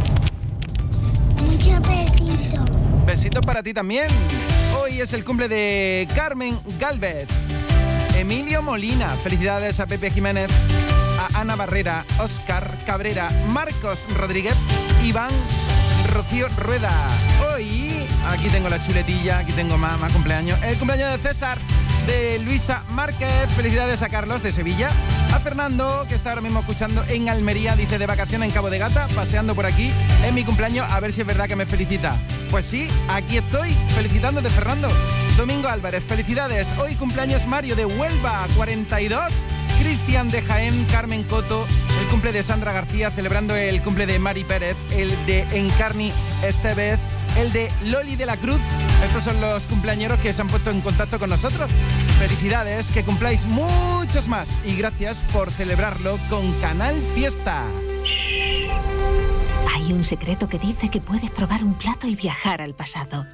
Muchos besitos. Besitos para ti también. Hoy es el cumple de Carmen Galvez. Emilio Molina, felicidades a Pepe Jiménez, a Ana Barrera, Oscar Cabrera, Marcos Rodríguez, Iván Rocío Rueda. Aquí tengo la chuletilla, aquí tengo más, más cumpleaños. El cumpleaños de César, de Luisa Márquez. Felicidades a Carlos de Sevilla. A Fernando, que está ahora mismo escuchando en Almería, dice de vacaciones en Cabo de Gata, paseando por aquí. Es mi cumpleaños, a ver si es verdad que me felicita. Pues sí, aquí estoy, felicitándote, Fernando. Domingo Álvarez, felicidades. Hoy cumpleaños Mario de Huelva, 42. Cristian de Jaén, Carmen Coto, el cumple de Sandra García, celebrando el cumple de Mari Pérez, el de Encarni Estevez, el de Loli de la Cruz. Estos son los cumpleañeros que se han puesto en contacto con nosotros. Felicidades, que cumpláis muchos más y gracias por celebrarlo con Canal Fiesta. Hay un secreto que dice que puedes probar un plato y viajar al pasado.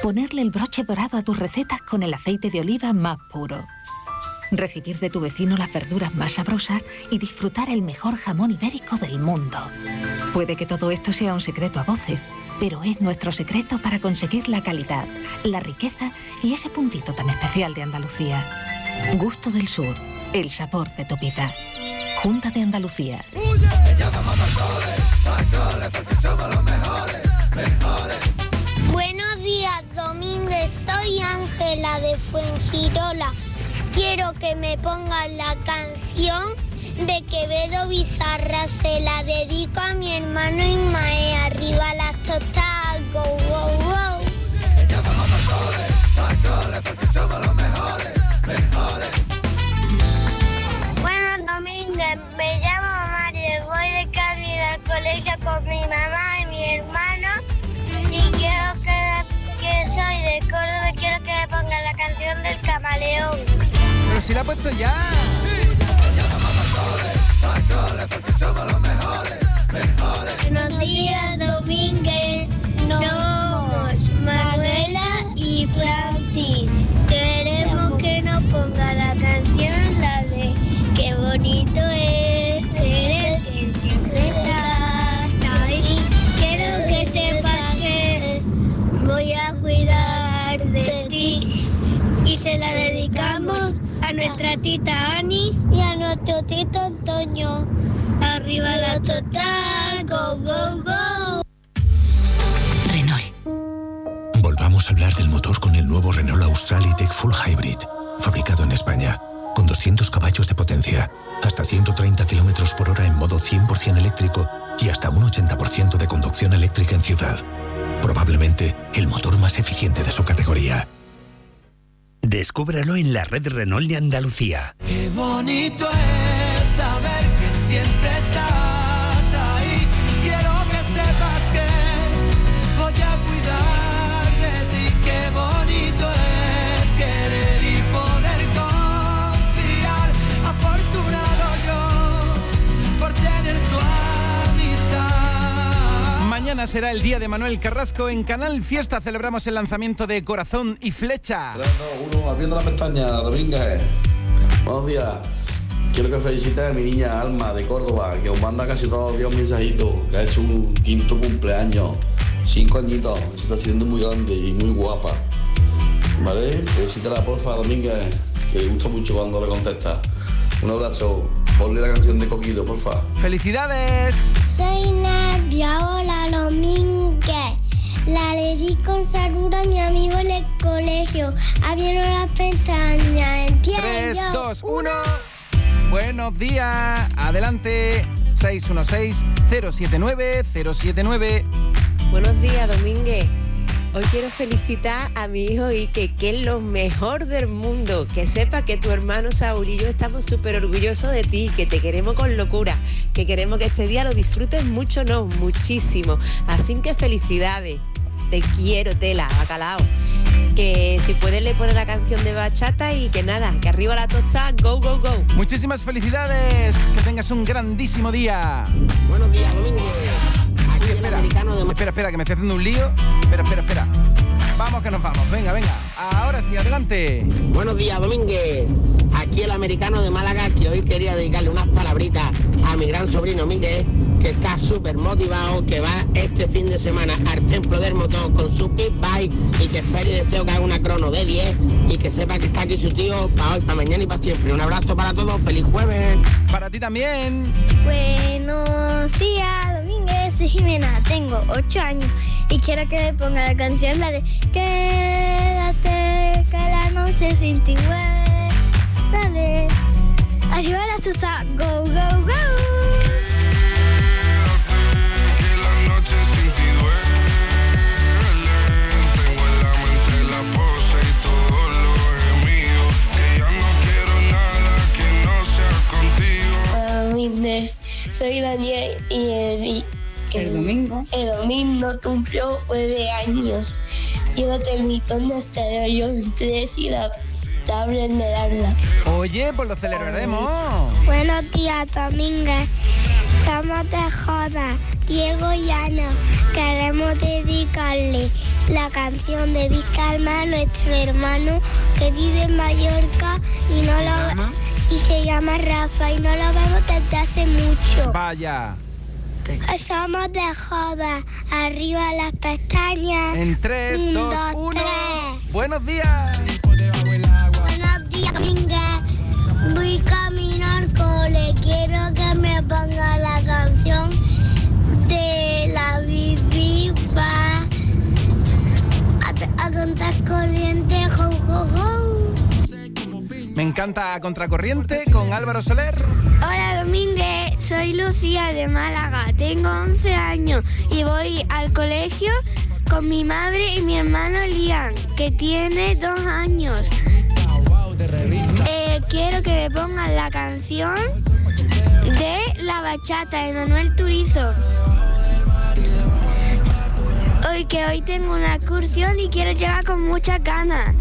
Ponerle el broche dorado a tus recetas con el aceite de oliva más puro. Recibir de tu vecino las verduras más sabrosas y disfrutar el mejor jamón ibérico del mundo. Puede que todo esto sea un secreto a voces, pero es nuestro secreto para conseguir la calidad, la riqueza y ese puntito tan especial de Andalucía. Gusto del Sur, el sabor de tu vida. Junta de Andalucía. Buenos días, Domínguez. Soy Ángela de Fuengirola. Quiero que me pongan la canción de Quevedo Bizarra. Se la dedico a mi hermano Ismael. Arriba las tostadas, go, go, go. Buenos domingos, me llamo Mario, voy de camino al colegio con mi mamá y mi hermano y quiero que, que soy de Córdoba quiero que me pongan la canción del camaleón. Pero si la ha puesto ya. Buenos días, Domínguez. Somos nuestra tita Ani y a nuestro tito Antonio. Arriba la total, go, go, go. Volvamos a hablar del motor con el nuevo Renault Australitech Full Hybrid, fabricado en España, con 200 caballos de potencia, hasta 130 kilómetros por hora en modo 100% eléctrico y hasta un 80% de conducción eléctrica en ciudad. Probablemente el motor más eficiente de su categoría. Descúbralo en la red Renault de Andalucía. Qué bonito es saber que siempre Será el día de Manuel Carrasco en Canal Fiesta. Celebramos el lanzamiento de Corazón y Flecha. Uno abriendo la pestaña, Domínguez. Buenos días. Quiero que felicite a mi niña Alma de Córdoba, que os manda casi todos los días un mensajito, que es su quinto cumpleaños. Cinco añitos, se está haciendo muy grande y muy guapa. ¿Vale? Felicítala, porfa, Domínguez, que le gusta mucho cuando le contesta. Un abrazo. Ponle la canción de Coquito, porfa. ¡Felicidades! Soy Nadia, hola Domínguez. La dedico un saludo a mi amigo en el colegio. Abrieron las pestañas, entiendo. 3, 2, 1. Buenos días. Adelante. 616-079-079. Buenos días, Domínguez. Hoy quiero felicitar a mi hijo Ike, que es lo mejor del mundo. Que sepa que tu hermano Saúl y yo estamos súper orgullosos de ti, que te queremos con locura, que queremos que este día lo disfrutes mucho, no, muchísimo. Así que felicidades. Te quiero, tela, bacalao. Que si puedes le pones la canción de bachata y que nada, que arriba la tosta, go, go, go. Muchísimas felicidades. Que tengas un grandísimo día. Buenos días, Domingo. Uy, espera. Espera, espera, que me estoy haciendo un lío. Espera, espera, espera. Vamos que nos vamos. Venga, venga. Ahora sí, adelante. Buenos días, Domínguez. Aquí el americano de Málaga, que hoy quería dedicarle unas palabritas a mi gran sobrino Miguel, que está súper motivado, que va este fin de semana al Templo del Motor con su pit bike y que espero y deseo que haga una crono de 10 y que sepa que está aquí su tío para hoy, para mañana y para siempre. Un abrazo para todos, feliz jueves. Para ti también. Buenos días, Domínguez. Soy Jimena, tengo 8 años y quiero que me ponga la canción, la de Quédate, que la noche sin ti huele. Dale, arriba la tusa, go, go, go. La noche sin ti duele. Tengo en la mente la pose y todo lo gemido. Que ya no quiero nada que no sea contigo. Hola, Domínguez. Soy Daniel y el, el domingo. El domingo cumplió nueve años. Llévate el mitón de este yo tres y la tablet de darla. Oye, pues lo celebraremos. Buenos días, Domínguez. Somos de Joda, Diego y Ana. Queremos dedicarle la canción de Vizcalma a nuestro hermano que vive en Mallorca y no ¿Se lo llama? y se llama Rafa y no lo vemos desde hace mucho. Vaya. Somos de Joda, arriba las pestañas. En 3, Un, 2, dos, 1. tres. Buenos días. Buenos días, Domínguez. Voy camino al cole. Quiero que me ponga la canción de la Bibi va a, a contar corriente. Jo, jo, jo. Me encanta Contracorriente con Álvaro Soler. Hola, Domínguez. Soy Lucía de Málaga, tengo 11 años y voy al colegio con mi madre y mi hermano Liam, que tiene dos años. Eh, quiero que me pongan la canción de La Bachata de Manuel Turizo. Hoy que hoy tengo una excursión y quiero llegar con muchas ganas.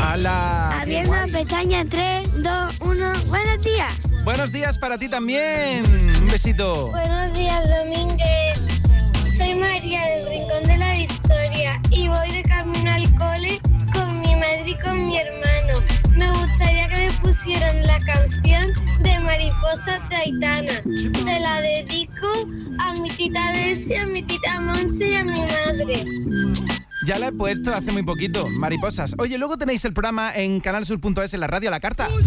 ¡Hala! Abriendo pestaña 3, 2, 1. Buenos días. Buenos días para ti también. Un besito. Buenos días, Domínguez. Soy María del Rincón de la Victoria y voy de camino al cole con mi madre y con mi hermano. Me gustaría que me pusieran la canción de Mariposa Taitana. Se la dedico a mi tita Desi, a mi tita Monse y a mi madre. Ya la he puesto hace muy poquito, mariposas. Oye, luego tenéis el programa en canalsur.es en la radio a la carta. Por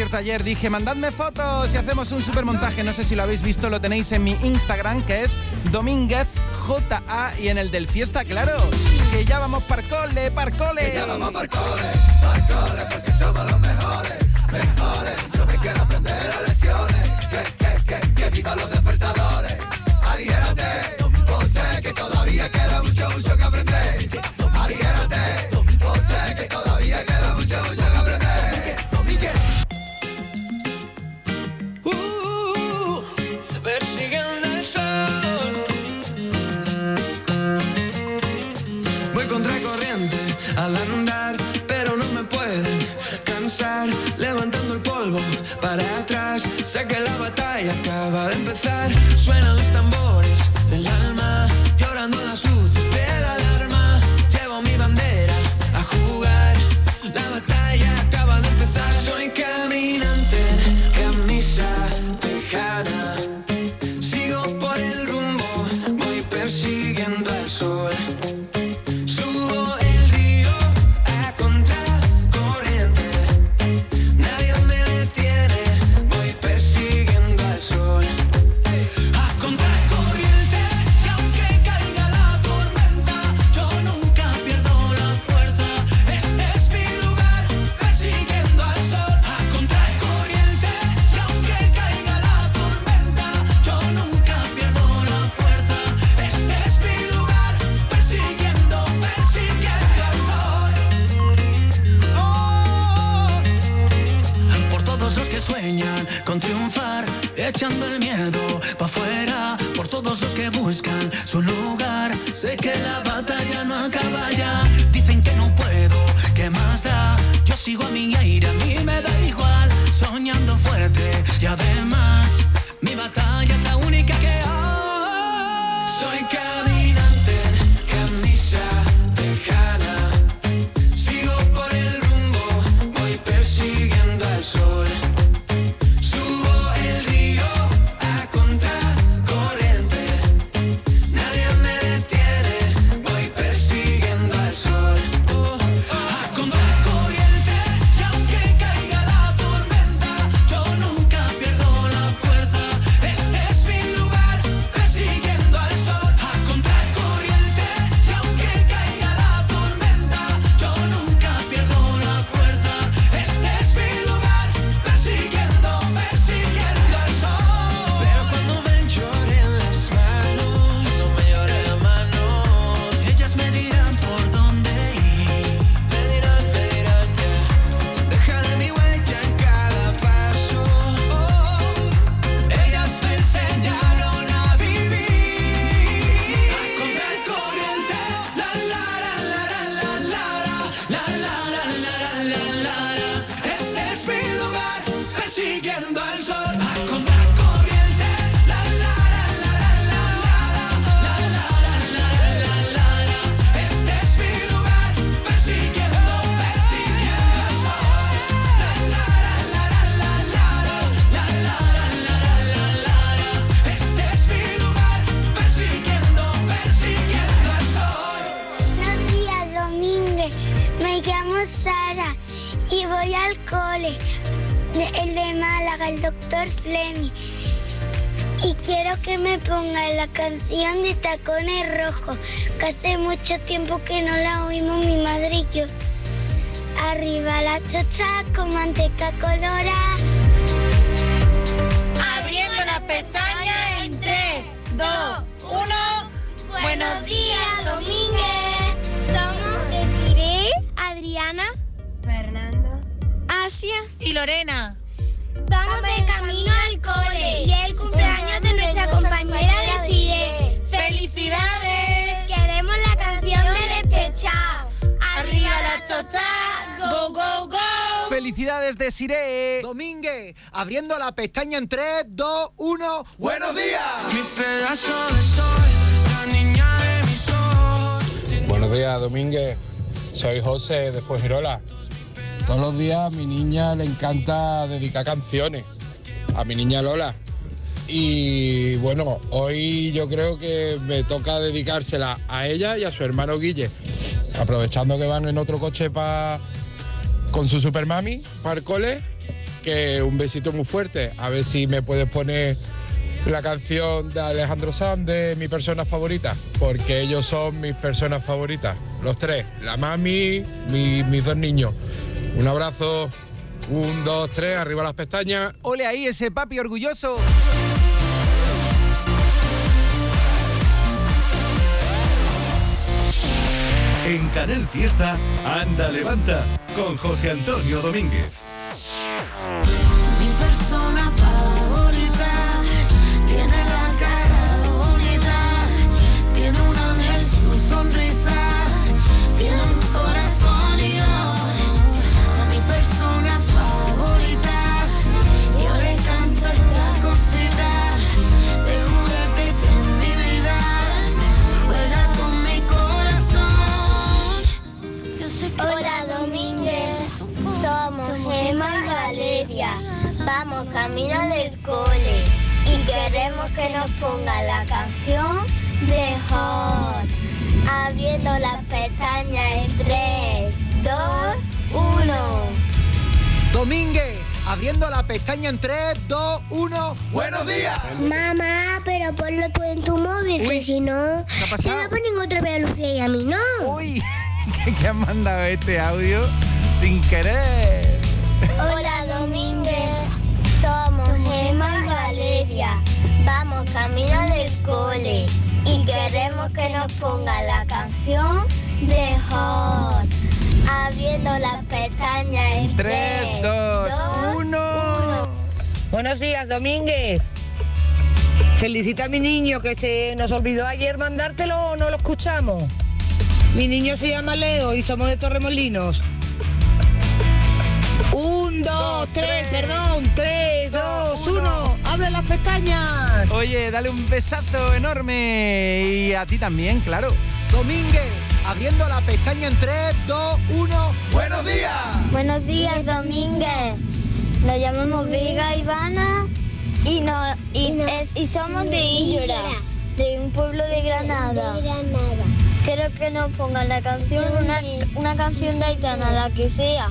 cierto, ayer dije, mandadme fotos y hacemos un supermontaje. No sé si lo habéis visto, lo tenéis en mi Instagram, que es Domínguez JA y en el del Fiesta, claro. Que ya vamos par cole, par cole. ya vamos par cole, par cole, porque somos los mejores, mejores. Yo me quiero aprender las lecciones, que, que, que, que viva los despertadores. Sé que la batalla acaba de empezar. Suenan los tambores sueñan con triunfar, echando el miedo pa' afuera. Por todos los que buscan su lugar, sé que la batalla no acaba ya. Dicen que no puedo, ¿qué más da? Yo sigo a mi aire, a mí me da igual. Soñando fuerte y además, mi batalla es la única que hay. Domínguez, abriendo la pestaña en 3, 2, 1. ¡Buenos días! Mi pedazo de sol, la niña de mis ojos. Buenos días, Domínguez. Soy José de Fuengirola. Todos los días a mi niña le encanta dedicar canciones. A mi niña Lola. Y bueno, hoy yo creo que me toca dedicársela a ella y a su hermano Guille. Aprovechando que van en otro coche pa- con su supermami para el cole, que un besito muy fuerte. A ver si me puedes poner la canción de Alejandro Sanz de mi persona favorita, porque ellos son mis personas favoritas, los tres, la mami, mi- mis dos niños. Un abrazo, un, dos, tres, arriba las pestañas. Ole ahí ese papi orgulloso. En Canal Fiesta, Anda Levanta, con José Antonio Domínguez. Vamos camino del cole y queremos que nos ponga la canción de Hot. Abriendo las pestañas en 3, 2, 1. Domínguez, abriendo la pestaña en 3, 2, 1. ¡Buenos días! Mamá, pero ponlo tú en tu móvil, que si no, se pasado? lo ponen otra vez a Lucía y a mí no. Uy, que han mandado este audio sin querer. Hola Domínguez, Vamos camino del cole y queremos que nos ponga la canción de Hot. Abriendo las pestañas en 3, 2, 1. Buenos días, Domínguez. Felicita a mi niño que se nos olvidó ayer mandártelo o no lo escuchamos. Mi niño se llama Leo y somos de Torremolinos. Un, dos, tres, perdón. Tres, dos, uno. ¡Abre las pestañas! Oye, dale un besazo enorme. Y a ti también, claro. Domínguez, abriendo la pestaña en 3, 2, 1. ¡Buenos días! Buenos días Domínguez. Nos llamamos Vega Ivana y, no, y, es- y somos de Illora, de un pueblo de Granada. Quiero que nos pongan la canción, una, una canción de Aitana, la que sea.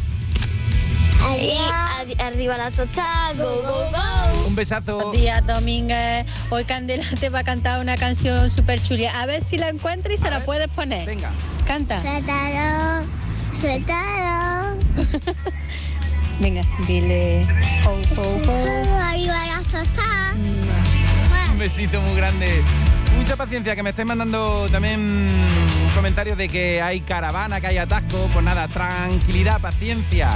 Y arri- arriba la tostada, go, go, go. Un besazo. Buenos días, Domínguez. Hoy Candela te va a cantar una canción súper chula. A ver si la encuentra y se la puedes poner. Venga. Canta. Suétalo, suétalo. Venga, dile. Ho, ho, ho. Arriba la tostada. Un besito muy grande. Mucha paciencia, que me estáis mandando también comentarios de que hay caravana, que hay atasco. Pues nada, tranquilidad, paciencia.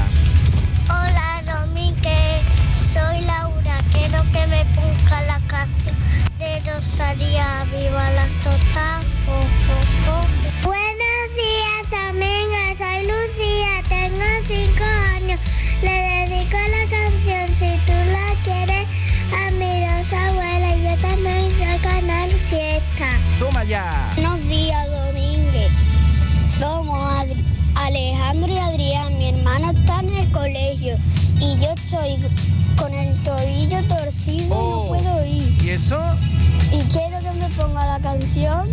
Hola Domínguez, soy Laura, quiero que me ponga la canción de Rosalía, viva las totas. Buenos días Domínguez, soy Lucía, tengo cinco años, le dedico la canción si tú la quieres a mi dos abuelas, yo también soy Canal Fiesta. Toma ya. Buenos días, Domínguez. Somos Adri- Alejandro y Adrián. Mi hermano está en el colegio y yo estoy con el tobillo torcido Oh. y no puedo ir. ¿Y eso? Y quiero que me ponga la canción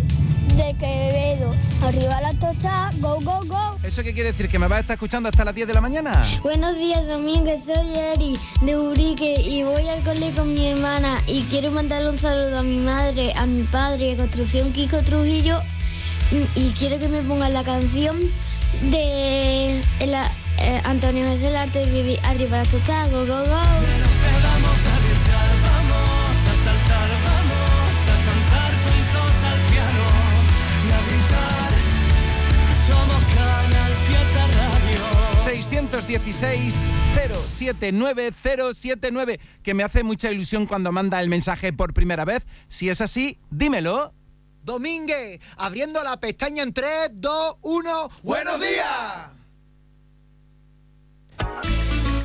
de Quevedo. Arriba la tocha, go, go, go. ¿Eso qué quiere decir? ¿Que me vas a estar escuchando hasta las 10 de la mañana? Buenos días, Domínguez. Soy Eri de Urique y voy al cole con mi hermana. Y quiero mandarle un saludo a mi madre, a mi padre, a Construcción Kiko Trujillo. Y quiero que me pongan la canción de el, eh, Antonio es del arte de vivir arriba la total, go, go, go. Vamos a arriesgar, vamos a saltar, vamos a cantar juntos al piano y a gritar. Somos Canal Fiesta Radio. 616 079 079 que me hace mucha ilusión cuando manda el mensaje por primera vez. Si es así, dímelo. Domínguez, abriendo la pestaña en 3, 2, 1. ¡Buenos días!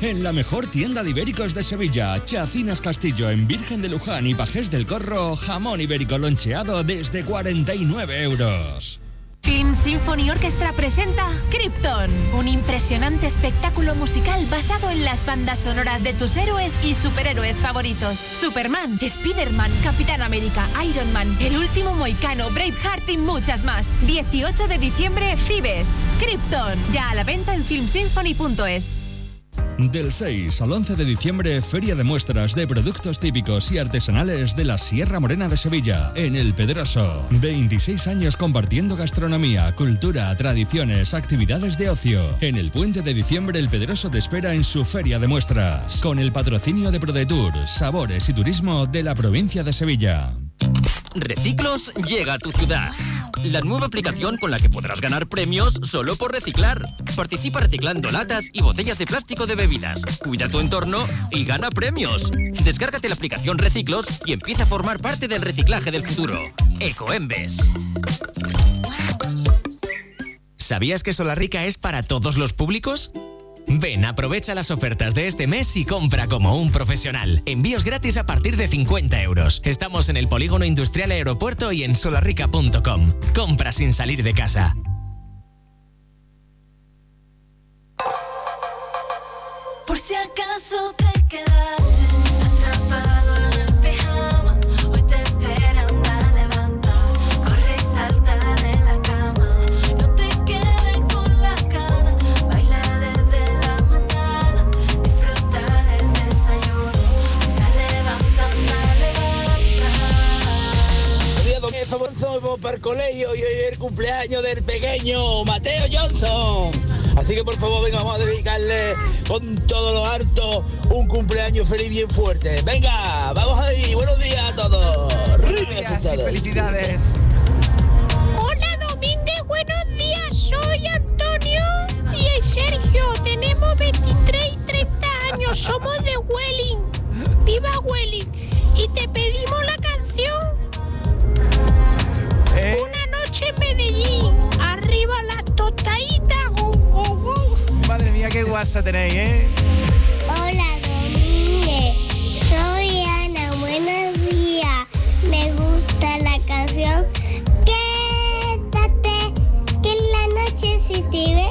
En la mejor tienda de ibéricos de Sevilla, Chacinas Castillo en Virgen de Luján y Pajés del Corro, jamón ibérico loncheado desde 49 euros. Film Symphony Orchestra presenta Krypton, un impresionante espectáculo musical basado en las bandas sonoras de tus héroes y superhéroes favoritos. Superman, Spider-Man, Capitán América, Iron Man, El Último Moicano, Braveheart y muchas más. 18 de diciembre, Fibes. Krypton, ya a la venta en filmsymphony.es. Del 6 al 11 de diciembre, Feria de Muestras de Productos Típicos y Artesanales de la Sierra Morena de Sevilla, en El Pedroso. 26 años compartiendo gastronomía, cultura, tradiciones, actividades de ocio. En el puente de diciembre, El Pedroso te espera en su Feria de Muestras, con el patrocinio de ProDetour, Sabores y Turismo de la provincia de Sevilla. Reciclos llega a tu ciudad. La nueva aplicación con la que podrás ganar premios solo por reciclar. Participa reciclando latas y botellas de plástico de bebidas. Cuida tu entorno y gana premios. Descárgate la aplicación Reciclos y empieza a formar parte del reciclaje del futuro. Ecoembes. ¿Sabías que Solarrica es para todos los públicos? Ven, aprovecha las ofertas de este mes y compra como un profesional. Envíos gratis a partir de 50 euros. Estamos en el Polígono Industrial Aeropuerto y en solarrica.com. Compra sin salir de casa. Por si acaso te vamos para el colegio y hoy es el cumpleaños del pequeño Mateo Johnson. Así que por favor, venga, vamos a dedicarle con todo lo harto un cumpleaños feliz bien fuerte. Venga, vamos ahí, buenos días a todos. Buenos días y felicidades. Hola Domínguez, buenos días. Soy Antonio y el Sergio. Tenemos 23 y 30 años. Somos de Welling. ¡Viva Welling! Y te pedimos Medellín. Arriba la totadita. Go, go, go. Madre mía, qué guasa tenéis, ¿eh? Hola, Domínguez. Soy Ana. Buenos días. Me gusta la canción Quédate, que en la noche si te ve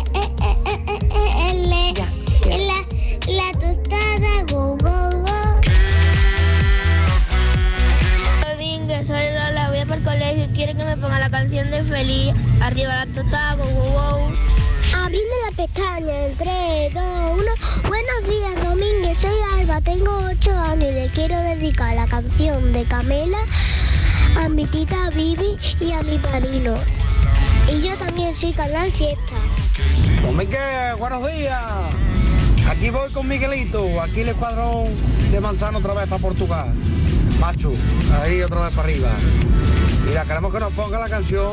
quiero que me ponga la canción de Feliz. Arriba la tostada. Go, go, go. Abriendo la pestaña en 3, 2, 1. Buenos días, Domínguez. Soy Alba, tengo 8 años y le quiero dedicar la canción de Camela a mi tita Vivi y a mi padrino. Y yo también soy Canal Fiesta. Don Miguel, buenos días. Aquí voy con Miguelito, aquí el escuadrón de Manzano otra vez para Portugal. Macho, ahí otra vez para arriba. Mira, queremos que nos ponga la canción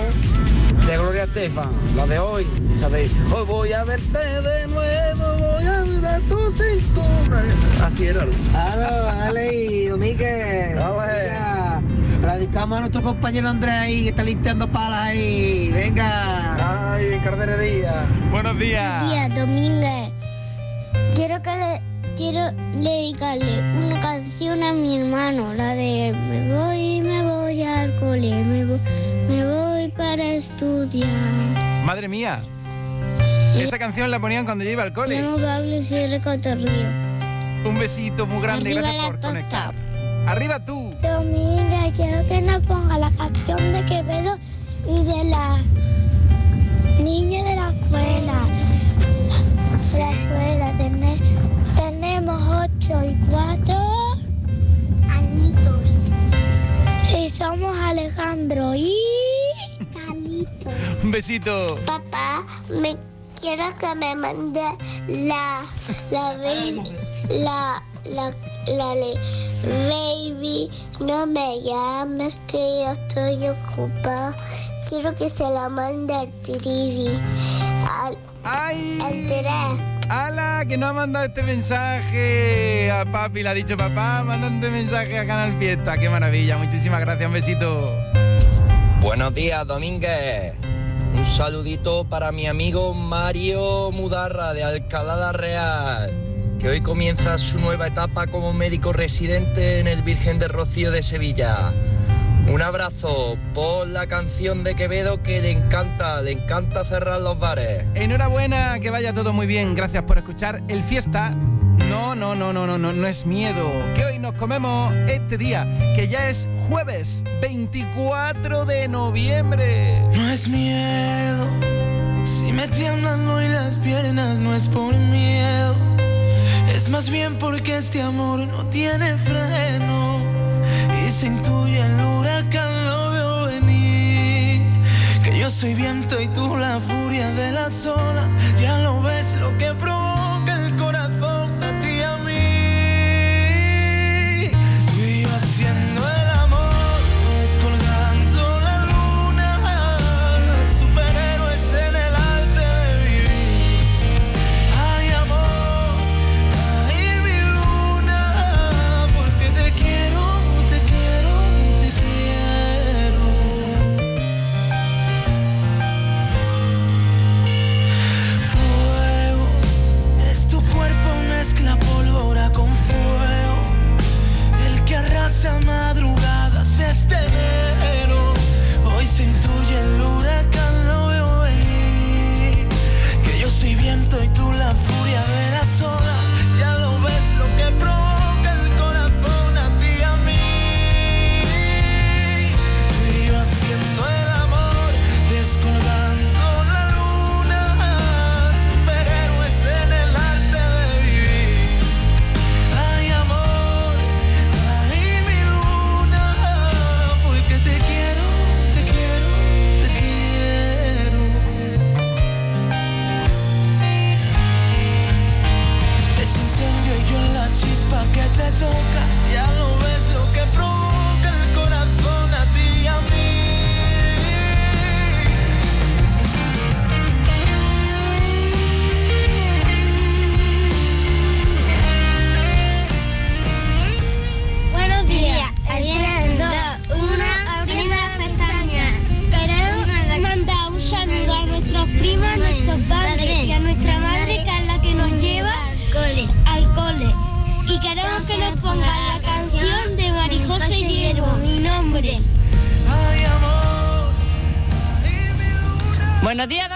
de Gloria Estefan, la de hoy. ¿Sabéis? Hoy voy a verte de nuevo, voy a ver tu cintura. Así era. Aló, Ale, Domínguez. Venga, Se la dedicamos a nuestro compañero Andrés ahí, que está limpiando palas ahí. Venga. Ay, carderería. Buenos días. Buenos días, Domínguez. Quiero que le, quiero dedicarle una canción a mi hermano, la de Me voy, me voy al cole, me voy, me voy para estudiar. Madre mía. Esa canción la ponían cuando yo iba al cole. No hables y recotorrío. Un besito muy grande y Arriba gracias por conectar. Arriba tú. Domínguez, quiero que nos ponga la canción de Quevedo y de la niña de la escuela. De la escuela Tene- tenemos ocho y cuatro añitos. Y somos Alejandro y Carlitos. Un besito. Papá, me quiero que me mande la, la, baby, la, la, la, le- baby, no me llames que yo estoy ocupada. Quiero que se la mande al Trivi, al, al Tere. ¡Hala! Que no ha mandado este mensaje a papi. Le ha dicho papá, manda este mensaje a Canal Fiesta. ¡Qué maravilla! Muchísimas gracias. Un besito. Buenos días, Domínguez. Un saludito para mi amigo Mario Mudarra de Alcalá de Real, que hoy comienza su nueva etapa como médico residente en el Virgen de Rocío de Sevilla. Un abrazo por la canción de Quevedo que le encanta, le encanta cerrar los bares. Enhorabuena, que vaya todo muy bien. Gracias por escuchar el fiesta. No, no, no, no, no, no, no es miedo. Que hoy nos comemos este día, que ya es jueves 24 de noviembre. No es miedo, si me tiemblan hoy las piernas no es por miedo, es más bien porque este amor no tiene freno y se intuye el huracán, soy viento y tú la furia de las olas, ya lo ves lo que provoca destiny Buenos días,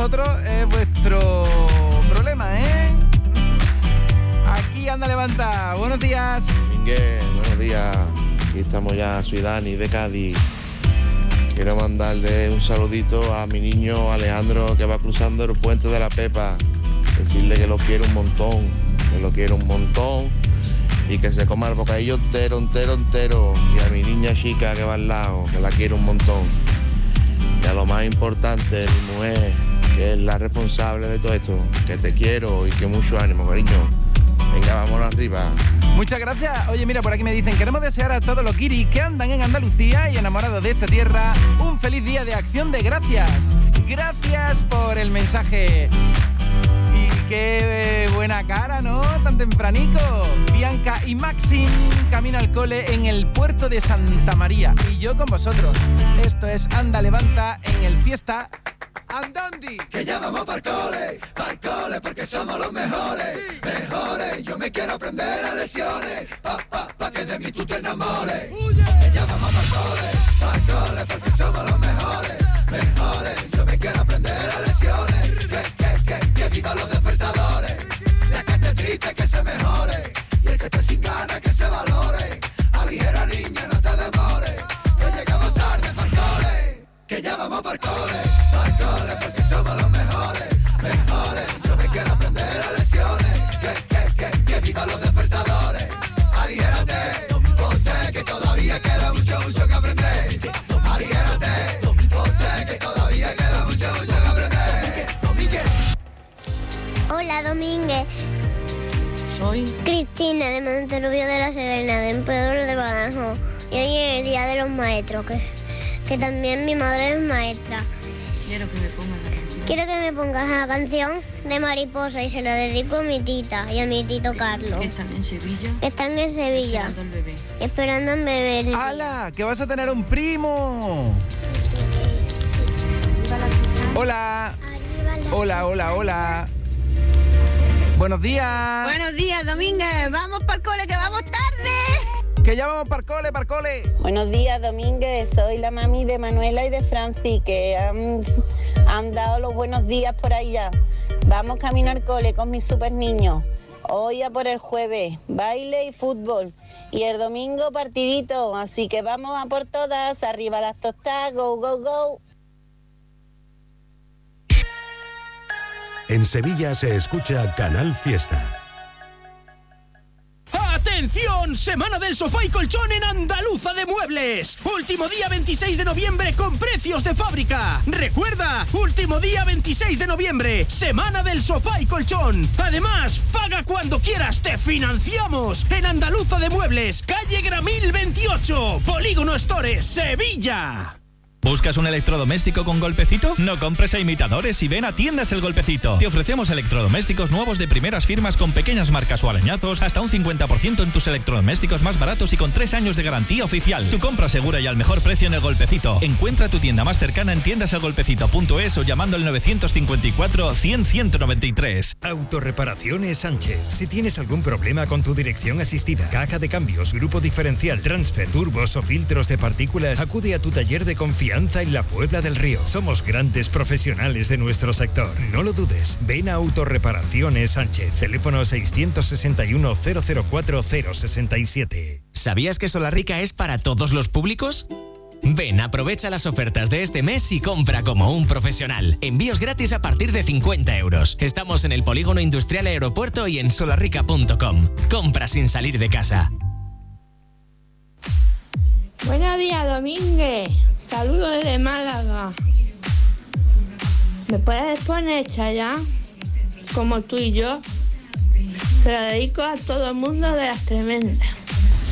vosotros, es vuestro problema, ¿eh? Aquí anda levanta. Buenos días. Buenos días. Aquí estamos ya, soy Dani de Cádiz. Quiero mandarle un saludito a mi niño Alejandro que va cruzando el puente de la Pepa. Decirle que lo quiero un montón, que lo quiero un montón y que se coma el bocadillo entero, entero, entero. Y a mi niña chica que va al lado, que la quiero un montón. Y a lo más importante, mi mujer, es la responsable de todo esto, que te quiero y que mucho ánimo, cariño. Venga, vámonos arriba. Muchas gracias. Oye, mira, por aquí me dicen, queremos desear a todos los guiris que andan en Andalucía y enamorados de esta tierra un feliz día de acción de gracias. Gracias por el mensaje. Y qué eh, buena cara, ¿no? Tan tempranico. Bianca y Maxim camino al cole en el puerto de Santa María. Y yo con vosotros. Esto es Anda Levanta en el Fiesta. Andandi. Que ya vamos para cole, para cole, porque somos los mejores, mejores. Yo me quiero aprender las lecciones, pa, pa, pa que de mí tú te enamores. Que ya vamos para cole, para cole, porque somos los mejores, mejores. Yo me quiero aprender las lecciones, que, que, que, que viva los despertadores. La que esté triste, que se mejore, y el que esté sin ganas, que se valore. Aligera niña, no te demores, que llegamos tarde para cole, que ya vamos para cole, Soy Cristina de Monterrubio de la Serena, de Emperador de Badajoz. Y hoy es el Día de los Maestros, que, que también mi madre es maestra. Quiero que me pongas la canción. Quiero que me pongas la canción de Mariposa y se la dedico a mi tita y a mi tito Carlos. Que están en Sevilla. que están en Sevilla, Esperando el bebé. esperando beber. ¡Hala! ¡Que vas a tener un primo! Hola. Hola, hola, hola. Buenos días. Buenos días, Domínguez. Vamos para el cole, que vamos tarde. Que ya vamos para cole, para cole. Buenos días, Domínguez. Soy la mami de Manuela y de Franci, que han, han dado los buenos días por ahí ya. Vamos camino al cole con mis super niños. Hoy a por el jueves, baile y fútbol. Y el domingo partidito. Así que vamos a por todas. Arriba las tostadas. Go, go, go. En Sevilla se escucha Canal Fiesta. ¡Atención! Semana del sofá y colchón en Andaluza de Muebles. Último día 26 de noviembre con precios de fábrica. Recuerda, último día 26 de noviembre, semana del sofá y colchón. Además, paga cuando quieras, te financiamos. En Andaluza de Muebles, calle Gramil 28, Polígono Stores, Sevilla. ¿Buscas un electrodoméstico con golpecito? No compres a imitadores y ven a Tiendas El Golpecito. Te ofrecemos electrodomésticos nuevos de primeras firmas con pequeñas marcas o arañazos, hasta un 50% en tus electrodomésticos más baratos y con 3 años de garantía oficial. Tu compra segura y al mejor precio en El Golpecito. Encuentra tu tienda más cercana en tiendaselgolpecito.es o llamando al 954 100 193. Autorreparaciones Sánchez. Si tienes algún problema con tu dirección asistida, caja de cambios, grupo diferencial, transfer, turbos o filtros de partículas, acude a tu taller de confianza en la Puebla del Río. Somos grandes profesionales de nuestro sector. No lo dudes. Ven a Autorreparaciones Sánchez. Teléfono 661 004 067. ¿Sabías que Solarrica es para todos los públicos? Ven, aprovecha las ofertas de este mes y compra como un profesional. Envíos gratis a partir de 50 euros. Estamos en el Polígono Industrial Aeropuerto y en solarrica.com. Compra sin salir de casa. Buenos días, Domínguez. Saludos desde Málaga. ¿Me puedes poner ya Como tú y yo. Se lo dedico a todo el mundo de las tremendas.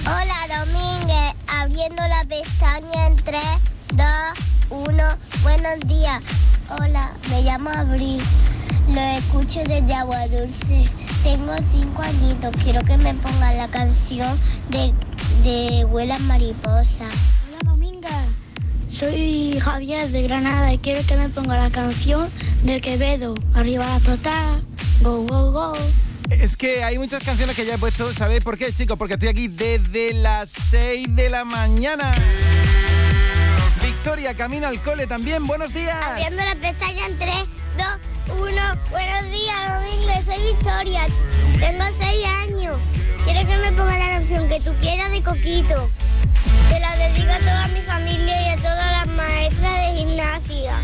Hola Domínguez, abriendo la pestaña en 3, 2, 1. Buenos días. Hola, me llamo Abril. Lo escucho desde Agua Dulce. Tengo 5 añitos. Quiero que me pongan la canción de, de Huelas Mariposa. Hola Domínguez, soy Javier de Granada y quiero que me ponga la canción de Quevedo. Arriba la total, go, go, go. Es que hay muchas canciones que ya he puesto. ¿Sabéis por qué, chicos? Porque estoy aquí desde las 6 de la mañana. Victoria, camina al cole también. Buenos días. Abriendo la pestaña en 3, 2, 1. Buenos días, Domínguez. Soy Victoria. Tengo 6 años. Quiero que me ponga la canción que tú quieras de Coquito. Te la dedico a toda mi familia y a todas las maestras de gimnasia.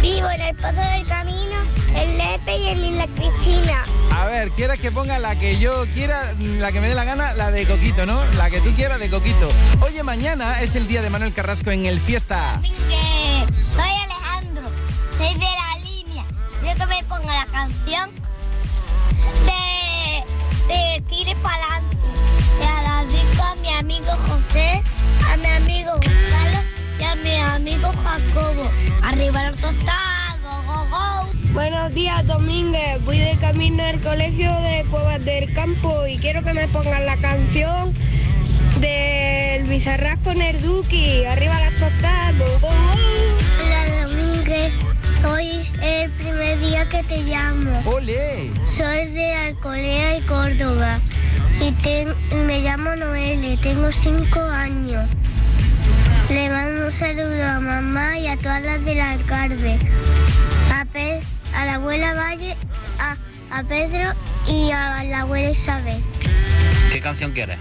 Vivo en el Pozo del Camino, en Lepe y en Isla Cristina. A ver, ¿quieres que ponga la que yo quiera, la que me dé la gana, la de Coquito, ¿no? La que tú quieras de Coquito. Oye, mañana es el día de Manuel Carrasco en el Fiesta. Soy Alejandro, soy de la Quiero que me ponga la canción de, de Tire para adelante. Te la dedico a mi amigo José, a mi amigo Gonzalo y a mi amigo Jacobo. Arriba los tostados, go, go. Buenos días, Domínguez. Voy de camino al colegio de Cuevas del Campo y quiero que me pongan la canción del Bizarras con el Duki. Arriba las tostadas, go, go, go. Hola Domínguez, soy que te llamo. ¡Ole! Soy de Alcolea y Córdoba. Y ten- me llamo Noelle, tengo cinco años. Le mando un saludo a mamá y a todas las del alcalde. A, Pe- a la abuela Valle, a, a Pedro y a la abuela Isabel. ¿Qué canción quieres?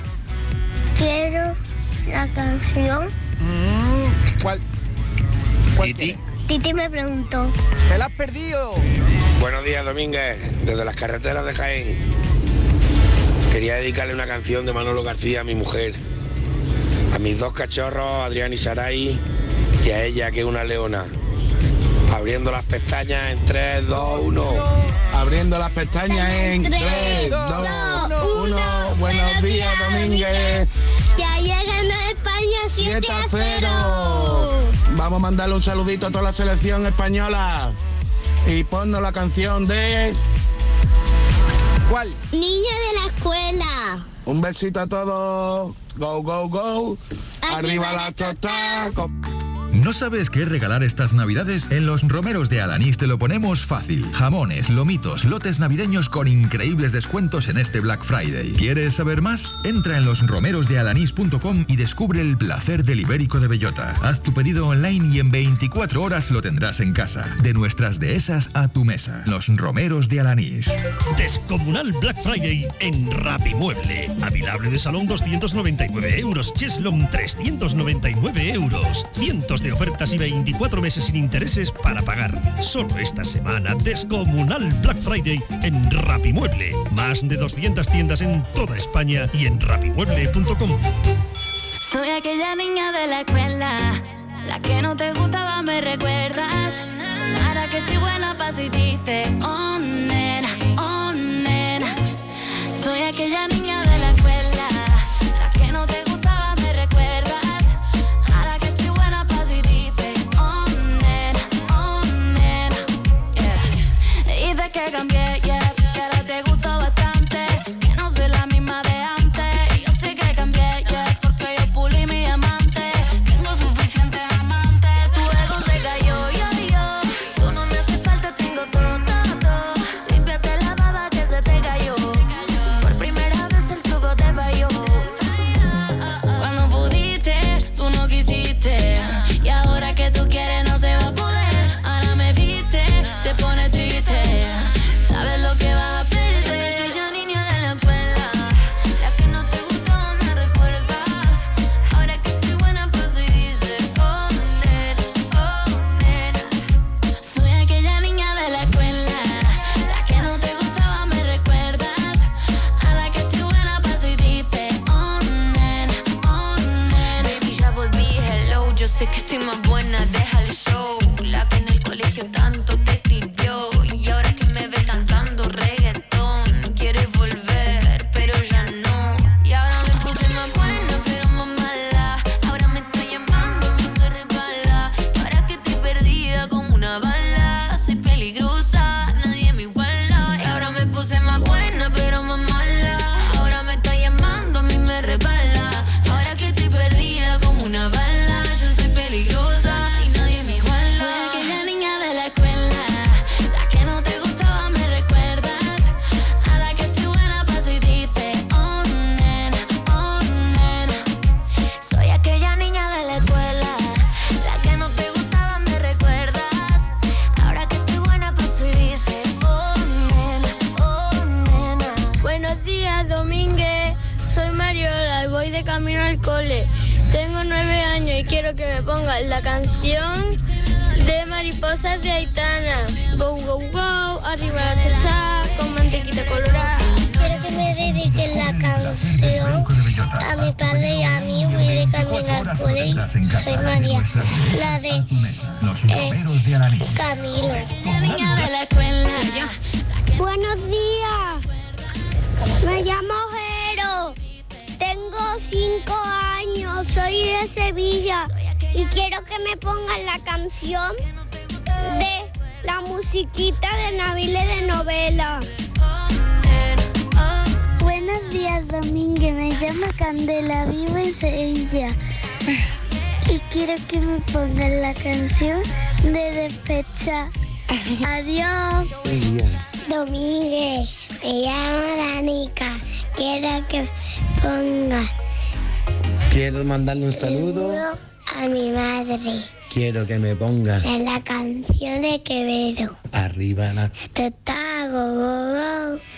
Quiero la canción. ¿Cuál? Titi. Titi me preguntó. ¡Te la has perdido! Buenos días, Domínguez, desde las carreteras de Jaén. Quería dedicarle una canción de Manolo García a mi mujer, a mis dos cachorros, Adrián y Saray, y a ella, que es una leona. Abriendo las pestañas en 3, 2, 1. Abriendo las pestañas en 3, 2, 1. Buenos días, Domínguez. 7 a 0. Vamos a mandarle un saludito a toda la selección española. Y ponnos la canción de... ¿Cuál? Niña de la escuela. Un besito a todos. Go, go, go. Arriba las tostadas. ¿No sabes qué regalar estas navidades? En los romeros de Alanís te lo ponemos fácil. Jamones, lomitos, lotes navideños con increíbles descuentos en este Black Friday. ¿Quieres saber más? Entra en losromerosdealanís.com y descubre el placer del ibérico de bellota. Haz tu pedido online y en 24 horas lo tendrás en casa. De nuestras dehesas a tu mesa. Los romeros de Alanís. Descomunal Black Friday en Rapimueble. Avilable de salón 299 euros. Cheslom 399 euros. Cientos ofertas y 24 meses sin intereses para pagar. Solo esta semana, Descomunal Black Friday en Rapimueble. Más de 200 tiendas en toda España y en rapimueble.com. Soy aquella niña de la escuela, la que no te gustaba, me recuerdas. Ahora que estoy buena, dice, oh Soy María. La de eh, Camilo. Niña de la escuela. Buenos días. Me llamo Jero. Tengo cinco años. Soy de Sevilla. Y quiero que me pongan la canción de la musiquita de Navile de novela. Buenos días, Domínguez. Me llamo Candela. Vivo en Sevilla. Y quiero que me pongan la canción de Despecha. Adiós. Domínguez, me llamo Danica. Quiero que ponga Quiero mandarle un saludo. a mi madre Quiero que me ponga en la canción de Quevedo. arriba la... Esto está go, go, go.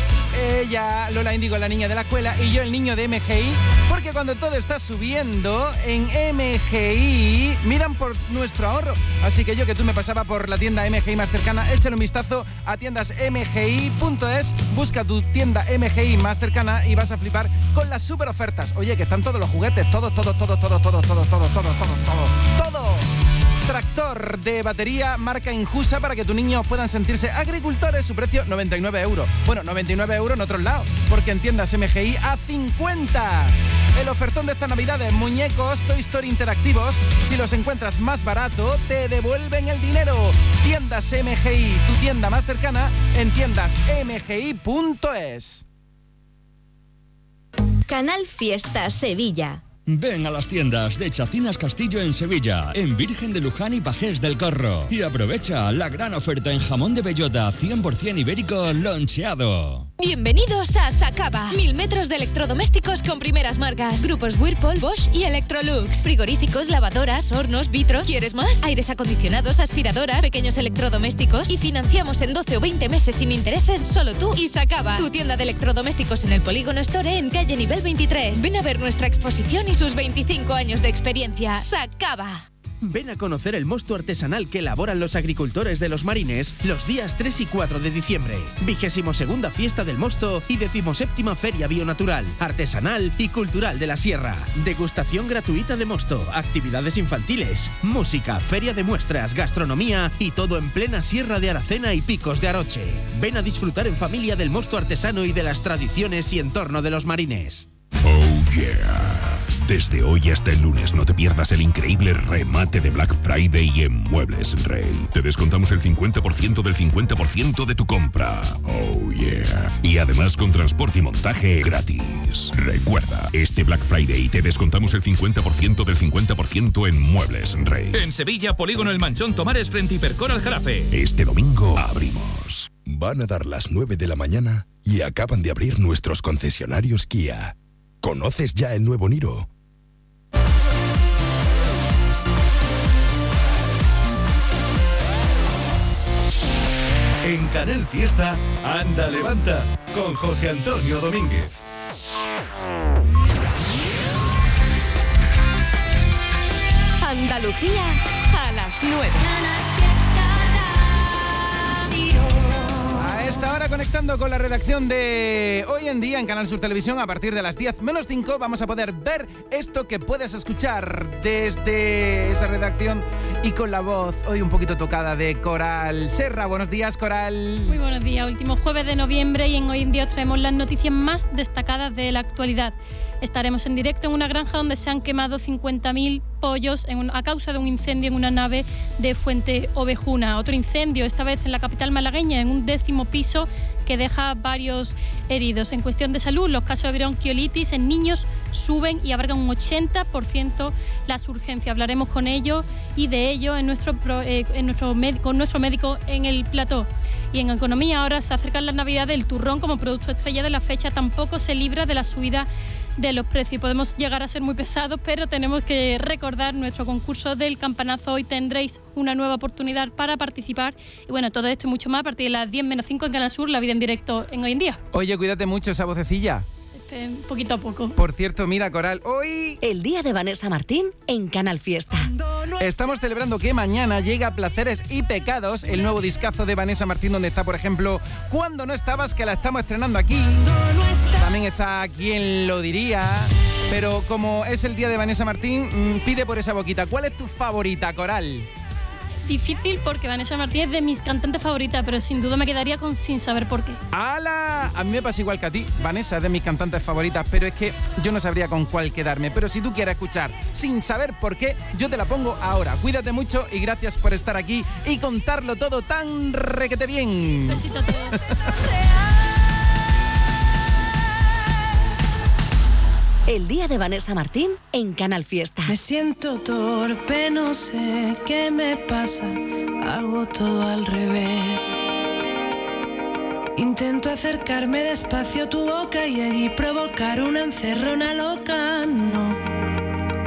Pues ella, Lola Indigo, la niña de la escuela, y yo, el niño de MGI, porque cuando todo está subiendo en MGI, miran por nuestro ahorro. Así que yo, que tú me pasaba por la tienda MGI más cercana, échale un vistazo a tiendas mgi.es, busca tu tienda MGI más cercana y vas a flipar con las super ofertas. Oye, que están todos los juguetes, todos, todos, todos, todos, todos, todos, todos, todos, todos, todos, todo. Tractor de batería marca Injusa para que tus niños puedan sentirse agricultores. Su precio 99 euros. Bueno, 99 euros en otros lados, porque en tiendas MGI a 50. El ofertón de esta Navidad es muñecos Toy Story interactivos. Si los encuentras más barato, te devuelven el dinero. Tiendas MGI, tu tienda más cercana en tiendasmgi.es. Canal Fiesta Sevilla. Ven a las tiendas de Chacinas Castillo en Sevilla, en Virgen de Luján y Pajés del Corro. Y aprovecha la gran oferta en jamón de bellota 100% ibérico loncheado. Bienvenidos a Sacaba. Mil metros de electrodomésticos con primeras marcas. Grupos Whirlpool, Bosch y Electrolux. Frigoríficos, lavadoras, hornos, vitros. ¿Quieres más? Aires acondicionados, aspiradoras, pequeños electrodomésticos. Y financiamos en 12 o 20 meses sin intereses solo tú y Sacaba. Tu tienda de electrodomésticos en el Polígono Store en calle nivel 23. Ven a ver nuestra exposición y sus 25 años de experiencia. Sacaba. Ven a conocer el mosto artesanal que elaboran los agricultores de los marines los días 3 y 4 de diciembre. Vigésimo segunda fiesta del mosto y decimoséptima feria bionatural, artesanal y cultural de la sierra. Degustación gratuita de mosto, actividades infantiles, música, feria de muestras, gastronomía y todo en plena sierra de Aracena y picos de Aroche. Ven a disfrutar en familia del mosto artesano y de las tradiciones y entorno de los marines. Oh yeah. Desde hoy hasta el lunes no te pierdas el increíble remate de Black Friday en Muebles Rey. Te descontamos el 50% del 50% de tu compra. Oh yeah. Y además con transporte y montaje gratis. Recuerda, este Black Friday te descontamos el 50% del 50% en Muebles Rey. En Sevilla, Polígono El Manchón Tomares frente Hipercor al Jarafe. Este domingo abrimos. Van a dar las 9 de la mañana y acaban de abrir nuestros concesionarios Kia. ¿Conoces ya el nuevo Niro? En Canal Fiesta, Anda Levanta, con José Antonio Domínguez. Andalucía a las 9. Esta hora conectando con la redacción de hoy en día en Canal Sur Televisión a partir de las 10 menos 5 vamos a poder ver esto que puedes escuchar desde esa redacción y con la voz hoy un poquito tocada de Coral Serra. Buenos días Coral. Muy buenos días, último jueves de noviembre y en Hoy en Día os traemos las noticias más destacadas de la actualidad. Estaremos en directo en una granja donde se han quemado 50.000 pollos a causa de un incendio en una nave de Fuente Ovejuna. Otro incendio, esta vez en la capital malagueña, en un décimo piso que deja varios heridos. En cuestión de salud, los casos de bronquiolitis en niños suben y abarcan un 80% las urgencias. Hablaremos con ellos y de ello en nuestro, eh, en nuestro con nuestro médico en el plató. Y en economía ahora se acercan las navidades, el turrón como producto estrella de la fecha tampoco se libra de la subida de los precios. Podemos llegar a ser muy pesados, pero tenemos que recordar nuestro concurso del campanazo. Hoy tendréis una nueva oportunidad para participar. Y bueno, todo esto y mucho más a partir de las 10 menos 5 en Canal Sur, la vida en directo en hoy en día. Oye, cuídate mucho esa vocecilla. Este, poquito a poco. Por cierto, mira Coral, hoy El día de Vanessa Martín en Canal Fiesta. Estamos celebrando que mañana llega a Placeres y Pecados, el nuevo discazo de Vanessa Martín, donde está, por ejemplo, Cuando no estabas, que la estamos estrenando aquí. También está Quién lo diría. Pero como es el día de Vanessa Martín, mm, pide por esa boquita. ¿Cuál es tu favorita, Coral? Difícil porque Vanessa Martín es de mis cantantes favoritas, pero sin duda me quedaría con Sin saber por qué. ¡Hala! A mí me pasa igual que a ti. Vanessa es de mis cantantes favoritas, pero es que yo no sabría con cuál quedarme. Pero si tú quieres escuchar sin saber por qué, yo te la pongo ahora. Cuídate mucho y gracias por estar aquí y contarlo todo tan requete bien. Besito a todos. El día de Vanessa Martín en Canal Fiesta. Me siento torpe, no sé qué me pasa. Hago todo al revés. Intento acercarme despacio a tu boca y allí provocar una encerrona loca. No,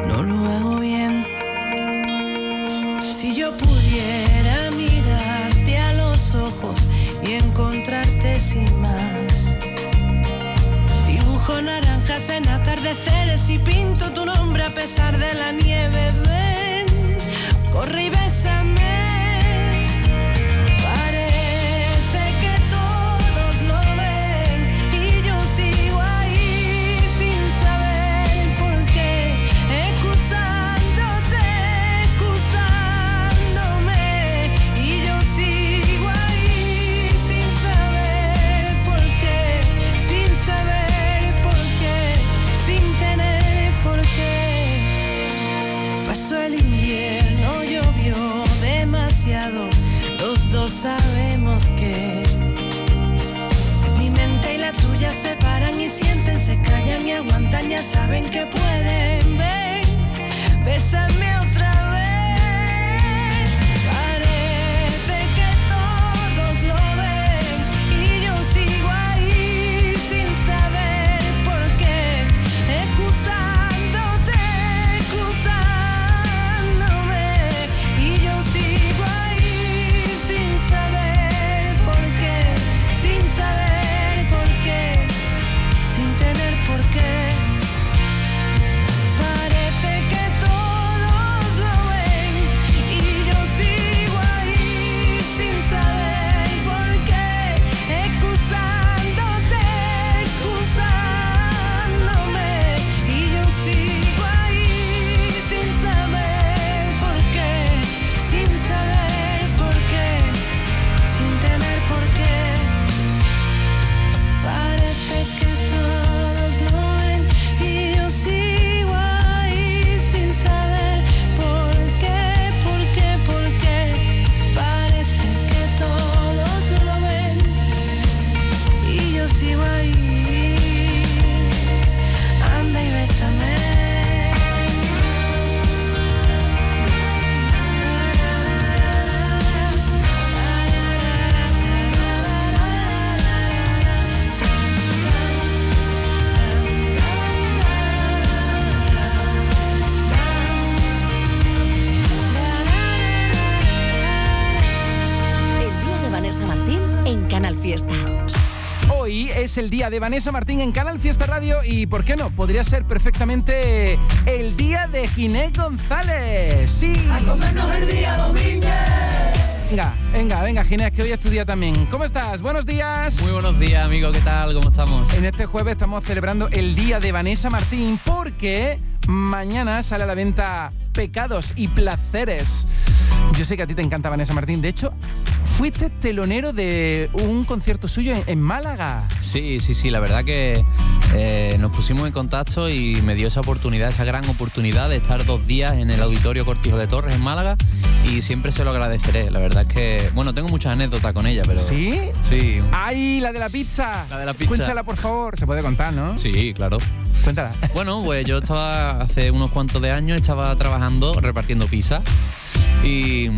no lo hago bien. Si yo pudiera mirarte a los ojos y encontrarte sin más. Naranjas en atardeceres y pinto tu nombre a pesar de la nieve. Ven, corre y bésame. Dos sabemos que mi mente y la tuya se paran y sienten, se callan y aguantan, ya saben que pueden. Ven, bésame otra vez. Es el día de Vanessa Martín en Canal Fiesta Radio y, ¿por qué no? Podría ser perfectamente el día de Ginés González. Sí. A comernos el día domingo. Venga, venga, venga, Ginés, que hoy es tu día también. ¿Cómo estás? Buenos días. Muy buenos días, amigo. ¿Qué tal? ¿Cómo estamos? En este jueves estamos celebrando el día de Vanessa Martín porque mañana sale a la venta Pecados y Placeres. Yo sé que a ti te encanta Vanessa Martín. De hecho, fuiste telonero de un concierto suyo en, en Málaga. Sí, sí, sí. La verdad que eh, nos pusimos en contacto y me dio esa oportunidad, esa gran oportunidad de estar dos días en el Auditorio Cortijo de Torres en Málaga y siempre se lo agradeceré. La verdad es que, bueno, tengo muchas anécdotas con ella, pero... ¿Sí? Sí. ¡Ay, la de la pizza! La de la pizza. Cuéntala, por favor. Se puede contar, ¿no? Sí, claro. Cuéntala. Bueno, pues yo estaba hace unos cuantos de años, estaba trabajando repartiendo pizza y,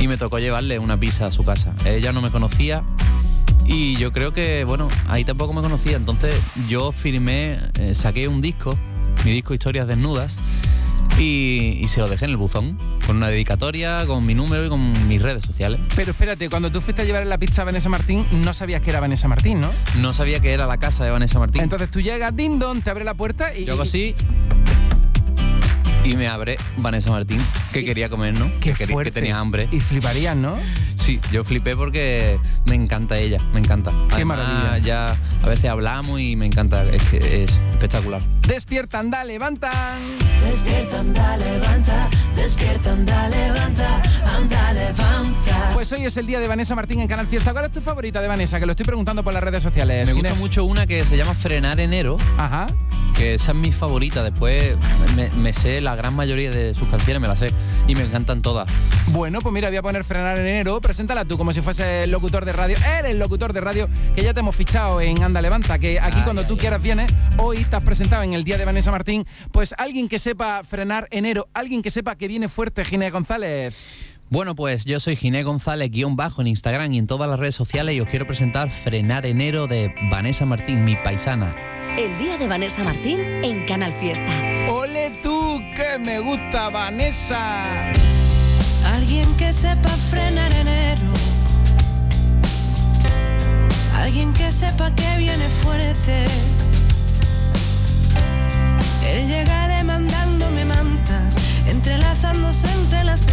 y me tocó llevarle una pizza a su casa. Ella no me conocía y yo creo que, bueno, ahí tampoco me conocía. Entonces yo firmé, eh, saqué un disco, mi disco Historias Desnudas, y, y se lo dejé en el buzón, con una dedicatoria, con mi número y con mis redes sociales. Pero espérate, cuando tú fuiste a llevar la pizza a Vanessa Martín, no sabías que era Vanessa Martín, ¿no? No sabía que era la casa de Vanessa Martín. Entonces tú llegas, Dindon, te abre la puerta y. Yo hago así y me abre Vanessa Martín, que quería comer, ¿no? Qué que, quería- fuerte. que tenía hambre. Y fliparías, ¿no? Sí, yo flipé porque me encanta ella, me encanta. Qué Además, maravilla. Ya a veces hablamos y me encanta, es que es espectacular. Despierta, anda, levantan. Despierta, anda, levanta. Despierta, anda, levanta. Anda, levanta. Pues hoy es el día de Vanessa Martín en Canal Fiesta. ¿Cuál es tu favorita de Vanessa? Que lo estoy preguntando por las redes sociales. Me gusta Inés. mucho una que se llama Frenar Enero. Ajá. Que esa es mi favorita. Después me, sé la gran mayoría de sus canciones, me las sé y me encantan todas. Bueno, pues mira, voy a poner frenar en enero. Preséntala tú como si fuese el locutor de radio. Eres el locutor de radio que ya te hemos fichado en Anda Levanta. Que aquí cuando tú quieras vienes. Hoy te has presentado en el día de Vanessa Martín. Pues alguien que sepa frenar enero, alguien que sepa que viene fuerte, Ginés González. Bueno, pues yo soy Ginés González, guion bajo en Instagram y en todas las redes sociales y os quiero presentar Frenar Enero de Vanessa Martín, mi paisana. El día de Vanessa Martín en Canal Fiesta. ¡Ole tú, que me gusta, Vanessa! Alguien que sepa frenar enero. Alguien que sepa que viene fuerte. Él llega demandándome mantas, entrelazándose entre las la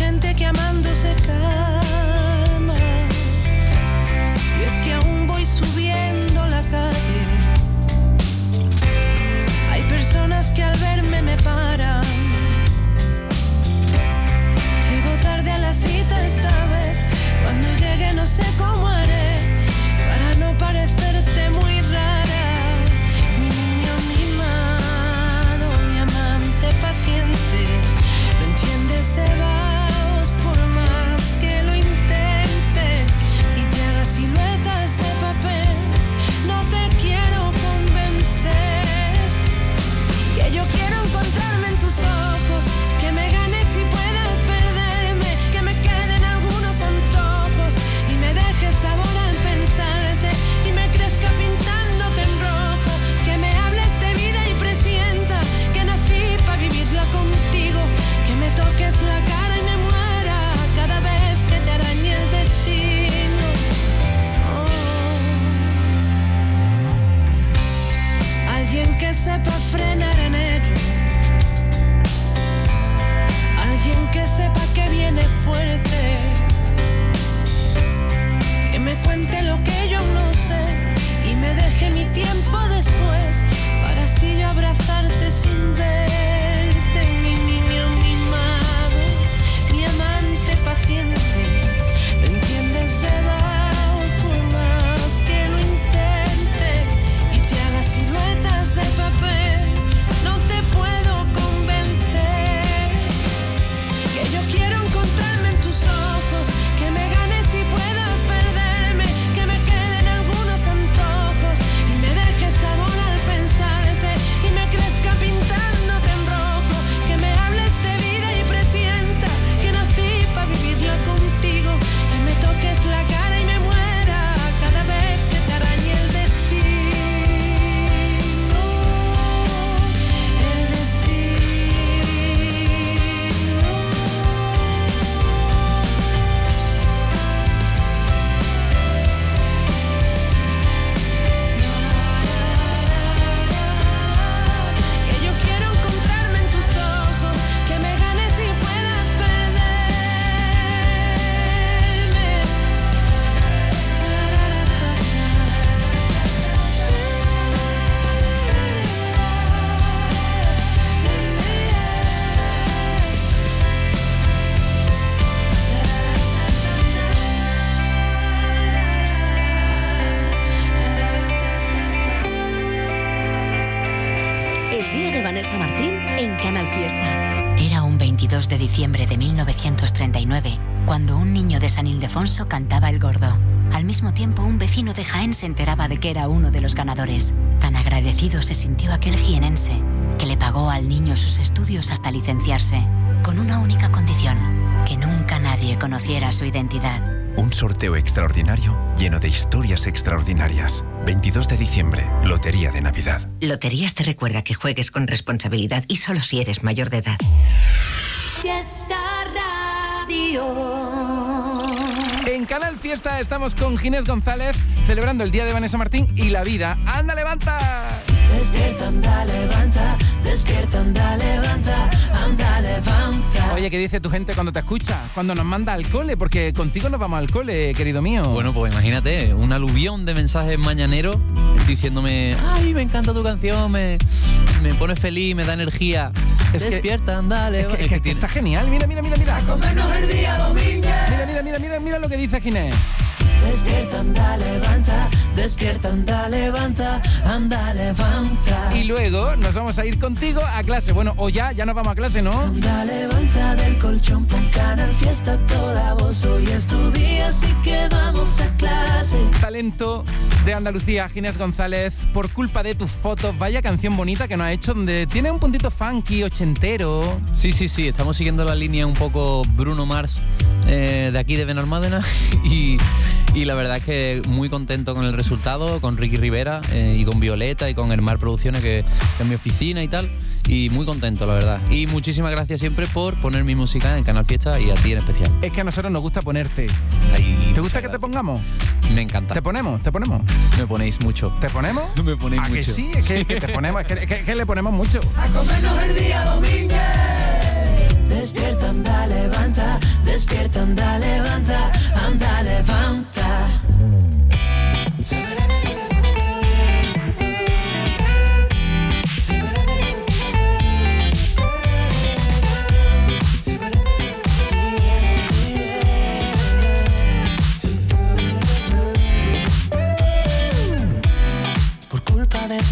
gente que amando se calma. Se sintió aquel jienense que le pagó al niño sus estudios hasta licenciarse, con una única condición, que nunca nadie conociera su identidad. Un sorteo extraordinario lleno de historias extraordinarias. 22 de diciembre, Lotería de Navidad. Loterías te recuerda que juegues con responsabilidad y solo si eres mayor de edad. Fiesta Radio. En Canal Fiesta estamos con Ginés González celebrando el día de Vanessa Martín y la vida. ¡Anda, levanta! Despierta, anda, levanta. Despierta, anda, levanta. Anda, levanta. Oye, ¿qué dice tu gente cuando te escucha? Cuando nos manda al cole, porque contigo nos vamos al cole, querido mío. Bueno, pues imagínate, un aluvión de mensajes mañaneros diciéndome, ay, me encanta tu canción, me, me pone feliz, me da energía. Es que- Despierta, andale. Es que, es que está genial, mira, mira, mira, mira. comernos el día domingo. Mira, mira, mira, mira, mira lo que dice Ginés. Despierta, anda, levanta, despierta, anda, levanta, anda, levanta. Y luego nos vamos a ir contigo a clase. Bueno, o ya, ya nos vamos a clase, ¿no? Anda, levanta del colchón, pon canal fiesta toda voz. Hoy es tu día, así que vamos a clase. Talento de Andalucía, Ginés González, por culpa de tus fotos, vaya canción bonita que nos ha hecho, donde tiene un puntito funky, ochentero. Sí, sí, sí, estamos siguiendo la línea un poco Bruno Mars eh, de aquí de Benalmádena y, y la verdad es que muy contento con el resultado, con Ricky Rivera eh, y con Violeta y con Hermar Producciones que, que es mi oficina y tal. Y muy contento, la verdad. Y muchísimas gracias siempre por poner mi música en Canal Fiesta y a ti en especial. Es que a nosotros nos gusta ponerte. ¿Te gusta que te pongamos? Me encanta. ¿Te ponemos? ¿Te ponemos? Me ponéis mucho. ¿Te ponemos? Me ponéis ¿A mucho. que sí? Es que, que te ponemos, es que, que- que le ponemos mucho. A comernos el día domingo. Despierta, anda, levanta, despierta, anda, levanta, anda, levanta.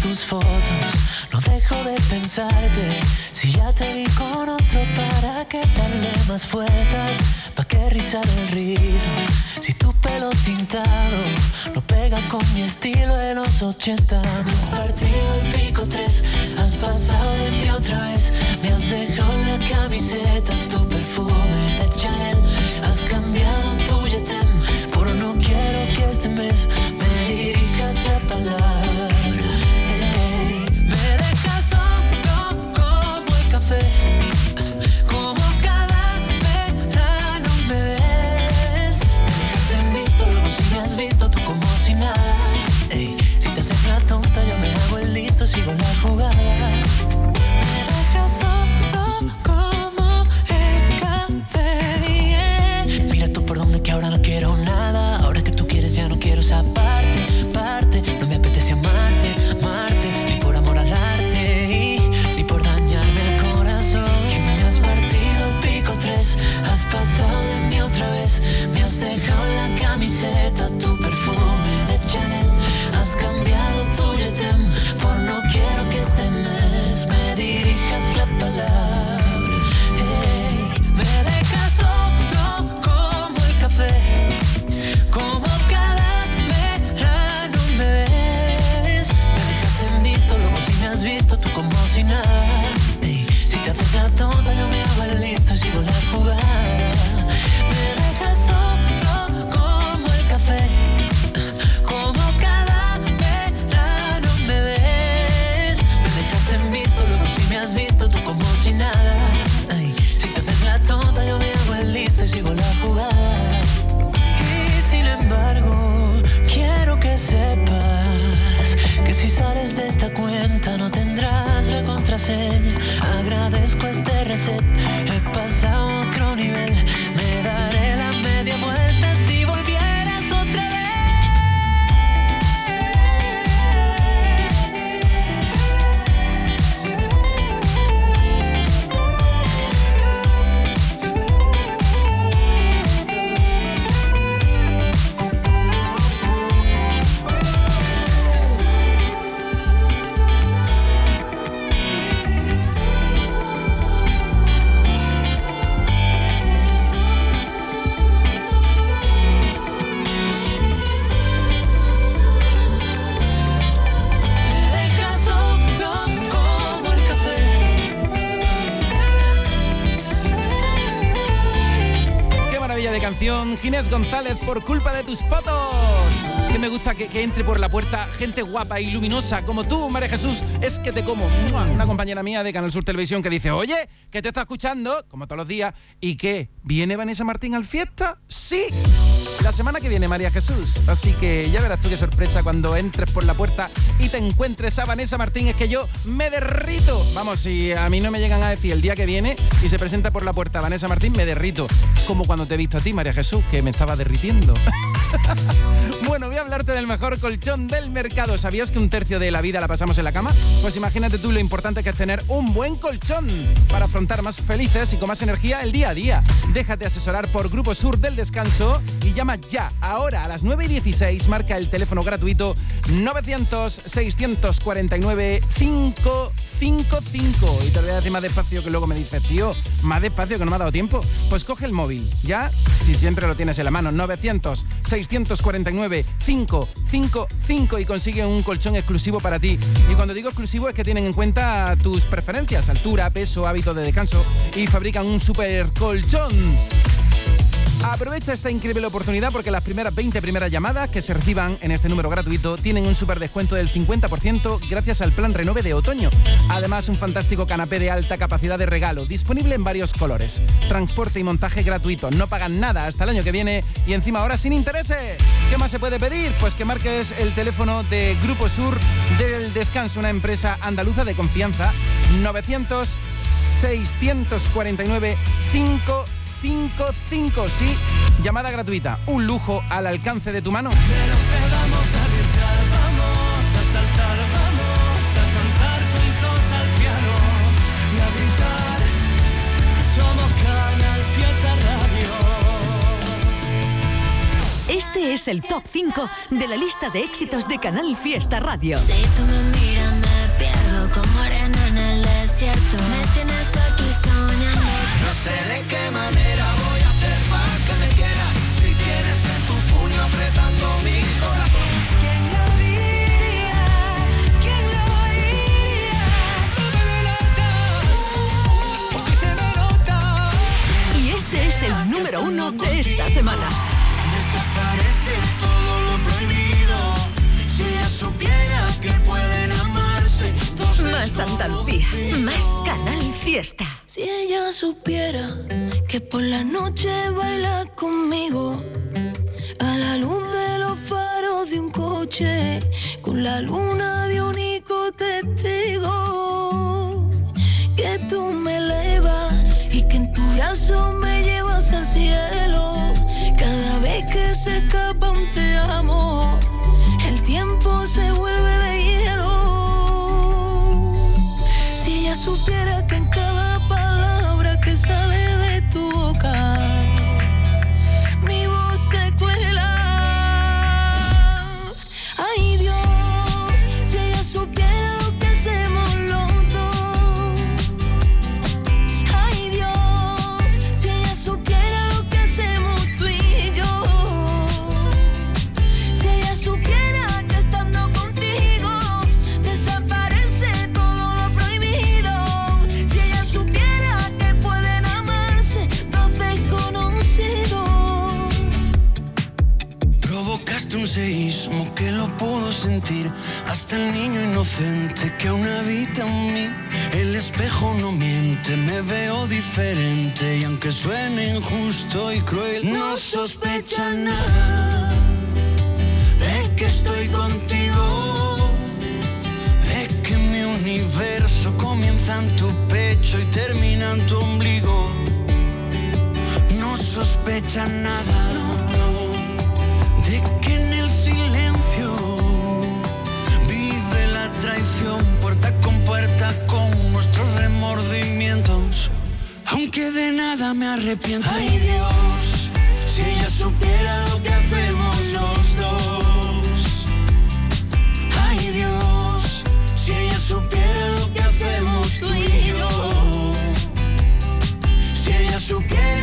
No dejo de pensarte. Si ya te vi con otro, ¿para qué darle más vueltas? ¿Pa' qué rizar el rizo? Si tu pelo tintado no pega con mi estilo de los 80. Me has partido el pico tres, has pasado de mí otra vez. Me has dejado la camiseta, tu perfume de Chanel. Has cambiado tu yetem por no quiero que este mes me dirijas la palabra. Tú he pasado a otro nivel. Me daré Ginés González, por culpa de tus fotos. Que me gusta que, que entre por la puerta gente guapa y luminosa como tú, María Jesús. Es que te como. Una compañera mía de Canal Sur Televisión que dice, oye, que te está escuchando, como todos los días, y que viene Vanessa Martín al fiesta. Sí. La semana que viene, María Jesús. Así que ya verás tú qué sorpresa cuando entres por la puerta y te encuentres a Vanessa Martín. Es que yo me derrito. Vamos, si a mí no me llegan a decir el día que viene y se presenta por la puerta Vanessa Martín, me derrito. Como cuando te he visto a ti, María Jesús, que me estaba derritiendo. bueno, voy a hablarte del mejor colchón del mercado. ¿Sabías que un tercio de la vida la pasamos en la cama? Pues imagínate tú lo importante que es tener un buen colchón para afrontar más felices y con más energía el día a día. Déjate asesorar por Grupo Sur del Descanso y llama ya, ahora a las 9 y 16, marca el teléfono gratuito 900-649-555. Y te lo voy a decir más despacio que luego me dices, tío, más despacio que no me ha dado tiempo. Pues coge el móvil, ¿ya? Si siempre lo tienes en la mano, 900-649-555 y consigue un colchón exclusivo para ti. Y cuando digo exclusivo es que tienen en cuenta tus preferencias, altura, peso, hábito de descanso y fabrican un super colchón. Aprovecha esta increíble oportunidad porque las primeras 20 primeras llamadas que se reciban en este número gratuito tienen un super descuento del 50% gracias al plan Renove de otoño. Además, un fantástico canapé de alta capacidad de regalo, disponible en varios colores. Transporte y montaje gratuito, no pagan nada hasta el año que viene y encima ahora sin intereses. ¿Qué más se puede pedir? Pues que marques el teléfono de Grupo Sur del Descanso, una empresa andaluza de confianza, 900 649 5 55. Sí, llamada gratuita. Un lujo al alcance de tu mano. vamos a arriesgar, vamos a saltar, vamos a cantar juntos al piano y a gritar. Somos Canal Fiesta Radio. Este es el top 5 de la lista de éxitos de Canal Fiesta Radio. Si tú me miras, me pierdo como arena en el desierto. Me tienes aquí soñando. No sé de qué manera número uno de esta semana. Desaparece todo lo prohibido. Si ella supiera que pueden amarse dos Más Andalucía, más Canal Fiesta. Si ella supiera que por la noche baila conmigo a la luz de los faros de un coche con la luna de único testigo que tú me elevas y que en tu brazo me cielo. Cada vez que se escapa un te amo el tiempo se vuelve de Hasta el niño inocente que aún habita en mí. El espejo no miente, me veo diferente Y aunque suene injusto y cruel No sospecha nada De que estoy contigo De que mi universo comienza en tu pecho y termina en tu ombligo. No sospecha nada de que traición puerta con puerta con nuestros remordimientos. Aunque de nada me arrepiento. Ay Dios, si ella supiera lo que hacemos los dos. Ay Dios, si ella supiera lo que hacemos tú y yo. Si ella supiera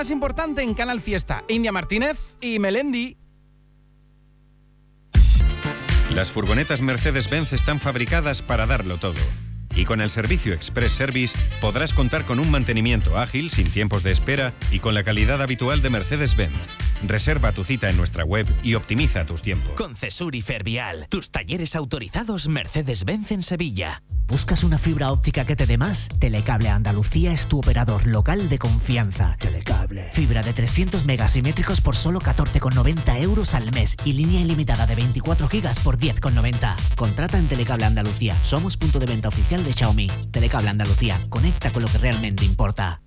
más importante en Canal Fiesta. India Martínez y Melendi. Las furgonetas Mercedes-Benz están fabricadas para darlo todo. Y con el servicio Express Service podrás contar con un mantenimiento ágil, sin tiempos de espera y con la calidad habitual de Mercedes-Benz. Reserva tu cita en nuestra web y optimiza tus tiempos. Con Cesur y Fervial, tus talleres autorizados Mercedes-Benz en Sevilla. ¿Buscas una fibra óptica que te dé más? Telecable Andalucía es tu operador local de confianza. Telecable. Fibra de 300 megasimétricos por solo 14,90 euros al mes y línea ilimitada de 24 gigas por 10,90. Contrata en Telecable Andalucía. Somos punto de venta oficial de Xiaomi. Telecable Andalucía. Conecta con lo que realmente importa.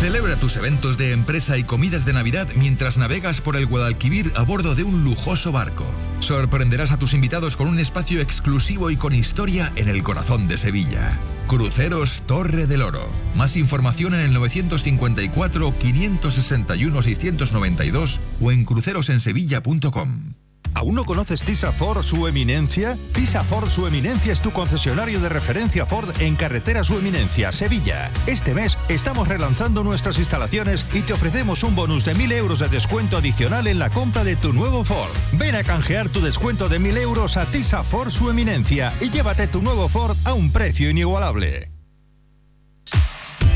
Celebra tus eventos de empresa y comidas de Navidad mientras navegas por el Guadalquivir a bordo de un lujoso barco. Sorprenderás a tus invitados con un espacio exclusivo y con historia en el corazón de Sevilla. Cruceros Torre del Oro. Más información en el 954-561-692 o en crucerosensevilla.com. ¿Aún no conoces Tisa Ford Su Eminencia? Tisa Ford Su Eminencia es tu concesionario de referencia Ford en carretera Su Eminencia, Sevilla. Este mes estamos relanzando nuestras instalaciones y te ofrecemos un bonus de 1.000 euros de descuento adicional en la compra de tu nuevo Ford. Ven a canjear tu descuento de 1.000 euros a Tisa Ford Su Eminencia y llévate tu nuevo Ford a un precio inigualable.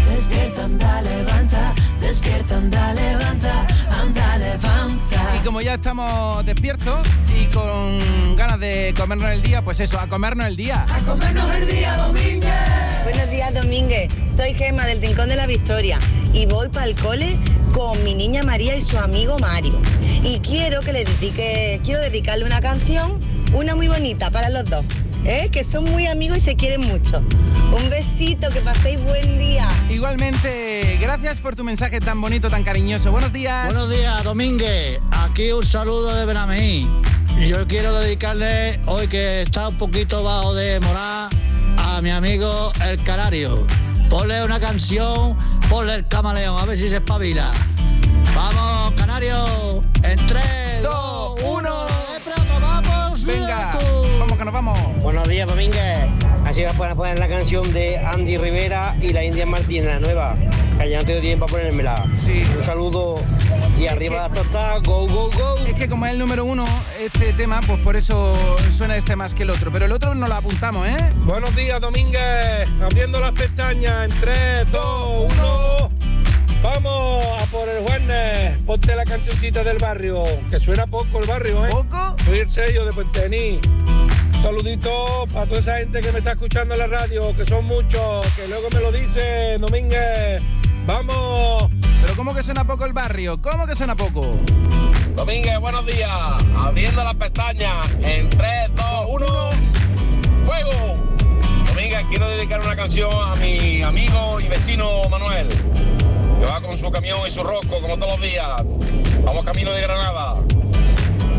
Despierta, anda, levanta, despierta, anda, levanta, anda, levanta. Y como ya estamos despiertos y con ganas de comernos el día, pues eso, a comernos el día. A comernos el día, Domínguez. Buenos días, Domínguez. Soy Gema del Rincón de la Victoria y voy para el cole con mi niña María y su amigo Mario. Y quiero que le dedique, quiero dedicarle una canción, una muy bonita para los dos. ¿Eh? Que son muy amigos y se quieren mucho. Un besito, que paséis buen día. Igualmente, gracias por tu mensaje tan bonito, tan cariñoso. Buenos días. Buenos días, Domínguez. Aquí un saludo de Benamí. Yo quiero dedicarle, hoy que está un poquito bajo de moral, a mi amigo El Canario. Ponle una canción, ponle el camaleón, a ver si se espabila. Vamos, Canario, en 3, 2, 1. ¡Vamos! Venga, nos vamos. Buenos días, Domínguez. Así vas a poner la canción de Andy Rivera y la India Martínez, la nueva. Que ya no tengo tiempo para ponérmela. Sí. Un saludo y arriba la tota, go, go, go. Es que como es el número uno, este tema, pues por eso suena este más que el otro. Pero el otro no lo apuntamos, ¿eh? Buenos días, Domínguez. Abriendo las pestañas en 3, 2, 1. Vamos a por el jueves. Ponte la cancioncita del barrio, que suena poco el barrio, ¿eh? ¿Poco? Soy el sello de Puentení. Saludito para toda esa gente que me está escuchando en la radio, que son muchos, que luego me lo dicen, Domínguez. Vamos. Pero ¿cómo que suena poco el barrio? ¿Cómo que suena poco? Domínguez, buenos días. Abriendo las pestañas en 3, 2, 1. ¡Fuego! Domínguez, quiero dedicar una canción a mi amigo y vecino Manuel, que va con su camión y su rosco como todos los días. Vamos camino de Granada.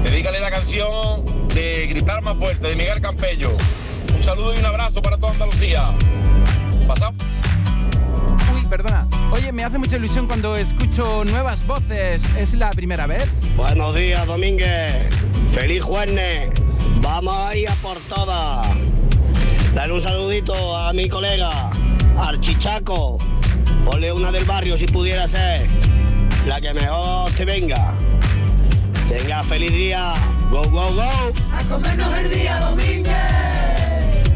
Dedícale la canción de Gritar más fuerte de Miguel Campello. Un saludo y un abrazo para toda Andalucía. ¿Pasado? Uy, perdona. Oye, me hace mucha ilusión cuando escucho nuevas voces. ¿Es la primera vez? Buenos días, Domínguez. Feliz jueves. Vamos a ir a por todas. Dale un saludito a mi colega, Archichaco. Ponle una del barrio si pudiera ser. La que mejor te venga. Venga, feliz día. Go, go, go. A comernos el día, Domínguez.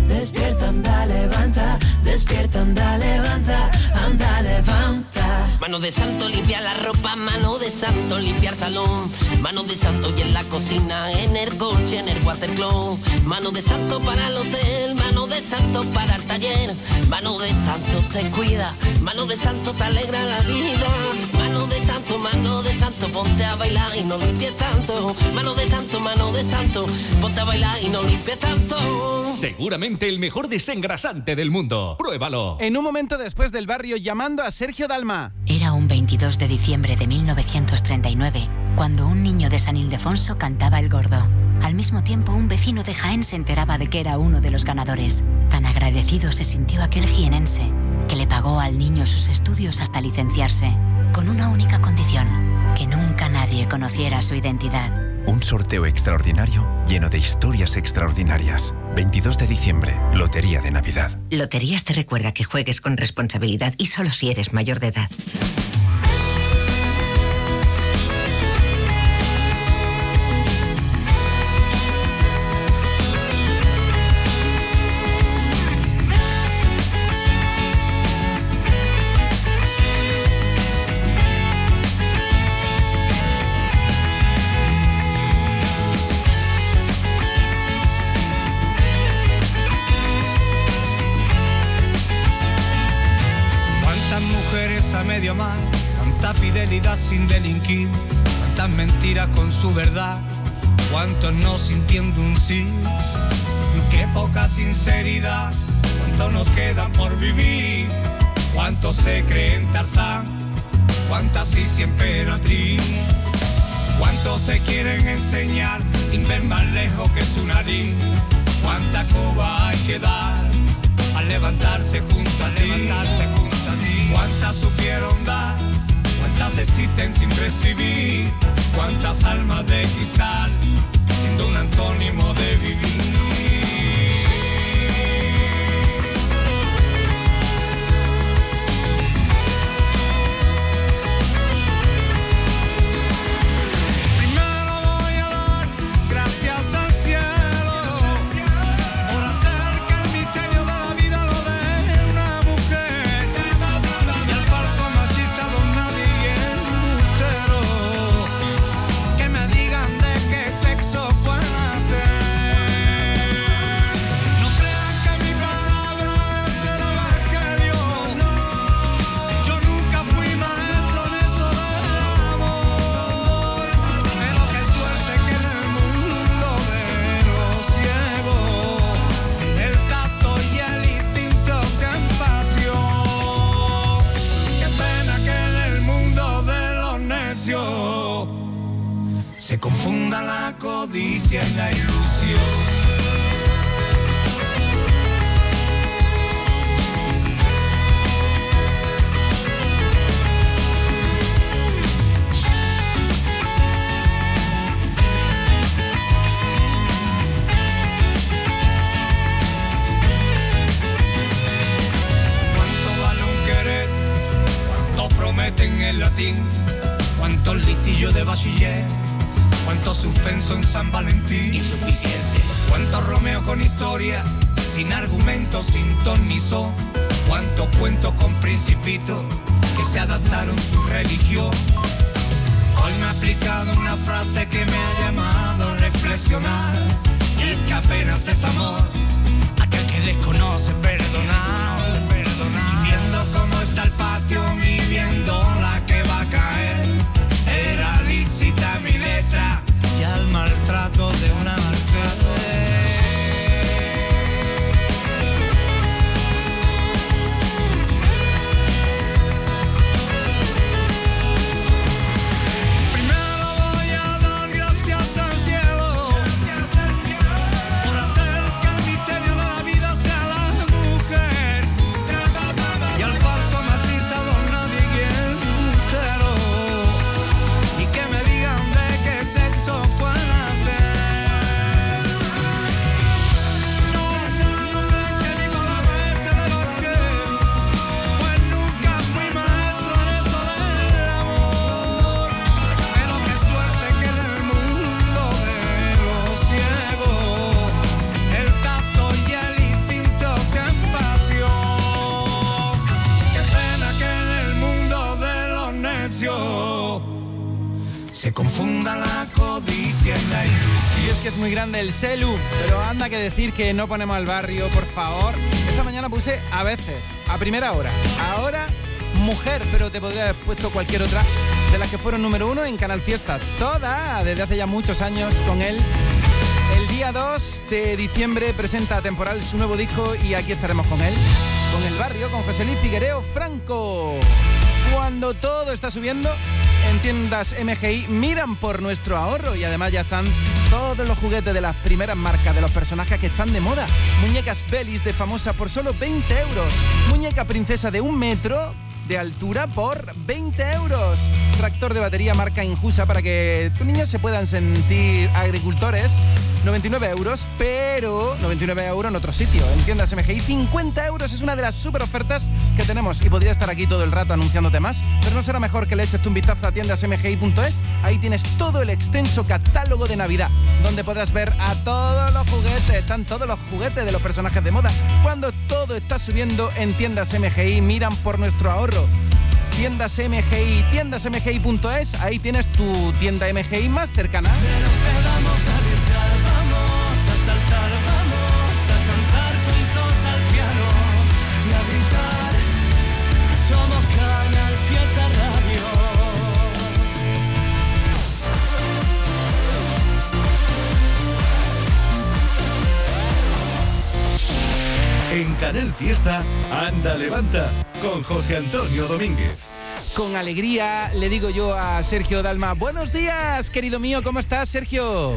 Despierta, anda, levanta, despierta, anda, levanta, anda, levanta. Mano de santo limpia la ropa, mano de santo limpiar salón, mano de santo y en la cocina, en el coche, en el watercloak, mano de santo para el hotel, mano de santo para el taller, mano de santo te cuida, mano de santo te alegra la vida, mano de santo, mano de santo, ponte a bailar y no limpies tanto, mano de santo, mano de santo, ponte a bailar y no limpies tanto. Seguramente el mejor desengrasante del mundo. Pruébalo. En un momento después del barrio llamando a Sergio Dalma. Era un 22 de diciembre de 1939, cuando un niño de San Ildefonso cantaba el gordo. Al mismo tiempo, un vecino de Jaén se enteraba de que era uno de los ganadores. Tan agradecido se sintió aquel jienense, que le pagó al niño sus estudios hasta licenciarse, con una única condición, que nunca nadie conociera su identidad. Un sorteo extraordinario lleno de historias extraordinarias. 22 de diciembre, Lotería de Navidad. Loterías te recuerda que juegues con responsabilidad y solo si eres mayor de edad. Fidelidad sin delinquir, cuántas mentiras con su verdad, cuántos no sintiendo un sí, qué poca sinceridad, cuánto nos quedan por vivir, cuántos se creen Tarzán, cuántas sí siempre emperatriz. ¿Cuántos te quieren enseñar sin ver más lejos que su nariz? ¿Cuánta coba hay que dar al levantarse junto a ti? ¿Cuántas supieron dar? ¿Cuántas existen sin recibir? ¿Cuántas almas de cristal siendo un antónimo de vivir? Se confunda la codicia y la ilusión. Prometen en latín, cuántos listillos de bachiller, cuánto suspenso en San Valentín. Insuficiente. Cuántos Romeo con historia, sin argumentos, sin ton ni cuántos cuentos con principito que se adaptaron su religión. Hoy me ha aplicado una frase que me ha llamado a reflexionar, y es que apenas es amor que no ponemos al barrio, por favor. Esta mañana puse a veces, a primera hora. Ahora, mujer, pero te podría haber puesto cualquier otra de las que fueron número uno en Canal Fiesta. Toda, desde hace ya muchos años con él. El día 2 de diciembre presenta Temporal su nuevo disco y aquí estaremos con él, con el barrio, con José Luis Figuereo Franco. Cuando todo está subiendo, en tiendas MGI miran por nuestro ahorro y además ya están todos los juguetes de las primeras marcas de los personajes que están de moda. Muñecas Belis de famosa por solo 20 euros. Muñeca princesa de un metro de altura por 20 euros. Tractor de batería marca Injusa para que tus niños se puedan sentir agricultores. 99 euros, pero 99 euros en otro sitio. En tiendas MGI, 50 euros es una de las super ofertas que tenemos y podría estar aquí todo el rato anunciándote más, pero no será mejor que le eches un vistazo a tiendasmgi.es. Ahí tienes todo el extenso catálogo de Navidad, donde podrás ver a todos los juguetes, están todos los juguetes de los personajes de moda. Cuando todo está subiendo en tiendas MGI, miran por nuestro ahorro. Tiendas MGI, tiendasmgi.es, ahí tienes tu tienda MGI más cercana. Canal Fiesta, Anda Levanta, con José Antonio Domínguez. Con alegría le digo yo a Sergio Dalma, buenos días, querido mío, ¿cómo estás, Sergio?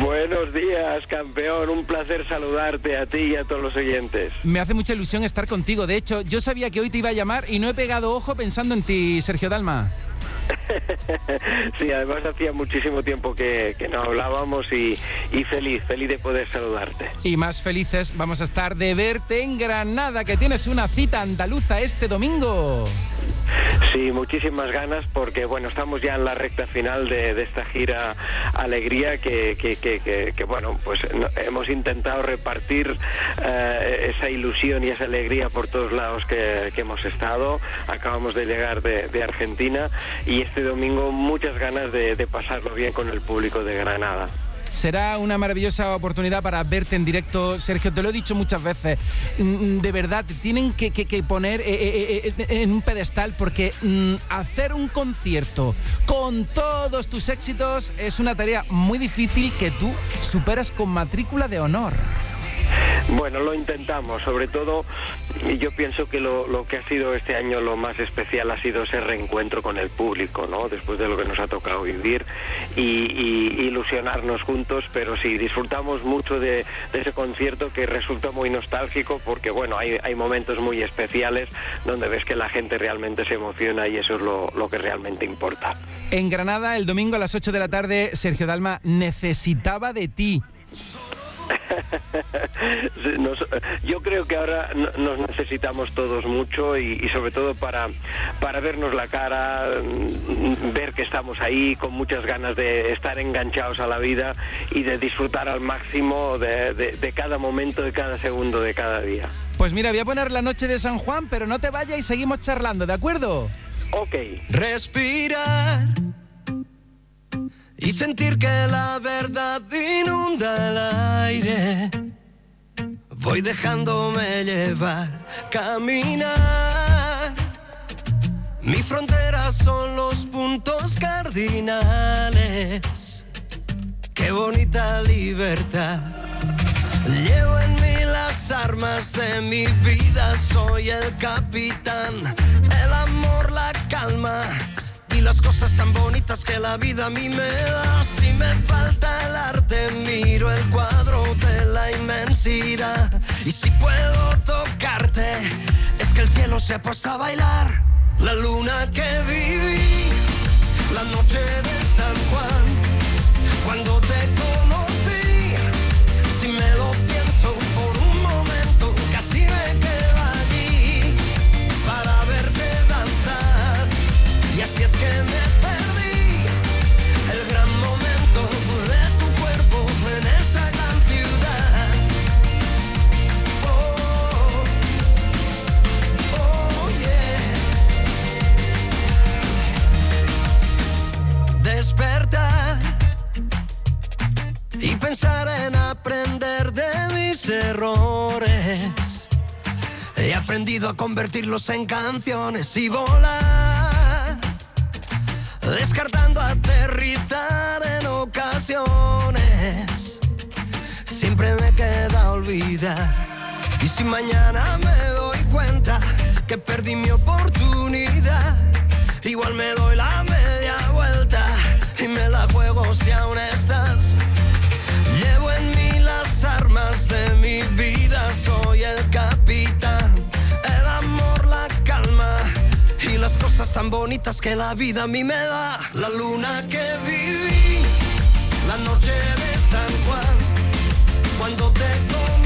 Buenos días, campeón. Un placer saludarte a ti y a todos los oyentes. Me hace mucha ilusión estar contigo. De hecho, yo sabía que hoy te iba a llamar y no he pegado ojo pensando en ti, Sergio Dalma. sí, además hacía muchísimo tiempo que, que no hablábamos y, y feliz, feliz de poder saludarte. Y más felices vamos a estar de verte en Granada, que tienes una cita andaluza este domingo. Sí, muchísimas ganas porque bueno, estamos ya en la recta final de, de esta gira Alegría que, que, que- que- que, bueno, pues no- hemos intentado repartir eh, esa ilusión y esa alegría por todos lados que, que hemos estado. Acabamos de llegar de, de Argentina y este domingo muchas ganas de, pasarlo bien con el público de Granada. Será una maravillosa oportunidad para verte en directo. Sergio, te lo he dicho muchas veces. Mm, De verdad, te tienen que poner eh, eh, eh, en un pedestal porque mm, hacer un concierto con todos tus éxitos es una tarea muy difícil que tú superas con matrícula de honor. Bueno, lo intentamos, sobre todo, y yo pienso que lo, que ha sido este año lo más especial ha sido ese reencuentro con el público, ¿no? Después de lo que nos ha tocado vivir y, ilusionarnos juntos, pero sí, disfrutamos mucho de, ese concierto que resulta muy nostálgico porque, bueno, hay, hay momentos muy especiales donde ves que la gente realmente se emociona y eso es lo, lo que realmente importa. En Granada, el domingo a las 8 de la tarde, Sergio Dalma necesitaba de ti. Nos- yo creo que ahora no- nos necesitamos todos mucho y, y sobre todo para, para vernos la cara, mm, ver que estamos ahí con muchas ganas de estar enganchados a la vida y de disfrutar al máximo de, de- de cada momento, de cada segundo, de cada día. Pues mira, voy a poner la noche de San Juan, pero no te vayas y seguimos charlando, ¿de acuerdo? Ok. Respirar y sentir que la verdad inunda el aire. Voy dejándome llevar, caminar. Mi frontera son los puntos cardinales. Qué bonita libertad. Llevo en mí las armas de mi vida, soy el capitán. El amor, la calma las cosas tan bonitas que la vida a mí me da. Si me falta el arte, miro el cuadro de la inmensidad. Y si puedo tocarte, es que el cielo se ha a bailar. La luna que viví, la noche de San Juan, pensar en aprender de mis errores. He aprendido a convertirlos en canciones y volar, descartando aterrizar en ocasiones. Siempre me queda olvidar. Y si mañana me doy cuenta que perdí mi oportunidad, igual me doy la media vuelta y me la juego si aún estás. Tan bonitas que la vida a mí me da. La luna que viví, la noche de San Juan, cuando te conocí.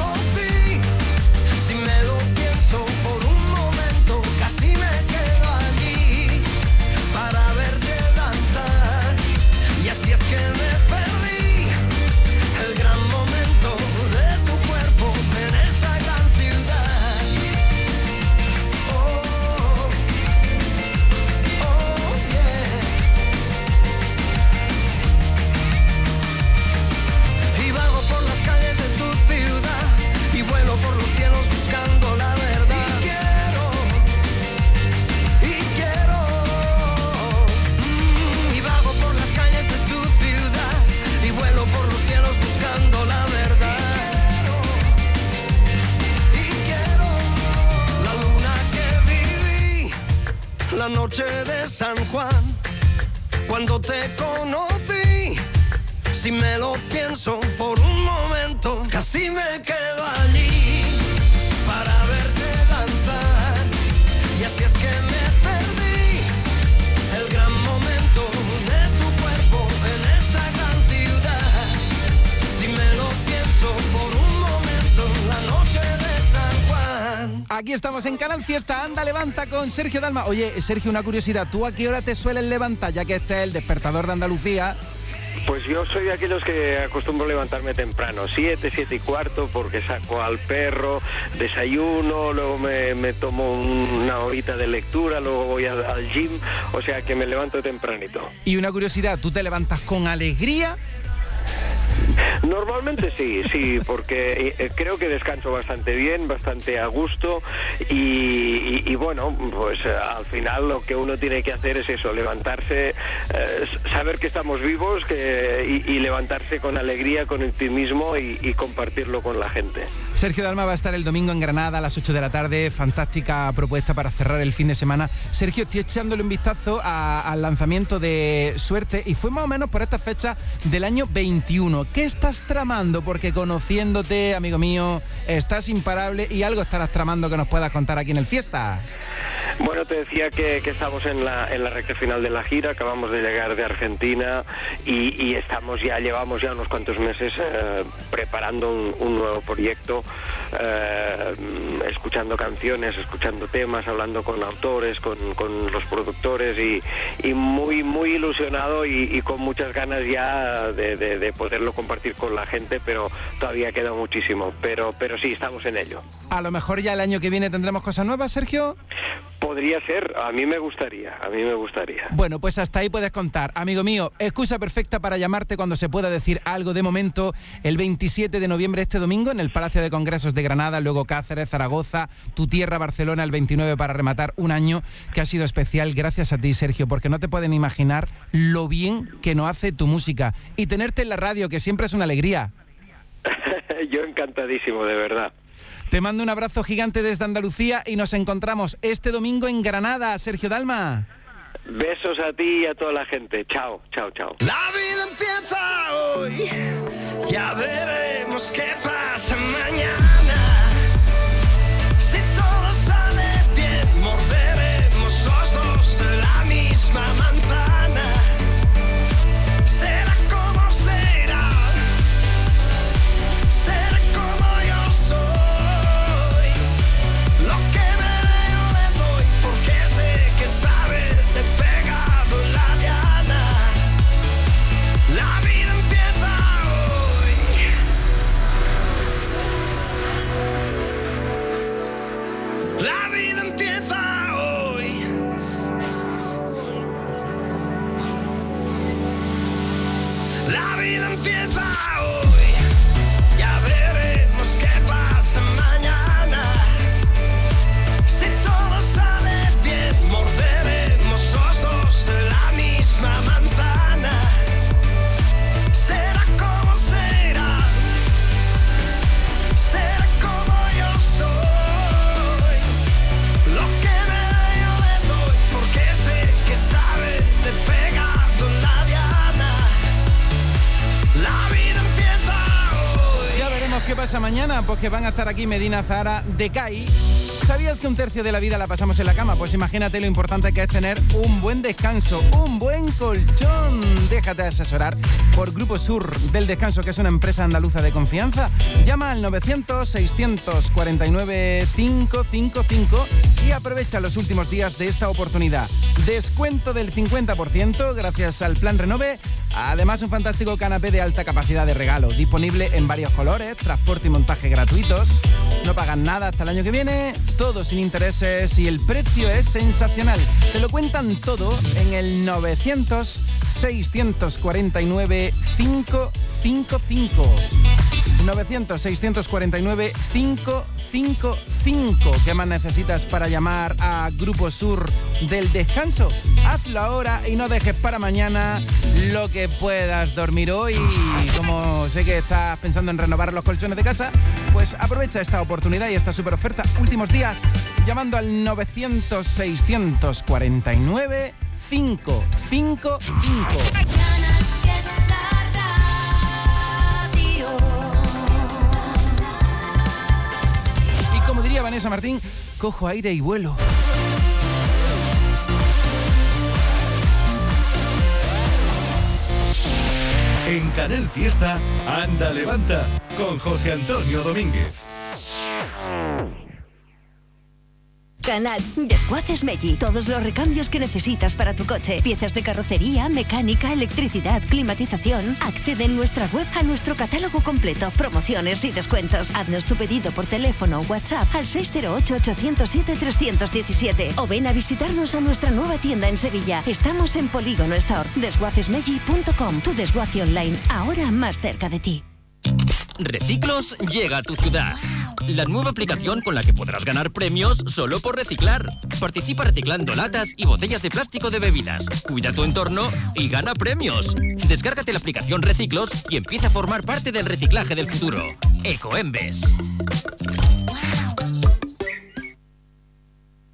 Estamos en Canal Fiesta, anda, levanta con Sergio Dalma. Oye, Sergio, una curiosidad, ¿tú a qué hora te sueles levantar? Ya que este es el despertador de Andalucía. Pues yo soy de aquellos que acostumbro levantarme temprano, siete, siete y cuarto, porque saco al perro, desayuno, luego me, me tomo una horita de lectura, luego voy al, al gym, o sea que me levanto tempranito. Y una curiosidad, ¿tú te levantas con alegría? Normalmente sí, sí, porque eh, creo que descanso bastante bien, bastante a gusto y, bueno, pues eh, al final lo que uno tiene que hacer es eso, levantarse, eh, saber que estamos vivos y, levantarse con alegría, con optimismo y, y compartirlo con la gente. Sergio Dalma va a estar el domingo en Granada a las 8 de la tarde. Fantástica propuesta para cerrar el fin de semana. Sergio, estoy echándole un vistazo a- al lanzamiento de Suerte y fue más o menos por esta fecha del año 21. ¿Qué estás tramando? Porque conociéndote, amigo mío, estás imparable y algo estarás tramando que nos puedas contar aquí en el Fiesta. Bueno, te decía que, estamos en la, en la recta final de la gira, acabamos de llegar de Argentina y, estamos ya, llevamos ya unos cuantos meses eh, preparando un, nuevo proyecto, eh, escuchando canciones, escuchando temas, hablando con autores, con, con los productores y, muy, muy ilusionado y, y con muchas ganas ya de, de- de poderlo compartir con la gente, pero todavía queda muchísimo. Pero, pero sí, estamos en ello. A lo mejor ya el año que viene tendremos cosas nuevas, Sergio. Podría ser, a mí me gustaría, a mí me gustaría. Bueno, pues hasta ahí puedes contar. Amigo mío, excusa perfecta para llamarte cuando se pueda decir algo de momento. El 27 de noviembre, este domingo, en el Palacio de Congresos de Granada, luego Cáceres, Zaragoza, tu tierra, Barcelona, el 29 para rematar un año que ha sido especial gracias a ti, Sergio, porque no te pueden imaginar lo bien que nos hace tu música. Y tenerte en la radio, que siempre es una alegría. Yo encantadísimo, de verdad. Te mando un abrazo gigante desde Andalucía y nos encontramos este domingo en Granada, Sergio Dalma. Besos a ti y a toda la gente. Chao, chao, chao. La vida empieza hoy, ya veremos qué pasa mañana. Si todo sale bien, morderemos los dos de la misma manzana. La vida pasa mañana, porque van a estar aquí Medina Zara de CAI. ¿Sabías que un tercio de la vida la pasamos en la cama? Pues imagínate lo importante que es tener un buen descanso, un buen colchón. Déjate asesorar por Grupo Sur del Descanso, que es una empresa andaluza de confianza. Llama al 900-649-555 y aprovecha los últimos días de esta oportunidad. Descuento del 50% gracias al Plan Renove. Además, un fantástico canapé de alta capacidad de regalo, disponible en varios colores, transporte y montaje gratuitos. No pagan nada hasta el año que viene, todo sin intereses y el precio es sensacional. Te lo cuentan todo en el 900 649 555. 900-649-555. ¿Qué más necesitas para llamar a Grupo Sur del descanso? Hazlo ahora y no dejes para mañana lo que puedas dormir hoy. Como sé que estás pensando en renovar los colchones de casa, pues aprovecha esta oportunidad y esta super oferta. Últimos días llamando al 900-649 555. Y como diría Vanessa Martín, cojo aire y vuelo. En Canal Fiesta, Anda Levanta, con José Antonio Domínguez. Canal Desguaces Meggi. Todos los recambios que necesitas para tu coche. Piezas de carrocería, mecánica, electricidad, climatización. Accede en nuestra web a nuestro catálogo completo, promociones y descuentos. Haznos tu pedido por teléfono o WhatsApp al 608-807-317 o ven a visitarnos a nuestra nueva tienda en Sevilla. Estamos en Polígono Store. Desguacesmeggi.com. Tu desguace online, ahora más cerca de ti. Reciclos llega a tu ciudad. La nueva aplicación con la que podrás ganar premios solo por reciclar. Participa reciclando latas y botellas de plástico de bebidas. Cuida tu entorno y gana premios. Descárgate la aplicación Reciclos y empieza a formar parte del reciclaje del futuro. Ecoembes.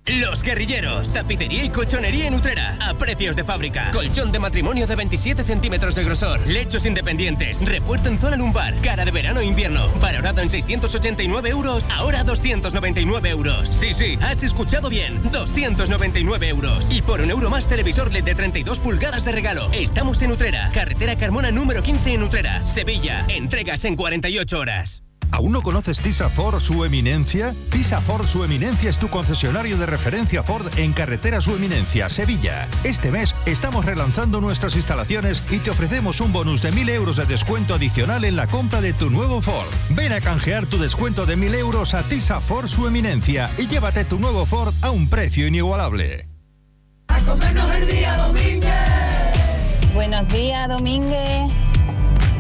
Los Guerrilleros, tapicería y colchonería en Utrera, a precios de fábrica. Colchón de matrimonio de 27 centímetros de grosor, lechos independientes, refuerzo en zona lumbar, cara de verano e invierno, valorado en 689 euros, ahora 299 euros. Sí, sí, has escuchado bien, 299 euros. Y por un euro más televisor LED de 32 pulgadas de regalo. Estamos en Utrera, carretera Carmona número 15 en Utrera, Sevilla. Entregas en 48 horas. ¿Aún no conoces Tisa Ford Su Eminencia? Tisa Ford Su Eminencia es tu concesionario de referencia Ford en carretera Su Eminencia, Sevilla. Este mes estamos relanzando nuestras instalaciones y te ofrecemos un bonus de 1.000 euros de descuento adicional en la compra de tu nuevo Ford. Ven a canjear tu descuento de 1.000 euros a Tisa Ford Su Eminencia y llévate tu nuevo Ford a un precio inigualable. A comernos el día, Domínguez. Buenos días, Domínguez.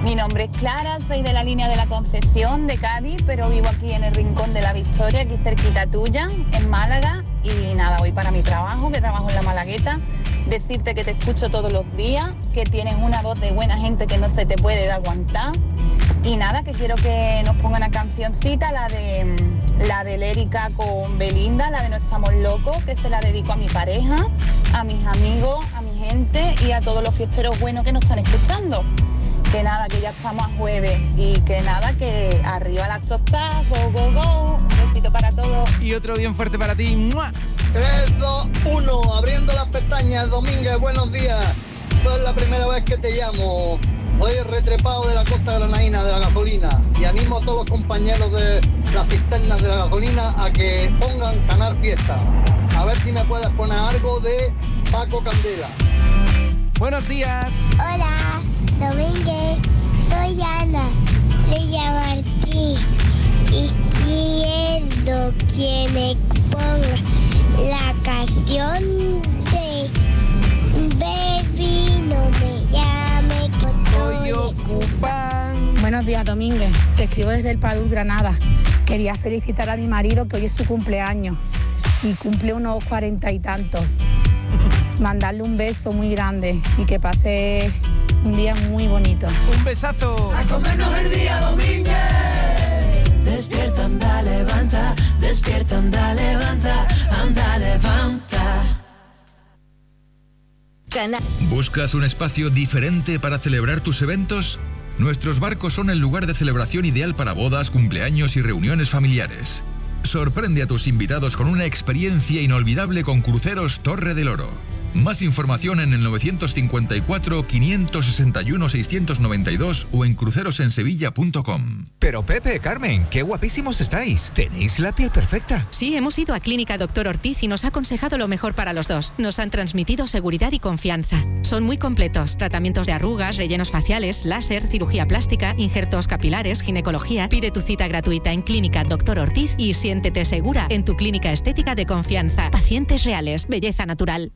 Mi nombre es Clara, soy de la línea de la Concepción de Cádiz, pero vivo aquí en el Rincón de la Victoria, aquí cerquita tuya, en Málaga. Y nada, voy para mi trabajo, que trabajo en la Malagueta. Decirte que te escucho todos los días, que tienes una voz de buena gente que no se te puede de aguantar. Y nada, que quiero que nos ponga una cancioncita, la de la de Lérica con Belinda, la de No estamos locos, que se la dedico a mi pareja, a mis amigos, a mi gente y a todos los fiesteros buenos que nos están escuchando. Que nada, que ya estamos a jueves y que nada, que arriba las tostadas, go, go, go. Un besito para todos. Y otro bien fuerte para ti. ¡Mua! 3, 2, 1, abriendo las pestañas, Domínguez, buenos días. Es la primera vez que te llamo. Soy el retrepado de la costa granaína de la gasolina y animo a todos los compañeros de las cisternas de la gasolina a que pongan Canal Fiesta. A ver si me puedes poner algo de Paco Candela. Buenos días. Hola, Domínguez. Soy Ana. Me llamo Martín. Y quiero que me ponga la canción de Baby, no me llame estoy Buenos días, Domínguez. Te escribo desde el Padul, Granada. Quería felicitar a mi marido que hoy es su cumpleaños y cumple unos cuarenta y tantos. Mandarle un beso muy grande y que pase un día muy bonito. Un besazo. A comernos el día, Domínguez. Despierta, anda, levanta, despierta, anda, levanta, anda, levanta. ¿Buscas un espacio diferente para celebrar tus eventos? Nuestros barcos son el lugar de celebración ideal para bodas, cumpleaños y reuniones familiares. Sorprende a tus invitados con una experiencia inolvidable con Cruceros Torre del Oro. Más información en el 954 561 692 o en crucerosensevilla.com. Pero Pepe, Carmen, qué guapísimos estáis. Tenéis la piel perfecta. Sí, hemos ido a Clínica Doctor Ortiz y nos ha aconsejado lo mejor para los dos. Nos han transmitido seguridad y confianza. Son muy completos. Tratamientos de arrugas, rellenos faciales, láser, cirugía plástica, injertos capilares, ginecología. Pide tu cita gratuita en Clínica Doctor Ortiz y siéntete segura en tu clínica estética de confianza. Pacientes reales, belleza natural.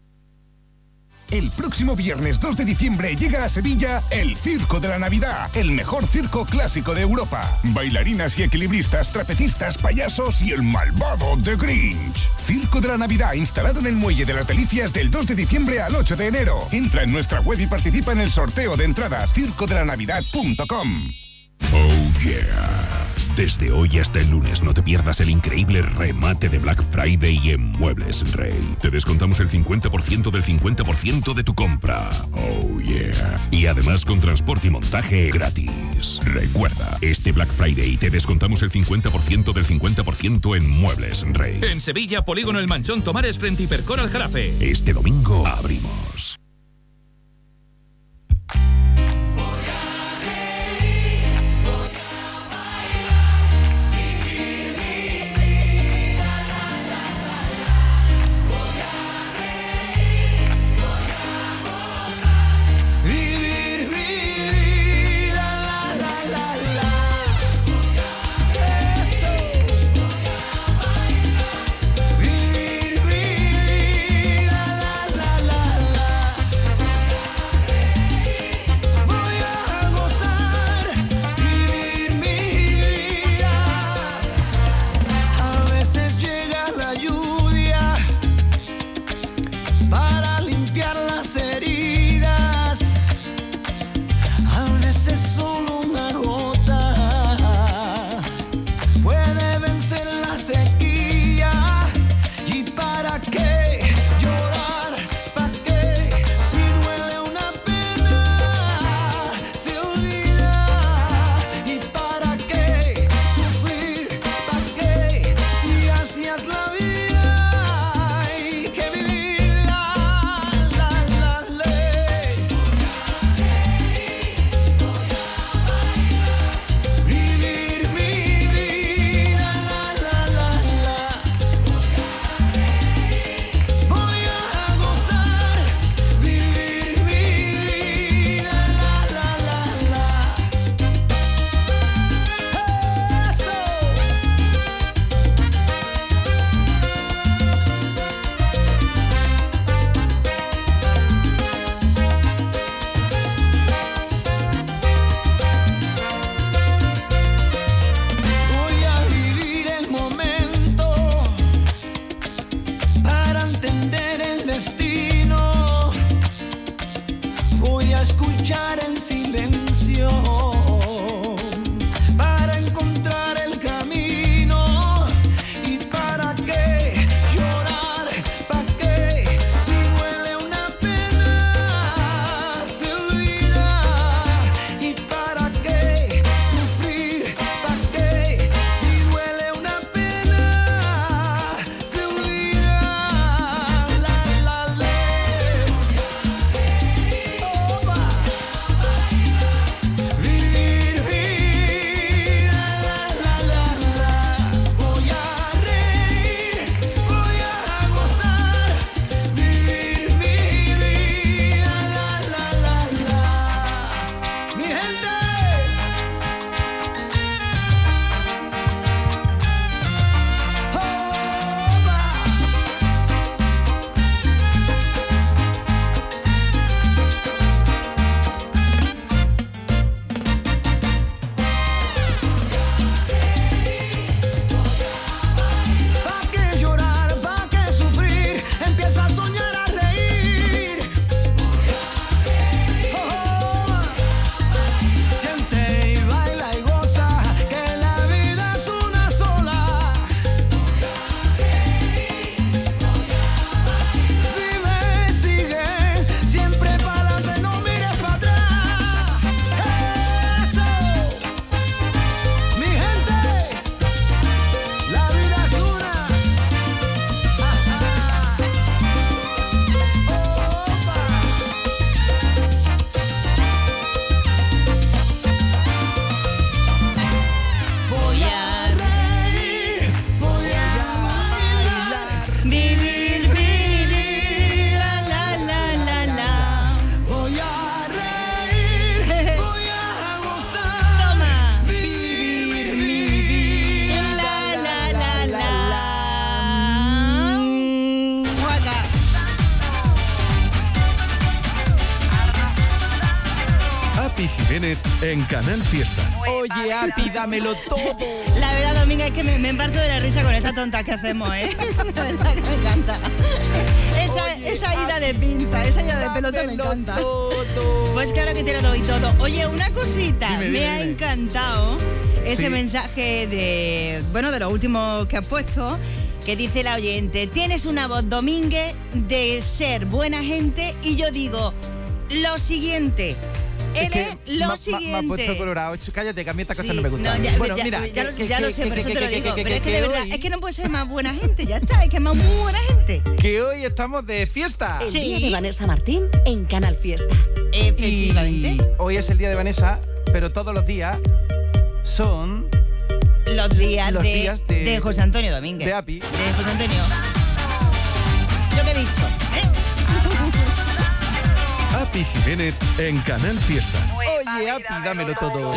El próximo viernes 2 de diciembre llega a Sevilla el Circo de la Navidad, el mejor circo clásico de Europa. Bailarinas y equilibristas, trapecistas, payasos y el malvado The Grinch. Circo de la Navidad instalado en el Muelle de las Delicias del 2 de diciembre al 8 de enero. Entra en nuestra web y participa en el sorteo de entradas circodelanavidad.com. Oh yeah. Desde hoy hasta el lunes no te pierdas el increíble remate de Black Friday en Muebles Rey. Te descontamos el 50% del 50% de tu compra. Oh yeah. Y además con transporte y montaje gratis. Recuerda, este Black Friday te descontamos el 50% del 50% en Muebles Rey. En Sevilla, Polígono El Manchón Tomares frente Hipercor al Jarafe. Este domingo abrimos. Dámelo todo. La verdad, Dominga, es que me, me parto de la risa con esta tonta que hacemos, ¿eh? La verdad que me encanta. Esa, esa ida de pinza, esa ida de pelota me encanta. Pues claro que te lo doy todo. Oye, una cosita, Dime, me ha dime. encantado ese Sí. mensaje de, bueno, de lo último que has puesto, que dice la oyente, tienes una voz, Domínguez, de ser buena gente, y yo digo, lo siguiente. Él es lo me- me siguiente. ha puesto colorado. Cállate, que a mí estas cosas Sí, no me gustan. ya, bueno, ya- mira, ya, lo- que- ya que- lo sé, por eso te lo digo. pero es que de verdad, hoy- es que no puede ser más buena gente, ya está, es que es más muy buena gente. Que hoy estamos de fiesta. El día de Vanessa Martín en Canal Fiesta. Efectivamente. Y hoy es el día de Vanessa, pero todos los días son Los días, Los de, días de- de José Antonio Domínguez. de Api. De José Antonio. Lo que he dicho, ¿eh? Api Jiménez en Canal Fiesta. Oye, Api, dámelo todo.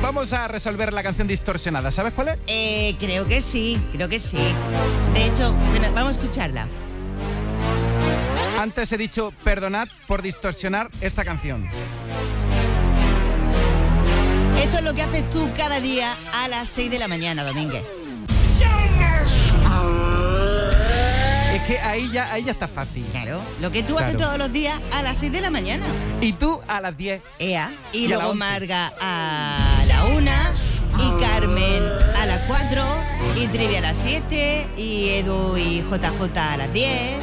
Vamos a resolver la canción distorsionada. ¿Sabes cuál es? Eh, creo que sí, creo que sí. De hecho, bueno, vamos a escucharla. Antes he dicho perdonad por distorsionar esta canción. Esto es lo que haces tú cada día a las 6 de la mañana, Domínguez. Es que ahí ya, ahí ya está fácil. Claro. Lo que tú haces Claro. todos los días a las 6 de la mañana. Y tú a las 10. Ea. Y, Y a luego 11. Marga a la 1. Y Carmen a las 4. Y Trivia a las 7. Y Edu y JJ a las 10.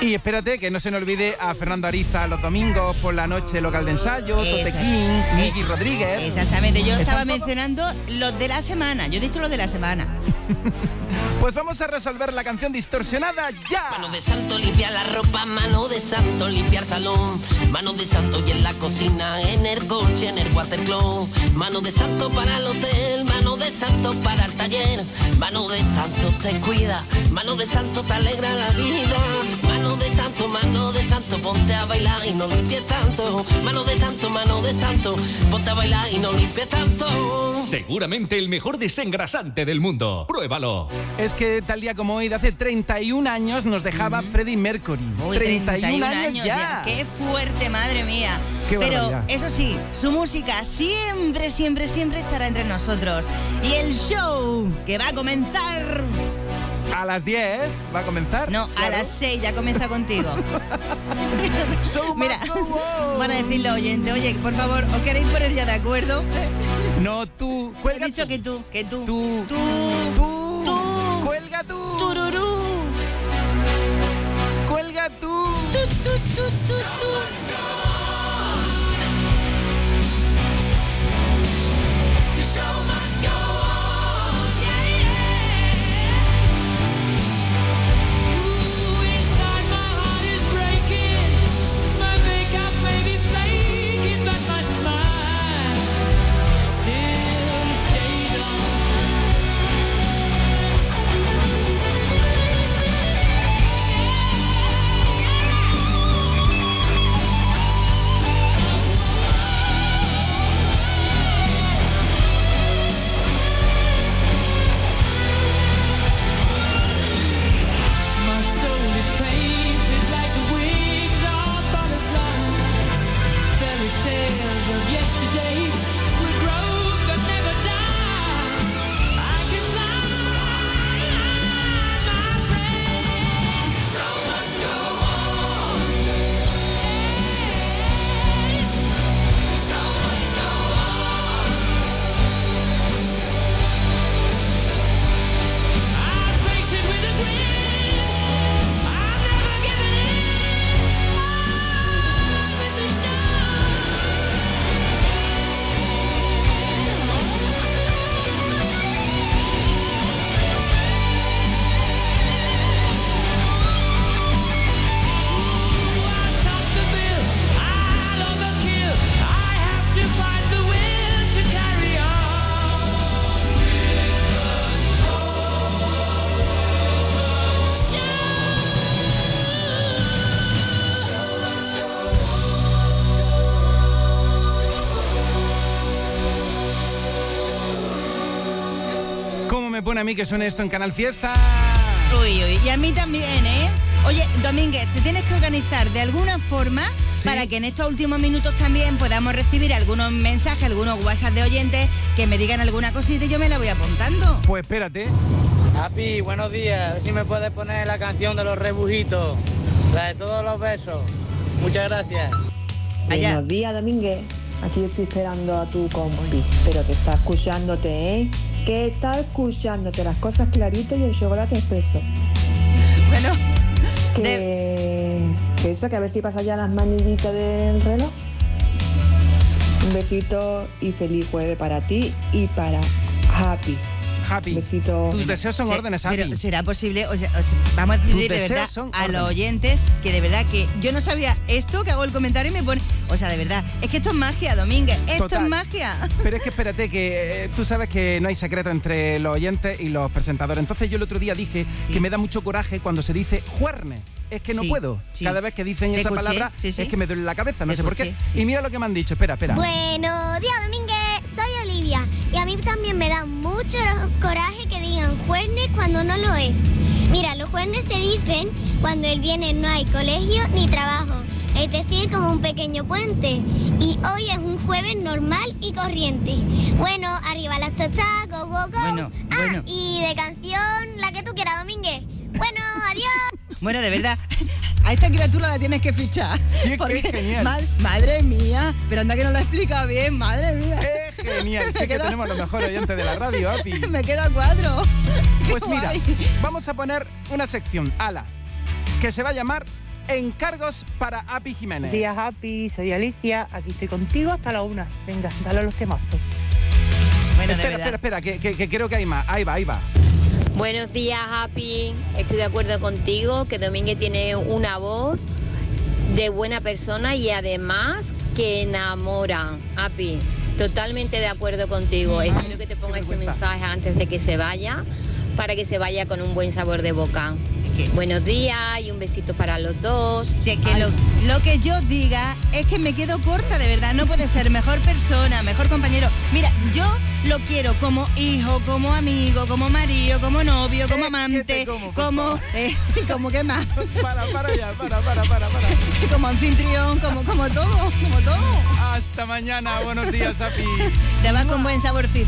Y espérate que no se nos olvide a Fernando Ariza los domingos por la noche local de ensayo, Tote Exacto. King, Nicky Es- Rodríguez. Exactamente. Yo ¿Están estaba mencionando los de la semana. Yo he dicho los de la semana. Pues vamos a resolver la canción distorsionada ya. Mano de santo limpia la ropa, mano de santo limpia el salón, mano de santo y en la cocina, en el coche, en el watercloak, mano de santo para el hotel, mano de santo para el taller, mano de santo te cuida, mano de santo te alegra la vida, mano de santo, mano de santo, ponte a bailar y no limpies tanto, mano de santo, mano de santo, ponte a bailar y no limpies tanto. Seguramente el mejor desengrasante del mundo. Pruébalo. Es que tal día como hoy, de hace 31 años, nos dejaba Freddie Mercury. Uy, 31, años, ya. Qué fuerte, madre mía. Qué Pero barbaridad. eso sí, su música siempre, siempre, siempre estará entre nosotros. Y el show que va a comenzar. A las 10 va a comenzar. No, a las 6 ya comienza contigo. Show Mira, van a decirle oyente, oye, por favor, ¿os queréis poner ya de acuerdo? No, tú. He Cuelga dicho tú. que tú, que tú. Tú. Tú. Tú. Tú. Cuelga tú. Tururú. Pone a mí que suene esto en Canal Fiesta? Uy, uy, y a mí también, ¿eh? Oye, Domínguez, te tienes que organizar de alguna forma para que en estos últimos minutos también podamos recibir algunos mensajes, algunos WhatsApp de oyentes que me digan alguna cosita y yo me la voy apuntando. Pues espérate. Happy, buenos días. A ver si me puedes poner la canción de los rebujitos. La de todos los besos. Muchas gracias. Buenos días, Domínguez. Aquí yo estoy esperando a tu compi, pero que está escuchándote, ¿eh? Que está escuchándote las cosas claritas y el chocolate espeso. Bueno. Que, que eso, que a ver si pasa ya las manillitas del reloj. Un besito y feliz jueves para ti y para Happy. Happy. Besito. Tus deseos son Se- órdenes, Happy. Pero será posible, o sea, vamos a decir de verdad a los oyentes que de verdad que yo no sabía esto, que hago el comentario y me pone, o sea, de verdad, es que esto es magia, Domínguez, esto Total. es magia. Pero es que espérate, que eh, tú sabes que no hay secreto entre los oyentes y los presentadores. Entonces yo el otro día dije que me da mucho coraje cuando se dice juerne. Es que no Sí, puedo. sí. Cada vez que dicen Te esa escuché, palabra sí, sí. es que me duele la cabeza, no Te sé por qué. Y mira lo que me han dicho. Espera, espera. Buenos días, Domínguez. Y a mí también me da mucho coraje que digan jueves cuando no lo es. Mira, los jueves se dicen cuando el viernes no hay colegio ni trabajo. Es decir, como un pequeño puente. Y hoy es un jueves normal y corriente. Bueno, arriba las tostadas, go, go, go. Bueno, ah, bueno. y de canción, la que tú quieras, Domínguez. Bueno, adiós. Bueno, de verdad, a esta criatura la tienes que fichar. Sí, es que es genial. ma- madre mía, pero anda que no lo explica bien, madre mía. Es genial. Sí Me que tenemos los mejores oyentes de la radio, Happy. Me quedo a cuadro. Qué Pues mira, vamos a poner una sección, ala, que se va a llamar Encargos para Happy Jiménez. Buenos días, Happy. Soy Alicia. Aquí estoy contigo hasta la una. Venga, dale a los temazos. espera, espera, espera, que, que- que creo que hay más. Ahí va, ahí va. Buenos días, Happy. Estoy de acuerdo contigo que Domínguez tiene una voz de buena persona y además que enamora. Happy, totalmente de acuerdo contigo. Espero que te ponga este mensaje antes de que se vaya para que se vaya con un buen sabor de boca. Buenos días y un besito para los dos. Si es que lo, lo que yo diga es que me quedo corta, de verdad. No puede ser mejor persona, mejor compañero. Mira, yo lo quiero como hijo, como amigo, como marido, como novio, como amante, como. eh, como qué más. Para, para ya, para, para, para, para. como anfitrión, como, como todo, como todo. Hasta mañana, buenos días, Happy. Te vas con buen saborcito.